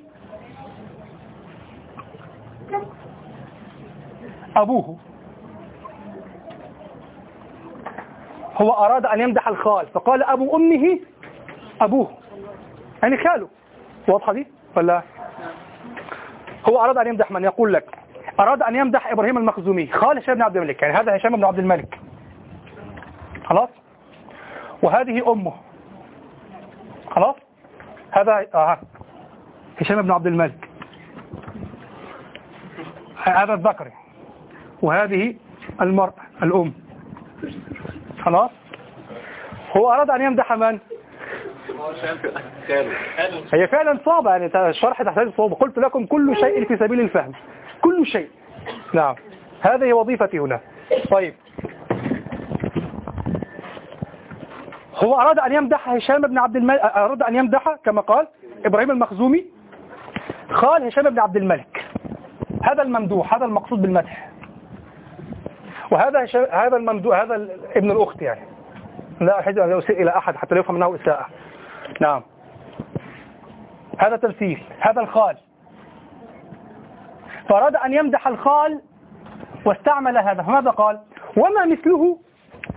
أبوه. هو أراد أن يمدح الخال فقال أبو أمه أبوه. يعني خاله. واضحة دي؟ ولا؟ هو أراد أن يمدح من يقول لك؟ أراد أن يمدح إبراهيم المخزومي. خال هشام بن عبد الملك. يعني هذا هشام بن عبد الملك. خلاص؟ وهذه أمه. خلاص؟ هذا آه. هشام بن عبد الملك. هذا الذكر وهذه المرأة الأم. خلاص؟ هو أراد أن يمدح من؟ هي فعلا صعبة يعني الشرح تحتاج صعوبة. قلت لكم كل شيء في سبيل الفهم. كل شيء. نعم. هذه وظيفتي هنا. طيب. هو أراد أن يمدح هشام بن عبد الملك أراد أن يمدح كما قال إبراهيم المخزومي قال هشام بن عبد الملك. هذا الممدوح هذا المقصود بالمدح. وهذا هذا الممدوح هذا ابن الأخت يعني. لا أحد أن يسيء إلى أحد حتى يفهم أنه إساءة. نعم. هذا تمثيل هذا الخال. فأراد أن يمدح الخال واستعمل هذا فماذا قال؟ وما مثله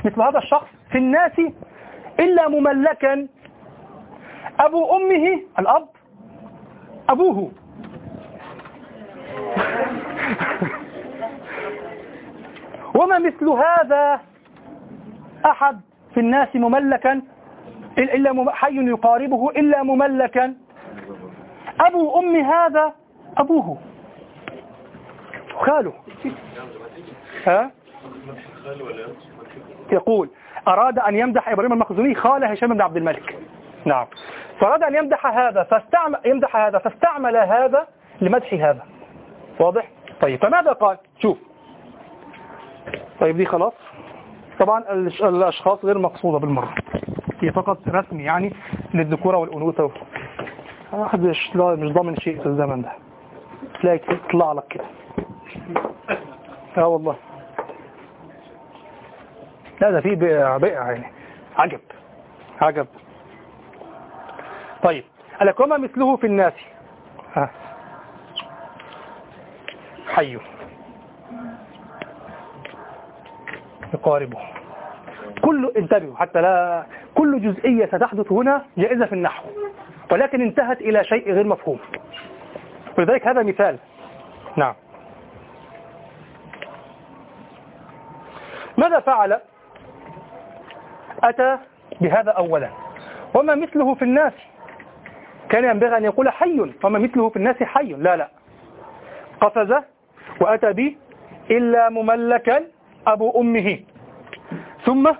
مثل هذا الشخص في الناس إلا مملكا أبو أمه الأب أبوه. وما مثل هذا أحد في الناس مملكا إلا حي يقاربه إلا مملكا. أبو أم هذا أبوه. خاله. ها؟ يقول أراد أن يمدح إبراهيم المخزومي خال هشام بن عبد الملك. نعم. فأراد أن يمدح هذا فاستعمل يمدح هذا فاستعمل هذا لمدح هذا. واضح؟ طيب فماذا قال؟ شوف. طيب دي خلاص. طبعا الأش- الأشخاص غير مقصودة بالمرة. هي فقط رسم يعني للذكورة والأنوثة. واحد مش ضامن شيء في الزمن ده. تلاقي يطلع لك كده. آه والله. لا ده في بيع يعني. عجب. عجب. طيب. قال لك وما مثله في الناس. ها. حي يقاربه. كل انتبهوا حتى لا كل جزئية ستحدث هنا جائزة في النحو ولكن انتهت إلى شيء غير مفهوم. ولذلك هذا مثال. نعم. ماذا فعل؟ أتى بهذا أولا. وما مثله في الناس؟ كان ينبغي أن يقول حي. وما مثله في الناس حي. لا لا. قفز وأتى به إلا مملكا أبو أمه. ثم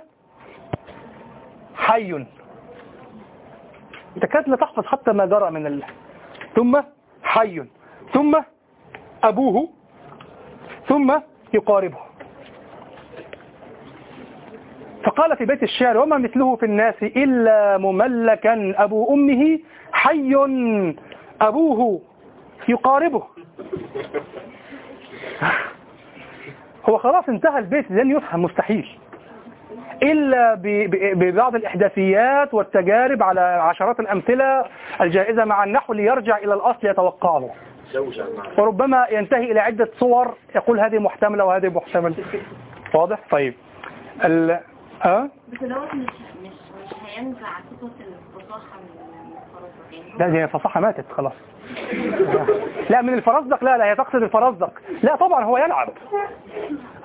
حي. تكاد لا تحفظ حتى ما جرى من ال... ثم حي. ثم أبوه. ثم يقاربه. فقال في بيت الشعر وما مثله في الناس إلا مملكا أبو أمه. حي. أبوه يقاربه. هو خلاص انتهى البيت لن يفهم مستحيل إلا ببعض الإحداثيات والتجارب على عشرات الأمثلة الجائزة مع النحو ليرجع إلى الأصل يتوقعه وربما ينتهي إلى عدة صور يقول هذه محتملة وهذه محتملة واضح؟ طيب ال... أه؟ بس دوت مش مش مش هينفع صفة الفصاحة لا دي الفصاحة ماتت خلاص. لا من الفرزدق لا لا هي تقصد الفرزدق. لا طبعا هو يلعب.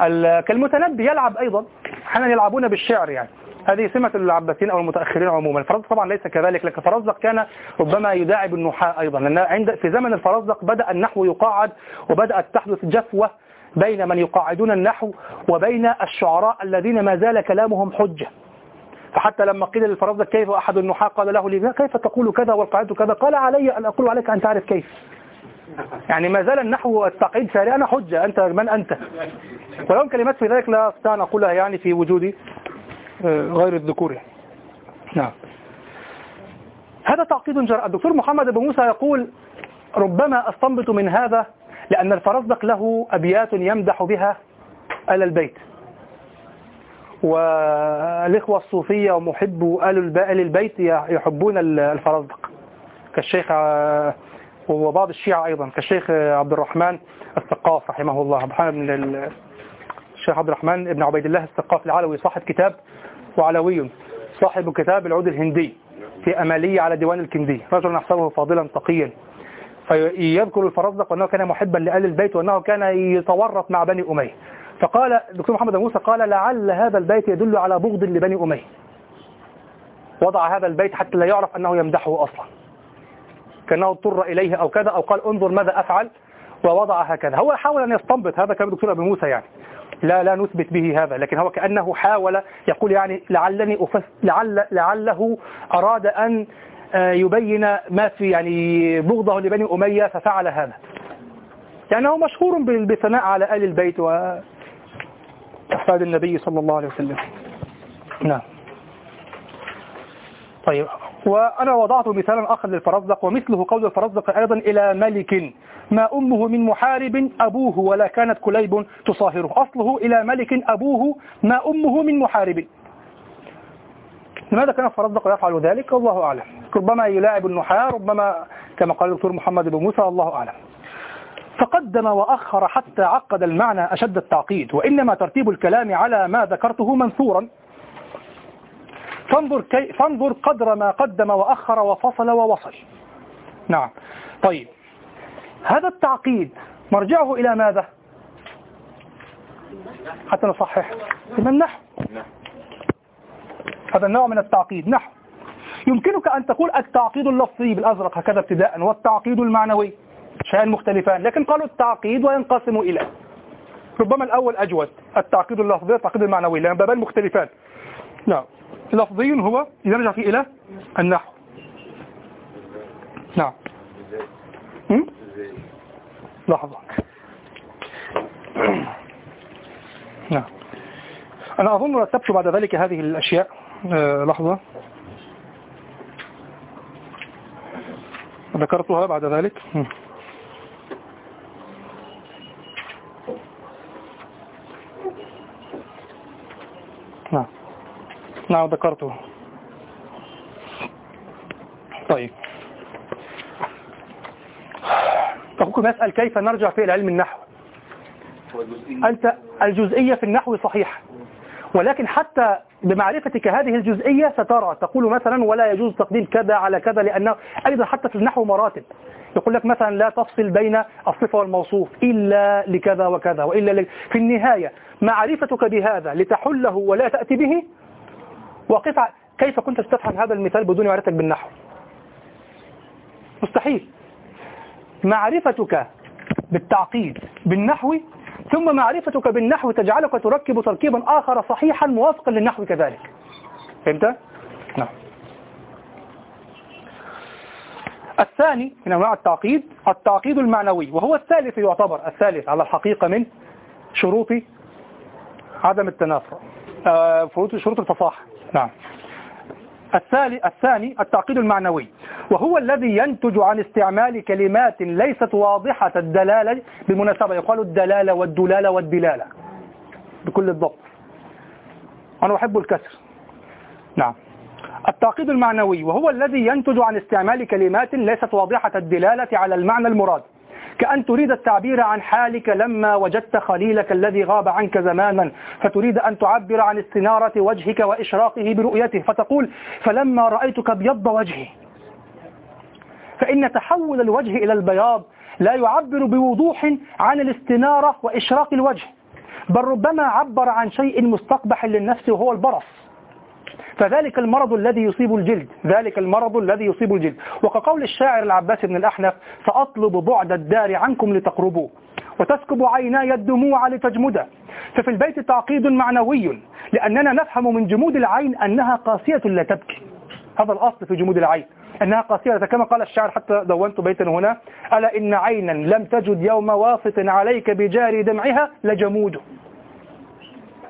ال- كالمتنبي يلعب أيضا. أحيانا يلعبون بالشعر يعني. هذه سمة العباسيين أو المتأخرين عموما. الفرزدق طبعا ليس كذلك لكن الفرزدق كان ربما يداعب النحاة أيضا. لأن عند في زمن الفرزدق بدأ النحو يقاعد وبدأت تحدث جفوة بين من يقاعدون النحو وبين الشعراء الذين ما زال كلامهم حجة. فحتى لما قيل للفرزدق كيف أحد النحاة؟ قال له لي كيف تقول كذا والقاعدة كذا؟ قال علي أن أقول عليك أن تعرف كيف. يعني ما زال النحو التقعيد أنا حجة أنت من أنت؟ ولهم كلمات في ذلك لا أستطيع أن أقولها يعني في وجودي آه، غير الذكور يعني. نعم. هذا تعقيد جرأة الدكتور محمد بن موسى يقول ربما أستنبط من هذا لأن الفرزدق له أبيات يمدح بها آل البيت. والإخوة الصوفية ومحبو آل الب- آل البيت يحبون ال- الفرزدق كالشيخ وبعض الشيعة أيضا كالشيخ عبد الرحمن الثقاف رحمه الله. عبد الرحمن الشيخ عبد الرحمن بن عبيد الله الثقاف العلوي صاحب كتاب وعلوي صاحب كتاب العود الهندي في أمالية على ديوان الكندي. رجل نحسبه فاضلا تقيا فيذكر الفرزدق وأنه كان محبا لآل البيت وأنه كان يتورط مع بني أمية. فقال الدكتور محمد موسى قال لعل هذا البيت يدل على بغض لبني أمية. وضع هذا البيت حتى لا يعرف أنه يمدحه أصلا. كأنه اضطر إليه أو كذا أو قال انظر ماذا أفعل ووضع هكذا. هو حاول أن يستنبط هذا كلام الدكتور أبي موسى يعني. لا لا نثبت به هذا لكن هو كأنه حاول يقول يعني لعلني أفس لعل لعله أراد أن آه، يبين ما في يعني بغضه لبني أمية ففعل هذا. يعني هو مشهور بال- بالثناء على آل البيت وأحفاد النبي صلى الله عليه وسلم. نعم. طيب وأنا وضعت مثالا آخر للفرزدق ومثله قول الفرزدق أيضا إلى ملك ما أمه من محارب أبوه ولا كانت كليب تصاهره. أصله إلى ملك أبوه ما أمه من محارب. لماذا كان الفرزدق يفعل ذلك؟ والله أعلم. ربما يلاعب النحاة ربما كما قال الدكتور محمد بن موسى الله أعلم. فقدم وأخر حتى عقد المعنى أشد التعقيد وإنما ترتيب الكلام على ما ذكرته منثورا. فانظر, كي فانظر قدر ما قدم وأخر وفصل ووصل. نعم. طيب. هذا التعقيد مرجعه إلى ماذا؟ حتى نصحح. إلى النحو هذا النوع من التعقيد. نحو. يمكنك أن تقول التعقيد اللفظي بالأزرق هكذا ابتداء والتعقيد المعنوي. شيئان مختلفان لكن قالوا التعقيد وينقسم إلى. ربما الأول أجود التعقيد اللفظي والتعقيد المعنوي لأن بابان مختلفان. نعم. لفظي هو يرجع فيه إلى النحو. نعم؟ لحظة. نعم. أنا أظن رتبت بعد ذلك هذه الأشياء. آه، لحظة. ذكرتها بعد ذلك. نعم ذكرته. طيب. أخوكم يسأل كيف نرجع في علم النحو؟ أنت الجزئية في النحو صحيح ولكن حتى بمعرفتك هذه الجزئية سترى تقول مثلا ولا يجوز تقديم كذا على كذا لأنه أيضا حتى في النحو مراتب. يقول لك مثلا لا تفصل بين الصفة والموصوف إلا لكذا وكذا وإلا. في النهاية معرفتك بهذا لتحله ولا تأتي به؟ وقف كيف كنت تفهم هذا المثال بدون معرفتك بالنحو؟ مستحيل. معرفتك بالتعقيد بالنحو ثم معرفتك بالنحو تجعلك تركب تركيبا آخر صحيحا موافقا للنحو كذلك. فهمت؟ نعم. الثاني من أنواع التعقيد التعقيد المعنوي وهو الثالث يعتبر الثالث على الحقيقة من شروط عدم التنافر شروط شروط الفصاحة. نعم. الثاني التعقيد المعنوي. وهو الذي ينتج عن استعمال كلمات ليست واضحة الدلالة بالمناسبة يقال الدلالة والدلالة والدلالة بكل الضبط. أنا أحب الكسر. نعم. التعقيد المعنوي. وهو الذي ينتج عن استعمال كلمات ليست واضحة الدلالة على المعنى المراد. كأن تريد التعبير عن حالك لما وجدت خليلك الذي غاب عنك زمانا فتريد أن تعبر عن استنارة وجهك وإشراقه برؤيته فتقول فلما رأيتك أبيض وجهي فإن تحول الوجه إلى البياض لا يعبر بوضوح عن الاستنارة وإشراق الوجه بل ربما عبر عن شيء مستقبح للنفس وهو البرص. فذلك المرض الذي يصيب الجلد ذلك المرض الذي يصيب الجلد. وكقول الشاعر العباس بن الأحنف سأطلب بعد الدار عنكم لتقربوا وتسكب عيناي الدموع لتجمدا ففي البيت تعقيد معنوي لأننا نفهم من جمود العين أنها قاسية لا تبكي. هذا الأصل في جمود العين أنها قاسية. كما قال الشاعر حتى دونت بيتا هنا ألا إن عينا لم تجد يوم واسط عليك بجاري دمعها لجمود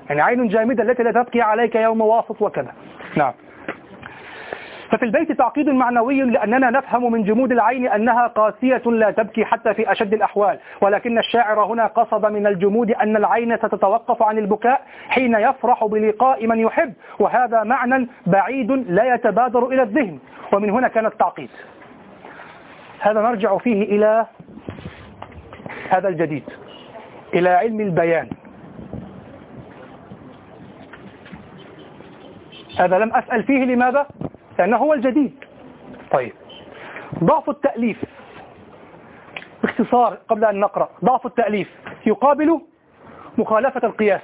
يعني عين جامدة التي لا تبكي عليك يوم واسط وكذا. نعم. ففي البيت تعقيد معنوي لأننا نفهم من جمود العين أنها قاسية لا تبكي حتى في أشد الأحوال ولكن الشاعر هنا قصد من الجمود أن العين ستتوقف عن البكاء حين يفرح بلقاء من يحب وهذا معنى بعيد لا يتبادر إلى الذهن ومن هنا كان التعقيد. هذا نرجع فيه إلى هذا الجديد إلى علم البيان. هذا لم أسأل فيه لماذا؟ لأنه هو الجديد. طيب. ضعف التأليف. باختصار قبل أن نقرأ. ضعف التأليف يقابل مخالفة القياس.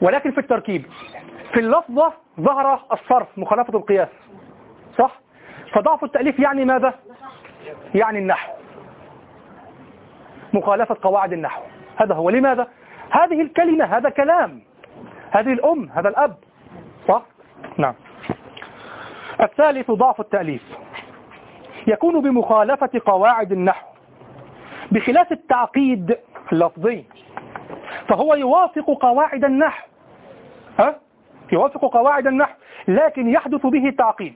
ولكن في التركيب. في اللفظة ظهر الصرف مخالفة القياس. صح؟ فضعف التأليف يعني ماذا؟ يعني النحو. مخالفة قواعد النحو. هذا هو. لماذا؟ هذه الكلمة هذا كلام. هذه الأم هذا الأب. صح؟ نعم. الثالث ضعف التأليف. يكون بمخالفة قواعد النحو بخلاف التعقيد اللفظي فهو يوافق قواعد النحو. ها؟ يوافق قواعد النحو لكن يحدث به تعقيد.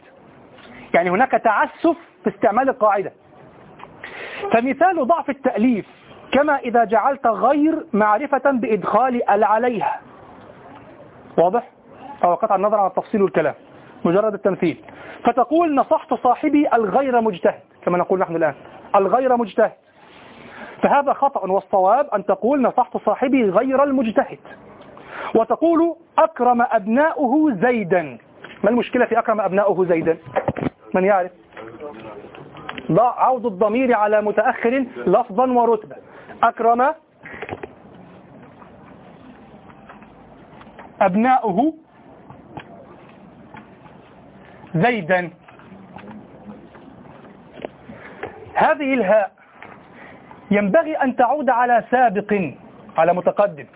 يعني هناك تعسف في استعمال القاعدة. فمثال ضعف التأليف كما إذا جعلت غير معرفة بإدخال ال عليها. واضح؟ أو قطع النظر عن التفصيل والكلام. مجرد التمثيل. فتقول نصحت صاحبي الغير مجتهد كما نقول نحن الآن. الغير مجتهد. فهذا خطأ والصواب أن تقول نصحت صاحبي غير المجتهد. وتقول أكرم أبناؤه زيدا. ما المشكلة في أكرم أبناؤه زيدا؟ من يعرف؟ عوض الضمير على متأخر لفظا ورتبة أكرم أبناؤه زيدا. هذه الهاء ينبغي أن تعود على سابق على متقدم.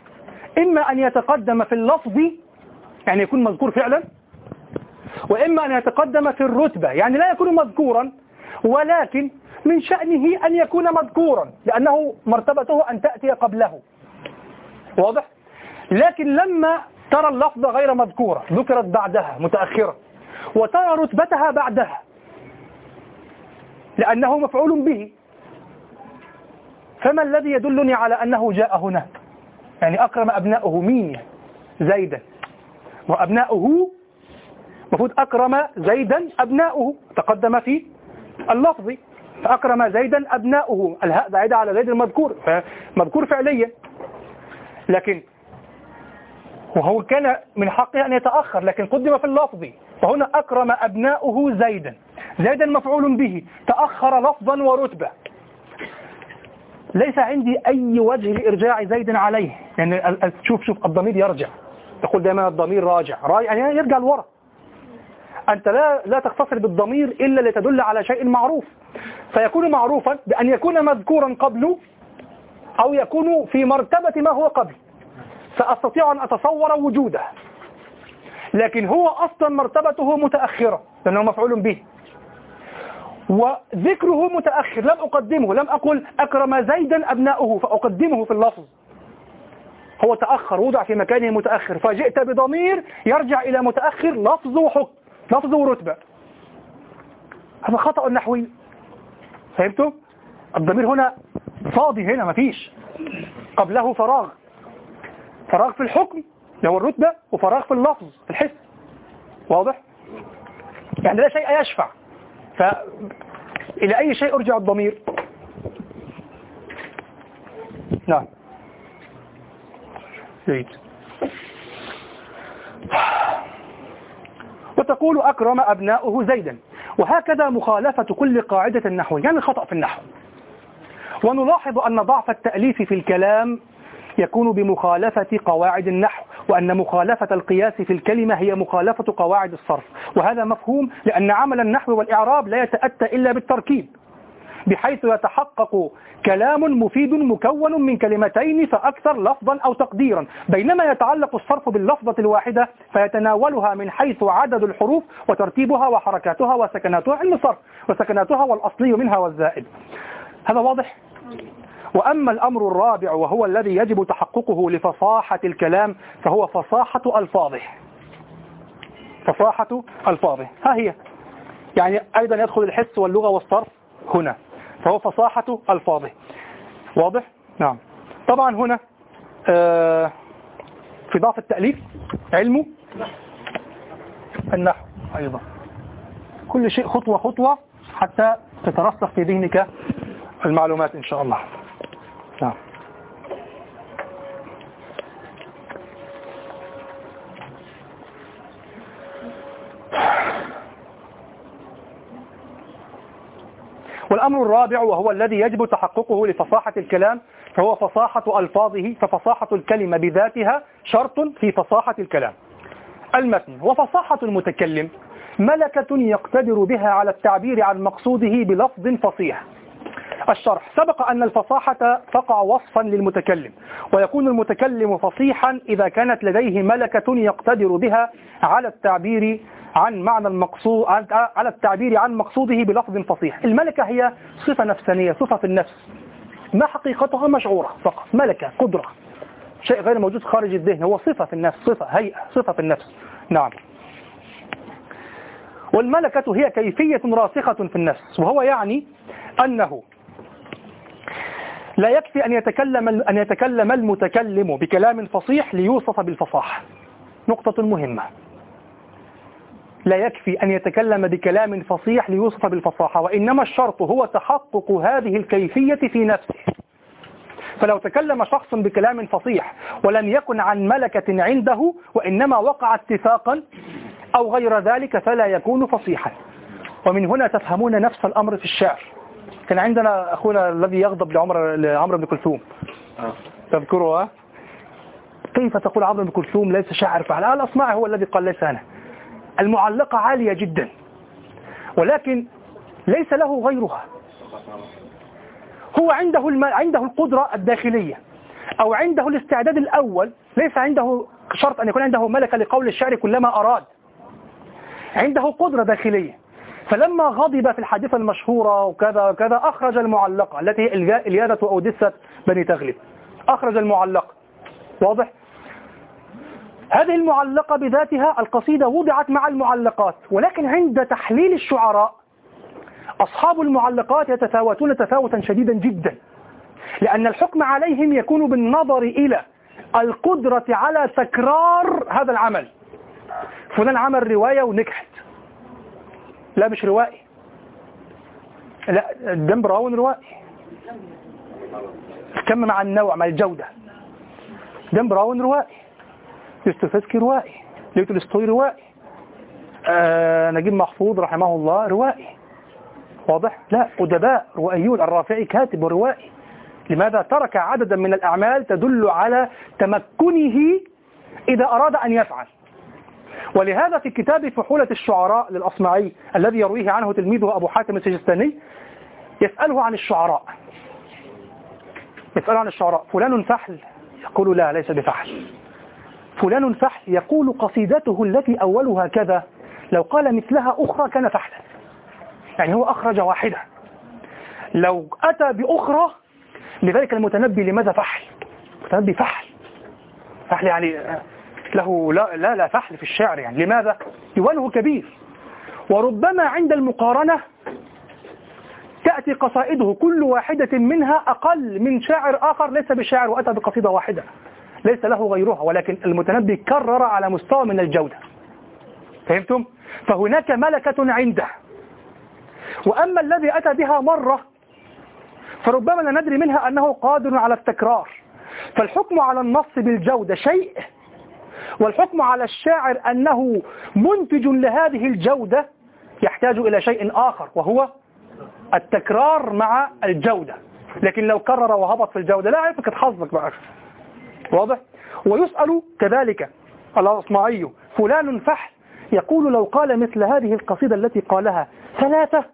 إما أن يتقدم في اللفظ يعني يكون مذكور فعلا وإما أن يتقدم في الرتبة يعني لا يكون مذكورا ولكن من شأنه أن يكون مذكورا لأنه مرتبته أن تأتي قبله. واضح؟ لكن لما ترى اللفظ غير مذكورة ذكرت بعدها متأخرة. وترى رتبتها بعدها. لأنه مفعول به. فما الذي يدلني على أنه جاء هنا يعني أكرم أبناؤه مين؟ زيدا. وأبناؤه المفروض أكرم زيدا أبناؤه. تقدم في اللفظ. فأكرم زيدا أبناؤه. الهاء بعيدة على زيد المذكور فمذكور فعليا. لكن وهو كان من حقه أن يتأخر لكن قدم في اللفظ. فهنا أكرم أبناؤه زيدا. زيدا مفعول به. تأخر لفظا ورتبة. ليس عندي أي وجه لإرجاع زيد عليه. يعني شوف شوف الضمير يرجع. تقول دائما الضمير راجع يعني يرجع لورا. أنت لا لا تقتصر بالضمير إلا لتدل على شيء معروف. فيكون معروفا بأن يكون مذكورا قبله أو يكون في مرتبة ما هو قبل. فأستطيع أن أتصور وجوده. لكن هو أصلا مرتبته متأخرة لأنه مفعول به. وذكره متأخر لم أقدمه لم أقل أكرم زيدا أبناؤه فأقدمه في اللفظ. هو تأخر وضع في مكانه متأخر. فجئت بضمير يرجع إلى متأخر لفظ وحكم لفظ ورتبة. هذا خطأ نحوي. فهمتم؟ الضمير هنا فاضي هنا مفيش. قبله فراغ. فراغ في الحكم اللي هو الرتبة وفراغ في اللفظ في الحس. واضح؟ يعني لا شيء يشفع. فإلى أي شيء أرجع الضمير؟ نعم. جيد. وتقول أكرم أبناؤه زيدا. وهكذا مخالفة كل قاعدة النحو يعني خطأ في النحو. ونلاحظ أن ضعف التأليف في الكلام يكون بمخالفة قواعد النحو وأن مخالفة القياس في الكلمة هي مخالفة قواعد الصرف. وهذا مفهوم لأن عمل النحو والإعراب لا يتأتى إلا بالتركيب. بحيث يتحقق كلام مفيد مكون من كلمتين فأكثر لفظا أو تقديرا. بينما يتعلق الصرف باللفظة الواحدة فيتناولها من حيث عدد الحروف وترتيبها وحركاتها وسكناتها علم الصرف وسكناتها والأصلي منها والزائد. هذا واضح؟ وأما الأمر الرابع وهو الذي يجب تحققه لفصاحة الكلام فهو فصاحة ألفاظه. فصاحة ألفاظه. ها هي. يعني أيضا يدخل الحس واللغة والصرف هنا. فهو فصاحة ألفاظه. واضح؟ نعم. طبعا هنا آه في ضعف التأليف علمه النحو أيضا. كل شيء خطوة خطوة حتى تترسخ في ذهنك المعلومات إن شاء الله. نعم. والأمر الرابع وهو الذي يجب تحققه لفصاحة الكلام فهو فصاحة ألفاظه ففصاحة الكلمة بذاتها شرط في فصاحة الكلام. المتن وفصاحة المتكلم ملكة يقتدر بها على التعبير عن مقصوده بلفظ فصيح. الشرح. سبق أن الفصاحة تقع وصفا للمتكلم ويكون المتكلم فصيحا إذا كانت لديه ملكة يقتدر بها على التعبير عن معنى المقصود على التعبير عن مقصوده بلفظ فصيح. الملكة هي صفة نفسانية صفة في النفس ما حقيقتها مشعورة فقط. ملكة قدرة شيء غير موجود خارج الذهن هو صفة في النفس صفة هيئة صفة في النفس. نعم. والملكة هي كيفية راسخة في النفس وهو يعني أنه لا يكفي أن يتكلم أن يتكلم المتكلم بكلام فصيح ليوصف بالفصاحة نقطة مهمة. لا يكفي أن يتكلم بكلام فصيح ليوصف بالفصاحة وإنما الشرط هو تحقق هذه الكيفية في نفسه. فلو تكلم شخص بكلام فصيح ولم يكن عن ملكة عنده وإنما وقع اتفاقا أو غير ذلك فلا يكون فصيحا. ومن هنا تفهمون نفس الأمر في الشعر. كان عندنا أخونا الذي يغضب لعمر لعمرو بن كلثوم. تذكره كيف تقول عمرو بن كلثوم ليس شاعر؟ فعل الأصمعي هو الذي قال ليس أنا؟ المعلقة عالية جدا. ولكن ليس له غيرها. هو عنده الم... عنده القدرة الداخلية. أو عنده الاستعداد الأول. ليس عنده شرط أن يكون عنده ملكة لقول الشعر كلما أراد. عنده قدرة داخلية. فلما غضب في الحادثة المشهورة وكذا وكذا أخرج المعلقة التي هي اليادة أودسة بني تغلب. أخرج المعلقة واضح؟ هذه المعلقة بذاتها القصيدة وضعت مع المعلقات ولكن عند تحليل الشعراء أصحاب المعلقات يتفاوتون تفاوتا شديدا جدا لأن الحكم عليهم يكون بالنظر إلى القدرة على تكرار هذا العمل. فلان عمل رواية ونجحت. لا مش روائي. لا دان براون روائي. كم مع النوع مع الجودة. دان براون روائي. دوستويفسكي روائي. ليو تولستوي روائي. آه نجيب محفوظ رحمه الله روائي. واضح؟ لا أدباء روائيون. الرافعي كاتب وروائي لماذا ترك عددا من الأعمال تدل على تمكنه إذا أراد أن يفعل؟ ولهذا في كتاب فحولة الشعراء للأصمعي الذي يرويه عنه تلميذه أبو حاتم السجستاني يسأله عن الشعراء. يسأله عن الشعراء. فلان فحل. يقول لا ليس بفحل. فلان فحل. يقول قصيدته التي أولها كذا. لو قال مثلها أخرى كان فحلا. يعني هو أخرج واحدة. لو أتى بأخرى لذلك المتنبي لماذا فحل؟ المتنبي فحل. فحل يعني له لا, لا لا فحل في الشعر يعني. لماذا؟ ديوانه كبير. وربما عند المقارنة تأتي قصائده كل واحدة منها أقل من شاعر آخر ليس بشاعر وأتى بقصيدة واحدة ليس له غيرها ولكن المتنبي كرر على مستوى من الجودة. فهمتم؟ فهناك ملكة عنده. وأما الذي أتى بها مرة فربما لا ندري منها أنه قادر على التكرار. فالحكم على النص بالجودة شيء والحكم على الشاعر أنه منتج لهذه الجودة يحتاج إلى شيء آخر وهو التكرار مع الجودة. لكن لو كرر وهبط في الجودة لا يعرفك حظك بقى. واضح؟ ويسأل كذلك الأصمعي فلان فحل. يقول لو قال مثل هذه القصيدة التي قالها ثلاثة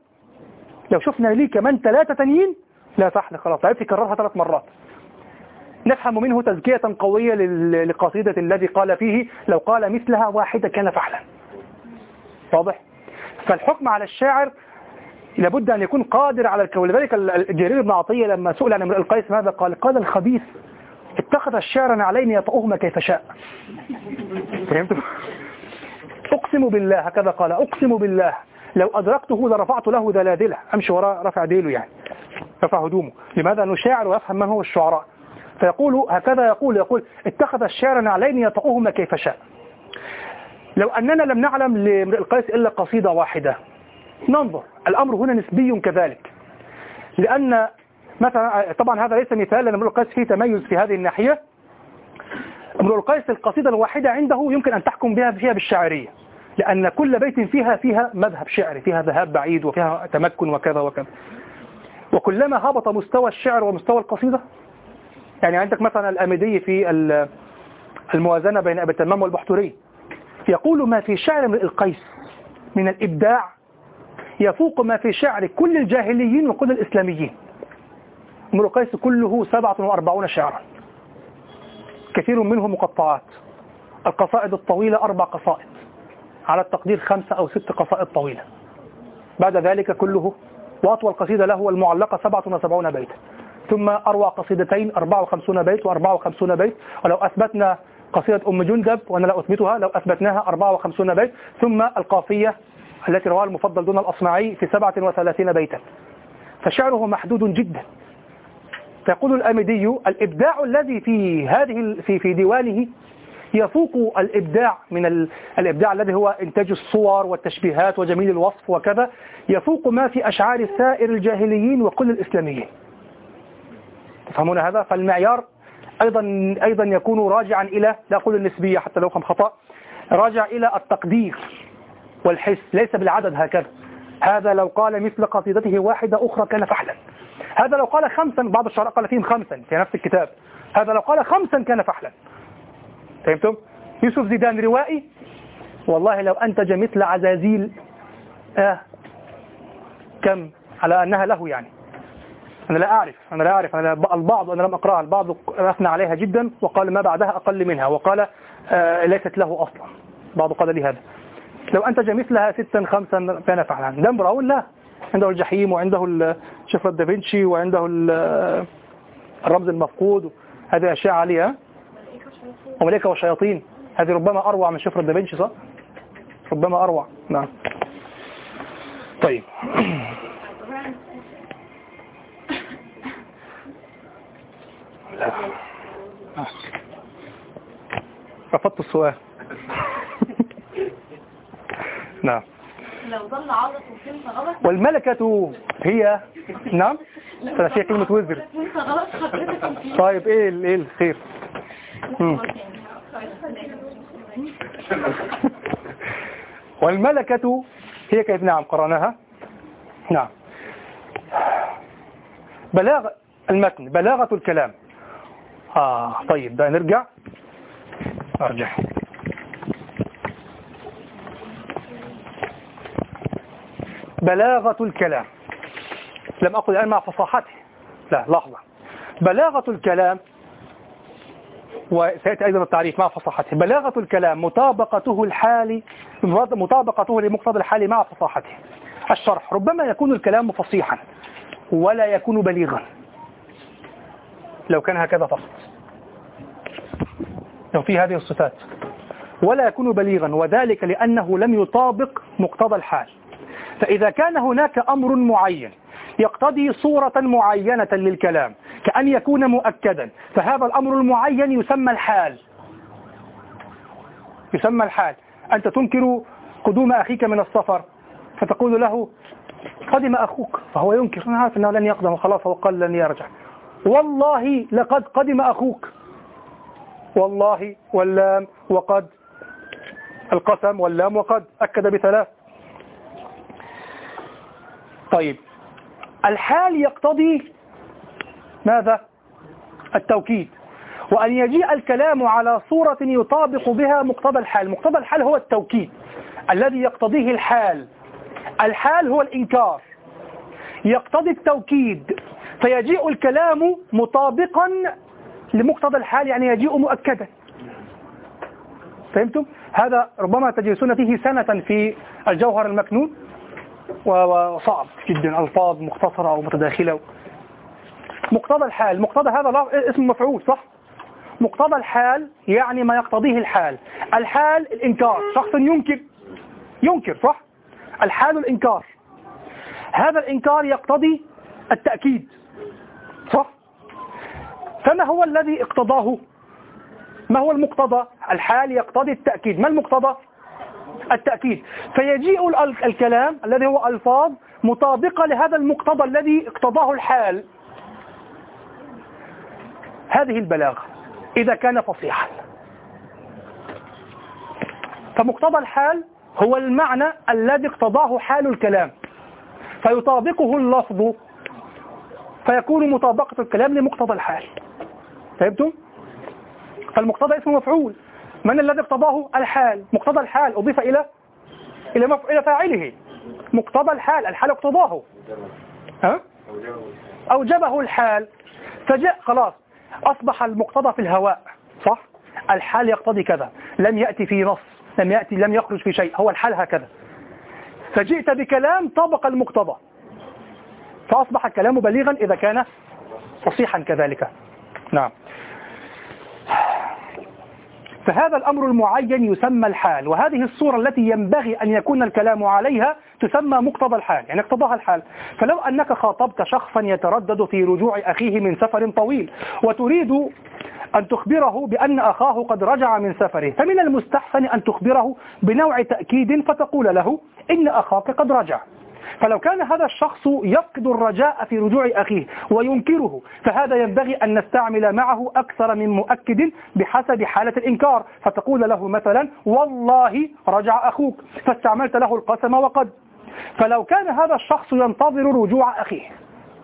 لو شفنا ليه كمان ثلاثة تانيين لا فحل خلاص. عرفت يكررها ثلاث مرات. نفهم منه تزكية قوية لقصيدة الذي قال فيه لو قال مثلها واحدة كان فحلا واضح؟ فالحكم على الشاعر لابد أن يكون قادر على الكون. لذلك جرير بن عطية لما سئل عن امرئ القيس ماذا قال؟ قال الخبيث اتخذ الشعر علينا يطؤهما كيف شاء. فهمتم أقسم بالله هكذا قال أقسم بالله لو أدركته لرفعت له دلادله. أمشي وراء رفع ديله يعني رفع هدومه. لماذا نشاعر ويفهم من هو الشعراء؟ فيقول هكذا يقول يقول اتخذ الشعر نعلين يطؤهما كيف شاء. لو أننا لم نعلم لامرئ القيس إلا قصيدة واحدة. ننظر الأمر هنا نسبي كذلك. لأن مثلا طبعا هذا ليس مثال لأن امرؤ القيس فيه تميز في هذه الناحية. امرؤ القيس القصيدة الواحدة عنده يمكن أن تحكم بها فيها بالشاعرية. لأن كل بيت فيها فيها مذهب شعري فيها ذهاب بعيد وفيها تمكن وكذا وكذا. وكلما هبط مستوى الشعر ومستوى القصيدة يعني عندك مثلا الأمدي في الموازنة بين أبي التمام والبحتري يقول ما في شعر امرئ القيس من الإبداع يفوق ما في شعر كل الجاهليين وكل الإسلاميين. امرؤ القيس كله 47 شعرا. كثير منه مقطعات. القصائد الطويلة أربع قصائد. على التقدير خمسة أو ست قصائد طويلة. بعد ذلك كله وأطول قصيدة له المعلقة 77 بيتا. ثم أروع قصيدتين 54 بيت و54 بيت. ولو أثبتنا قصيدة أم جندب وأنا لا أثبتها لو أثبتناها 54 بيت. ثم القافية التي رواها المفضل دون الأصمعي في 37 بيتا. فشعره محدود جدا. فيقول الأمدي الإبداع الذي في هذه في في ديوانه يفوق الإبداع من ال... الإبداع الذي هو إنتاج الصور والتشبيهات وجميل الوصف وكذا يفوق ما في أشعار سائر الجاهليين وكل الإسلاميين. تفهمون هذا؟ فالمعيار أيضا أيضا يكون راجعا إلى لا أقول النسبية حتى لو كان خطأ راجع إلى التقدير والحس ليس بالعدد هكذا. هذا لو قال مثل قصيدته واحدة أخرى كان فحلا هذا لو قال خمسا بعض الشعراء قال فيهم خمسا في نفس الكتاب. هذا لو قال خمسا كان فحلا فهمتم؟ يوسف زيدان روائي والله لو أنتج مثل عزازيل آه كم؟ على أنها له يعني. أنا لا أعرف أنا لا أعرف أنا البعض أنا لم أقرأها البعض أثنى عليها جدا وقال ما بعدها أقل منها وقال آه ليست له أصلا. بعض قال لي هذا. لو أنتج مثلها ستا خمسا كان فعلا. دم براون لا. عنده الجحيم وعنده شفرة دافنشي وعنده الرمز المفقود. هذه أشياء عالية. وملائكة والشياطين. هذه ربما أروع من شفرة دافنشي صح؟ ربما أروع. نعم. طيب. رفضت السؤال. نعم. لو ظل عرض وفهمت غلط. والملكة هي نعم؟ أنا فيها كلمة وزر. طيب إيه إيه الخير. والملكة هي كيف؟ نعم قرأناها. نعم. بلاغ المتن بلاغة الكلام. آه طيب بقى نرجع. أرجع. بلاغة الكلام. لم أقل الآن مع فصاحته. لا لحظة. بلاغة الكلام وسيأتي أيضا التعريف مع فصاحته. بلاغة الكلام مطابقته الحالي مطابقته لمقتضى الحال مع فصاحته. الشرح. ربما يكون الكلام فصيحا ولا يكون بليغا. لو كان هكذا فقط لو في هذه الصفات. ولا يكون بليغا وذلك لأنه لم يطابق مقتضى الحال. فإذا كان هناك أمر معين يقتضي صورة معينة للكلام كأن يكون مؤكدا فهذا الأمر المعين يسمى الحال. يسمى الحال. أنت تنكر قدوم أخيك من السفر فتقول له قدم أخوك. فهو ينكر. أنه لن يقدم. خلاص هو قال لن يرجع. والله لقد قدم أخوك. والله واللام وقد القسم واللام وقد أكد بثلاث. طيب الحال يقتضي ماذا؟ التوكيد. وأن يجيء الكلام على صورة يطابق بها مقتضى الحال. مقتضى الحال هو التوكيد الذي يقتضيه الحال. الحال هو الإنكار. يقتضي التوكيد. فيجيء الكلام مطابقا لمقتضى الحال يعني يجيء مؤكدا. فهمتم؟ هذا ربما تجلسون فيه سنة في الجوهر المكنون وصعب جدا ألفاظ مختصرة أو متداخلة. مقتضى الحال مقتضى هذا اسم مفعول صح؟ مقتضى الحال يعني ما يقتضيه الحال. الحال الإنكار شخص ينكر. ينكر صح؟ الحال الإنكار. هذا الإنكار يقتضي التأكيد صح؟ فما هو الذي اقتضاه؟ ما هو المقتضى؟ الحال يقتضي التأكيد. ما المقتضى؟ التأكيد. فيجيء ال- الكلام الذي هو ألفاظ مطابقة لهذا المقتضى الذي اقتضاه الحال. هذه البلاغة. إذا كان فصيحا. فمقتضى الحال هو المعنى الذي اقتضاه حال الكلام. فيطابقه اللفظ. فيكون مطابقة الكلام لمقتضى الحال. فهمتم؟ فالمقتضى اسم مفعول. من الذي اقتضاه؟ الحال. مقتضى الحال. أضيف إلى إلى. إلى فاعله. مقتضى الحال. الحال اقتضاه. ها؟ أوجبه الحال. فجاء خلاص. أصبح المقتضى في الهواء. صح؟ الحال يقتضي كذا. لم يأتي في نص. لم يأتي لم يخرج في شيء. هو الحال هكذا. فجئت بكلام طبق المقتضى. فأصبح الكلام بليغا إذا كان فصيحا كذلك. نعم. فهذا الأمر المعين يسمى الحال وهذه الصورة التي ينبغي أن يكون الكلام عليها تسمى مقتضى الحال يعني اقتضاها الحال. فلو أنك خاطبت شخصا يتردد في رجوع أخيه من سفر طويل وتريد أن تخبره بأن أخاه قد رجع من سفره فمن المستحسن أن تخبره بنوع تأكيد فتقول له إن أخاك قد رجع. فلو كان هذا الشخص يفقد الرجاء في رجوع أخيه وينكره فهذا ينبغي أن نستعمل معه أكثر من مؤكد بحسب حالة الإنكار. فتقول له مثلا والله رجع أخوك. فاستعملت له القسم وقد. فلو كان هذا الشخص ينتظر رجوع أخيه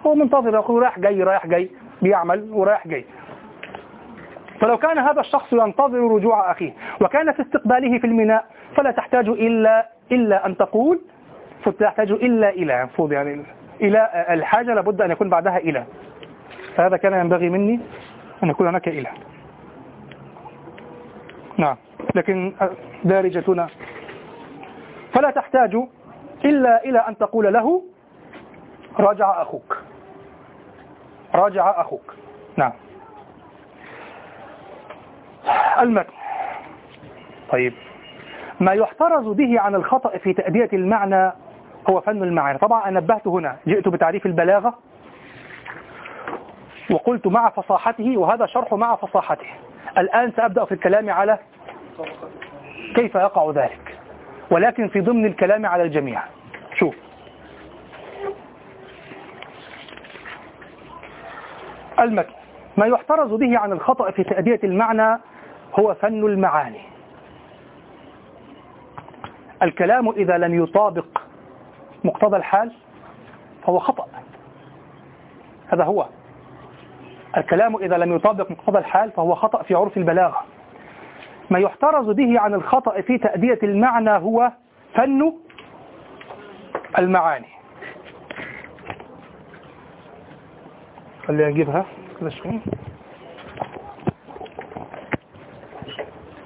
هو منتظر أخوه رايح جاي رايح جاي بيعمل ورايح جاي. فلو كان هذا الشخص ينتظر رجوع أخيه وكان في استقباله في الميناء فلا تحتاج إلا إلا أن تقول فتحتاج إلا إلى المفروض يعني إلى الحاجة لابد أن يكون بعدها إلى. فهذا كان ينبغي مني أن يكون هناك إلى. نعم. لكن دارجتنا. فلا تحتاج إلا إلى أن تقول له رجع أخوك. رجع أخوك. نعم. المتن. طيب. ما يحترز به عن الخطأ في تأدية المعنى هو فن المعاني طبعا أنا نبهت هنا جئت بتعريف البلاغة وقلت مع فصاحته وهذا شرح مع فصاحته. الآن سأبدأ في الكلام على كيف يقع ذلك ولكن في ضمن الكلام على الجميع. شوف. المتن. ما يحترز به عن الخطأ في تأدية المعنى هو فن المعاني. الكلام إذا لم يطابق مقتضى الحال فهو خطأ. هذا هو. الكلام إذا لم يطابق مقتضى الحال فهو خطأ في عرف البلاغة. ما يحترز به عن الخطأ في تأدية المعنى هو فن المعاني. خلينا شوي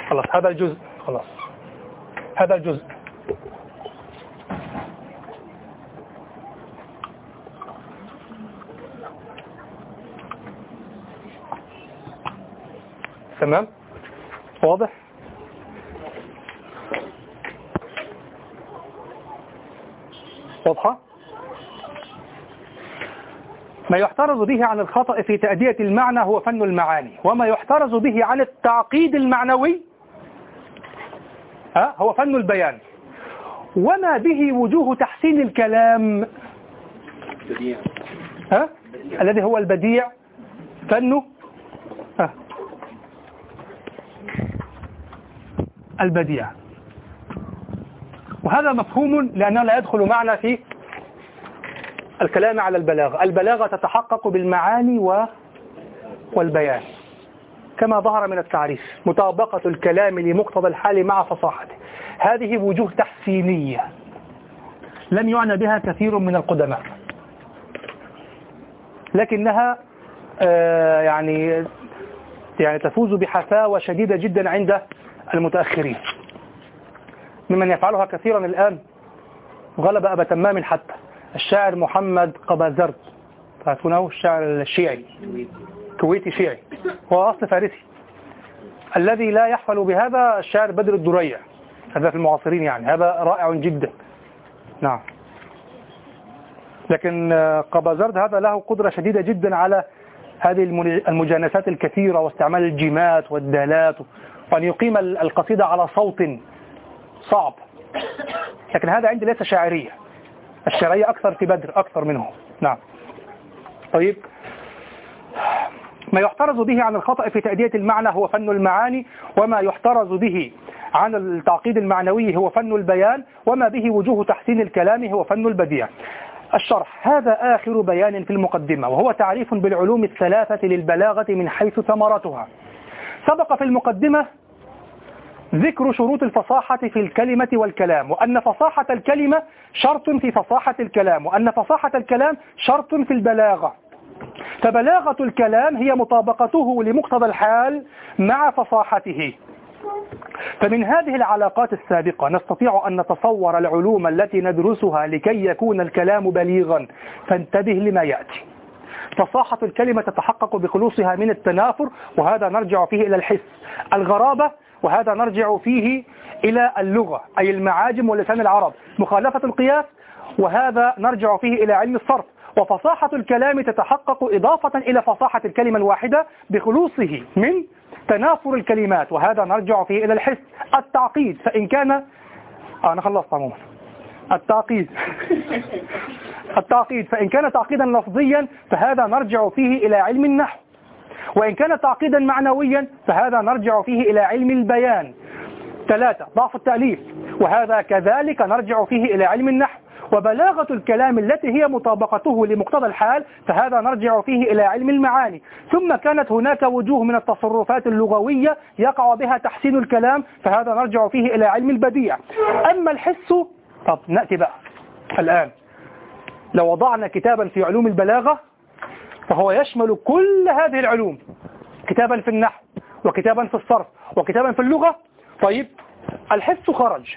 خلاص هذا الجزء. خلاص. هذا الجزء. تمام؟ واضح؟ واضحة؟ ما يحترز به عن الخطأ في تأدية المعنى هو فن المعاني وما يحترز به عن التعقيد المعنوي هو فن البيان. وما به وجوه تحسين الكلام؟ ها؟ الذي هو البديع فن ها البديع. وهذا مفهوم لأنه لا يدخل معنا في الكلام على البلاغة. البلاغة تتحقق بالمعاني و... والبيان. كما ظهر من التعريف مطابقة الكلام لمقتضى الحال مع فصاحته. هذه وجوه تحسينية. لم يعنى بها كثير من القدماء. لكنها آه يعني يعني تفوز بحفاوة شديدة جدا عند المتأخرين. ممن يفعلها كثيرا الآن غلب أبا تمام حتى الشاعر محمد قبازرد. تعرفونه الشاعر الشيعي كويتي شيعي هو أصل فارسي. الذي لا يحفل بهذا الشاعر بدر الدريع هذا في المعاصرين يعني هذا رائع جدا. نعم. لكن قبازرد هذا له قدرة شديدة جدا على هذه المجانسات الكثيرة واستعمال الجيمات والدالات وأن يقيم القصيدة على صوت صعب. لكن هذا عندي ليس شاعرية. الشرعية أكثر في بدر أكثر منه نعم. طيب. ما يحترز به عن الخطأ في تأدية المعنى هو فن المعاني وما يحترز به عن التعقيد المعنوي هو فن البيان وما به وجوه تحسين الكلام هو فن البديع. الشرح. هذا آخر بيان في المقدمة وهو تعريف بالعلوم الثلاثة للبلاغة من حيث ثمرتها. سبق في المقدمة ذكر شروط الفصاحة في الكلمة والكلام وأن فصاحة الكلمة شرط في فصاحة الكلام وأن فصاحة الكلام شرط في البلاغة. فبلاغة الكلام هي مطابقته لمقتضى الحال مع فصاحته. فمن هذه العلاقات السابقة نستطيع أن نتصور العلوم التي ندرسها لكي يكون الكلام بليغا. فانتبه لما يأتي. فصاحة الكلمة تتحقق بخلوصها من التنافر وهذا نرجع فيه إلى الحس. الغرابة وهذا نرجع فيه إلى اللغة أي المعاجم ولسان العرب. مخالفة القياس وهذا نرجع فيه إلى علم الصرف. وفصاحة الكلام تتحقق إضافة إلى فصاحة الكلمة الواحدة بخلوصه من تنافر الكلمات. وهذا نرجع فيه إلى الحس. التعقيد فإن كان آه أنا خلصت عموما. التعقيد. التعقيد. فإن كان تعقيدا لفظيا فهذا نرجع فيه إلى علم النحو. وإن كان تعقيدا معنويا فهذا نرجع فيه إلى علم البيان. ثلاثة ضعف التأليف. وهذا كذلك نرجع فيه إلى علم النحو. وبلاغة الكلام التي هي مطابقته لمقتضى الحال فهذا نرجع فيه إلى علم المعاني. ثم كانت هناك وجوه من التصرفات اللغوية يقع بها تحسين الكلام فهذا نرجع فيه إلى علم البديع. أما الحس طب نأتي بقى الآن. لو وضعنا كتابا في علوم البلاغة فهو يشمل كل هذه العلوم. كتابا في النحو وكتابا في الصرف وكتابا في اللغة. طيب الحس خرج.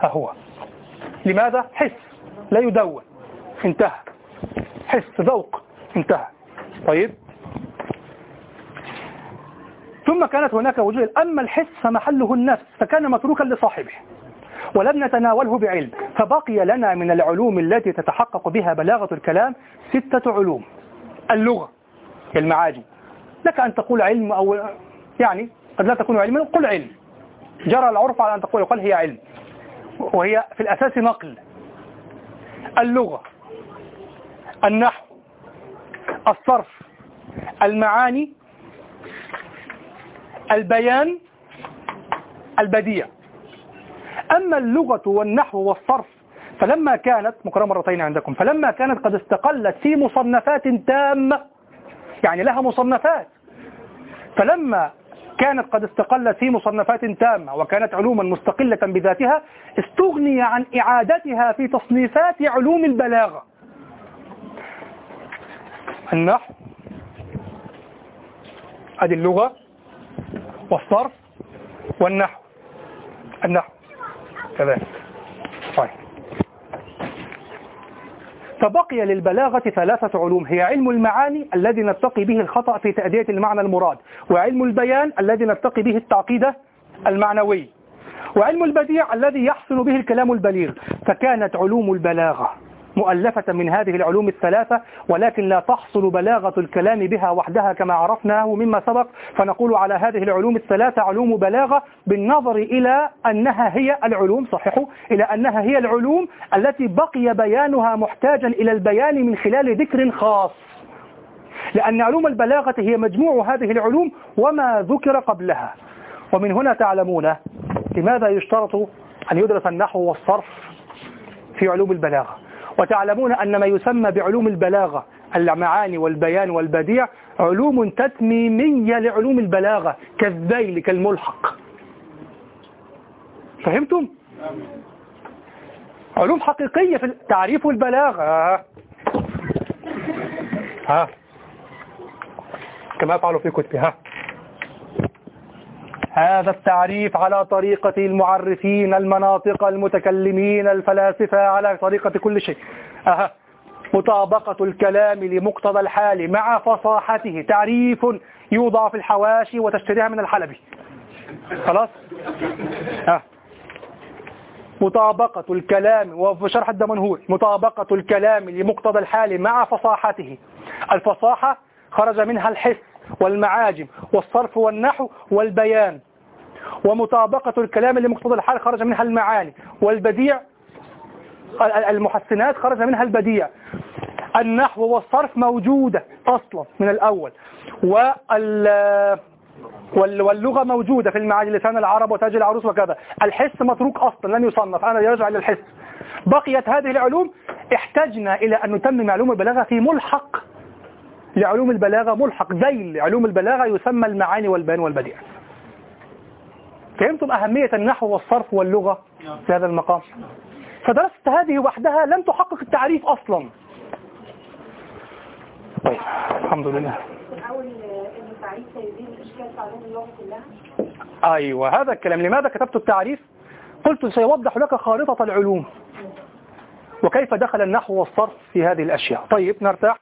ها هو. لماذا؟ حس. لا يدون. انتهى. حس ذوق. انتهى. طيب. ثم كانت هناك وجوه. أما الحس فمحله النفس فكان متروكا لصاحبه. ولم نتناوله بعلم فبقي لنا من العلوم التي تتحقق بها بلاغة الكلام ستة علوم. اللغة المعاجم. لك أن تقول علم أو يعني قد لا تكون علما قل علم. جرى العرف على أن تقول يقال هي علم. وهي في الأساس نقل. اللغة النحو الصرف المعاني البيان البديع. أما اللغة والنحو والصرف فلما كانت مكررة مرتين عندكم فلما كانت قد استقلت في مصنفات تامة يعني لها مصنفات فلما كانت قد استقلت في مصنفات تامة وكانت علوما مستقلة بذاتها استغني عن إعادتها في تصنيفات علوم البلاغة. النحو هذه اللغة والصرف والنحو. النحو. كذلك. طيب. فبقي للبلاغة ثلاثة علوم هي علم المعاني الذي نتقي به الخطأ في تأدية المعنى المراد وعلم البيان الذي نتقي به التعقيد المعنوي وعلم البديع الذي يحصل به الكلام البليغ فكانت علوم البلاغة. مؤلفة من هذه العلوم الثلاثة ولكن لا تحصل بلاغة الكلام بها وحدها كما عرفناه مما سبق. فنقول على هذه العلوم الثلاثة علوم بلاغة بالنظر إلى أنها هي العلوم صححوا إلى أنها هي العلوم التي بقي بيانها محتاجا إلى البيان من خلال ذكر خاص. لأن علوم البلاغة هي مجموع هذه العلوم وما ذكر قبلها. ومن هنا تعلمون لماذا يشترط أن يدرس النحو والصرف في علوم البلاغة. وتعلمون أن ما يسمى بعلوم البلاغة المعاني والبيان والبديع علوم تتميمية لعلوم البلاغة كالذيل كالملحق فهمتم؟ علوم حقيقية في تعريف البلاغة ها. كما فعلوا في كتبها هذا التعريف على طريقة المعرفين المناطق المتكلمين الفلاسفة على طريقة كل شيء. أها. مطابقة الكلام لمقتضى الحال مع فصاحته. تعريف يوضع في الحواشي وتشتريها من الحلبي. خلاص؟ أه. مطابقة الكلام وفي شرح الدمنهور مطابقة الكلام لمقتضى الحال مع فصاحته. الفصاحة خرج منها الحس والمعاجم والصرف والنحو والبيان. ومطابقة الكلام لمقتضى الحال خرج منها المعاني. والبديع المحسنات خرج منها البديع. النحو والصرف موجودة أصلا من الأول. وال واللغة موجودة في المعاني لسان العرب وتاج العروس وكذا. الحس متروك أصلا لم يصنف. أنا يرجع إلى الحس. بقيت هذه العلوم احتجنا إلى أن نتمم علوم البلاغة في ملحق لعلوم البلاغة ملحق ذيل علوم البلاغة يسمى المعاني والبيان والبديع. فهمتم أهمية النحو والصرف واللغة في هذا المقام؟ فدرست هذه وحدها لم تحقق التعريف أصلا. طيب الحمد لله. أيوة هذا الكلام. لماذا كتبت التعريف؟ قلت سيوضح لك خارطة العلوم. وكيف دخل النحو والصرف في هذه الأشياء؟ طيب نرتاح.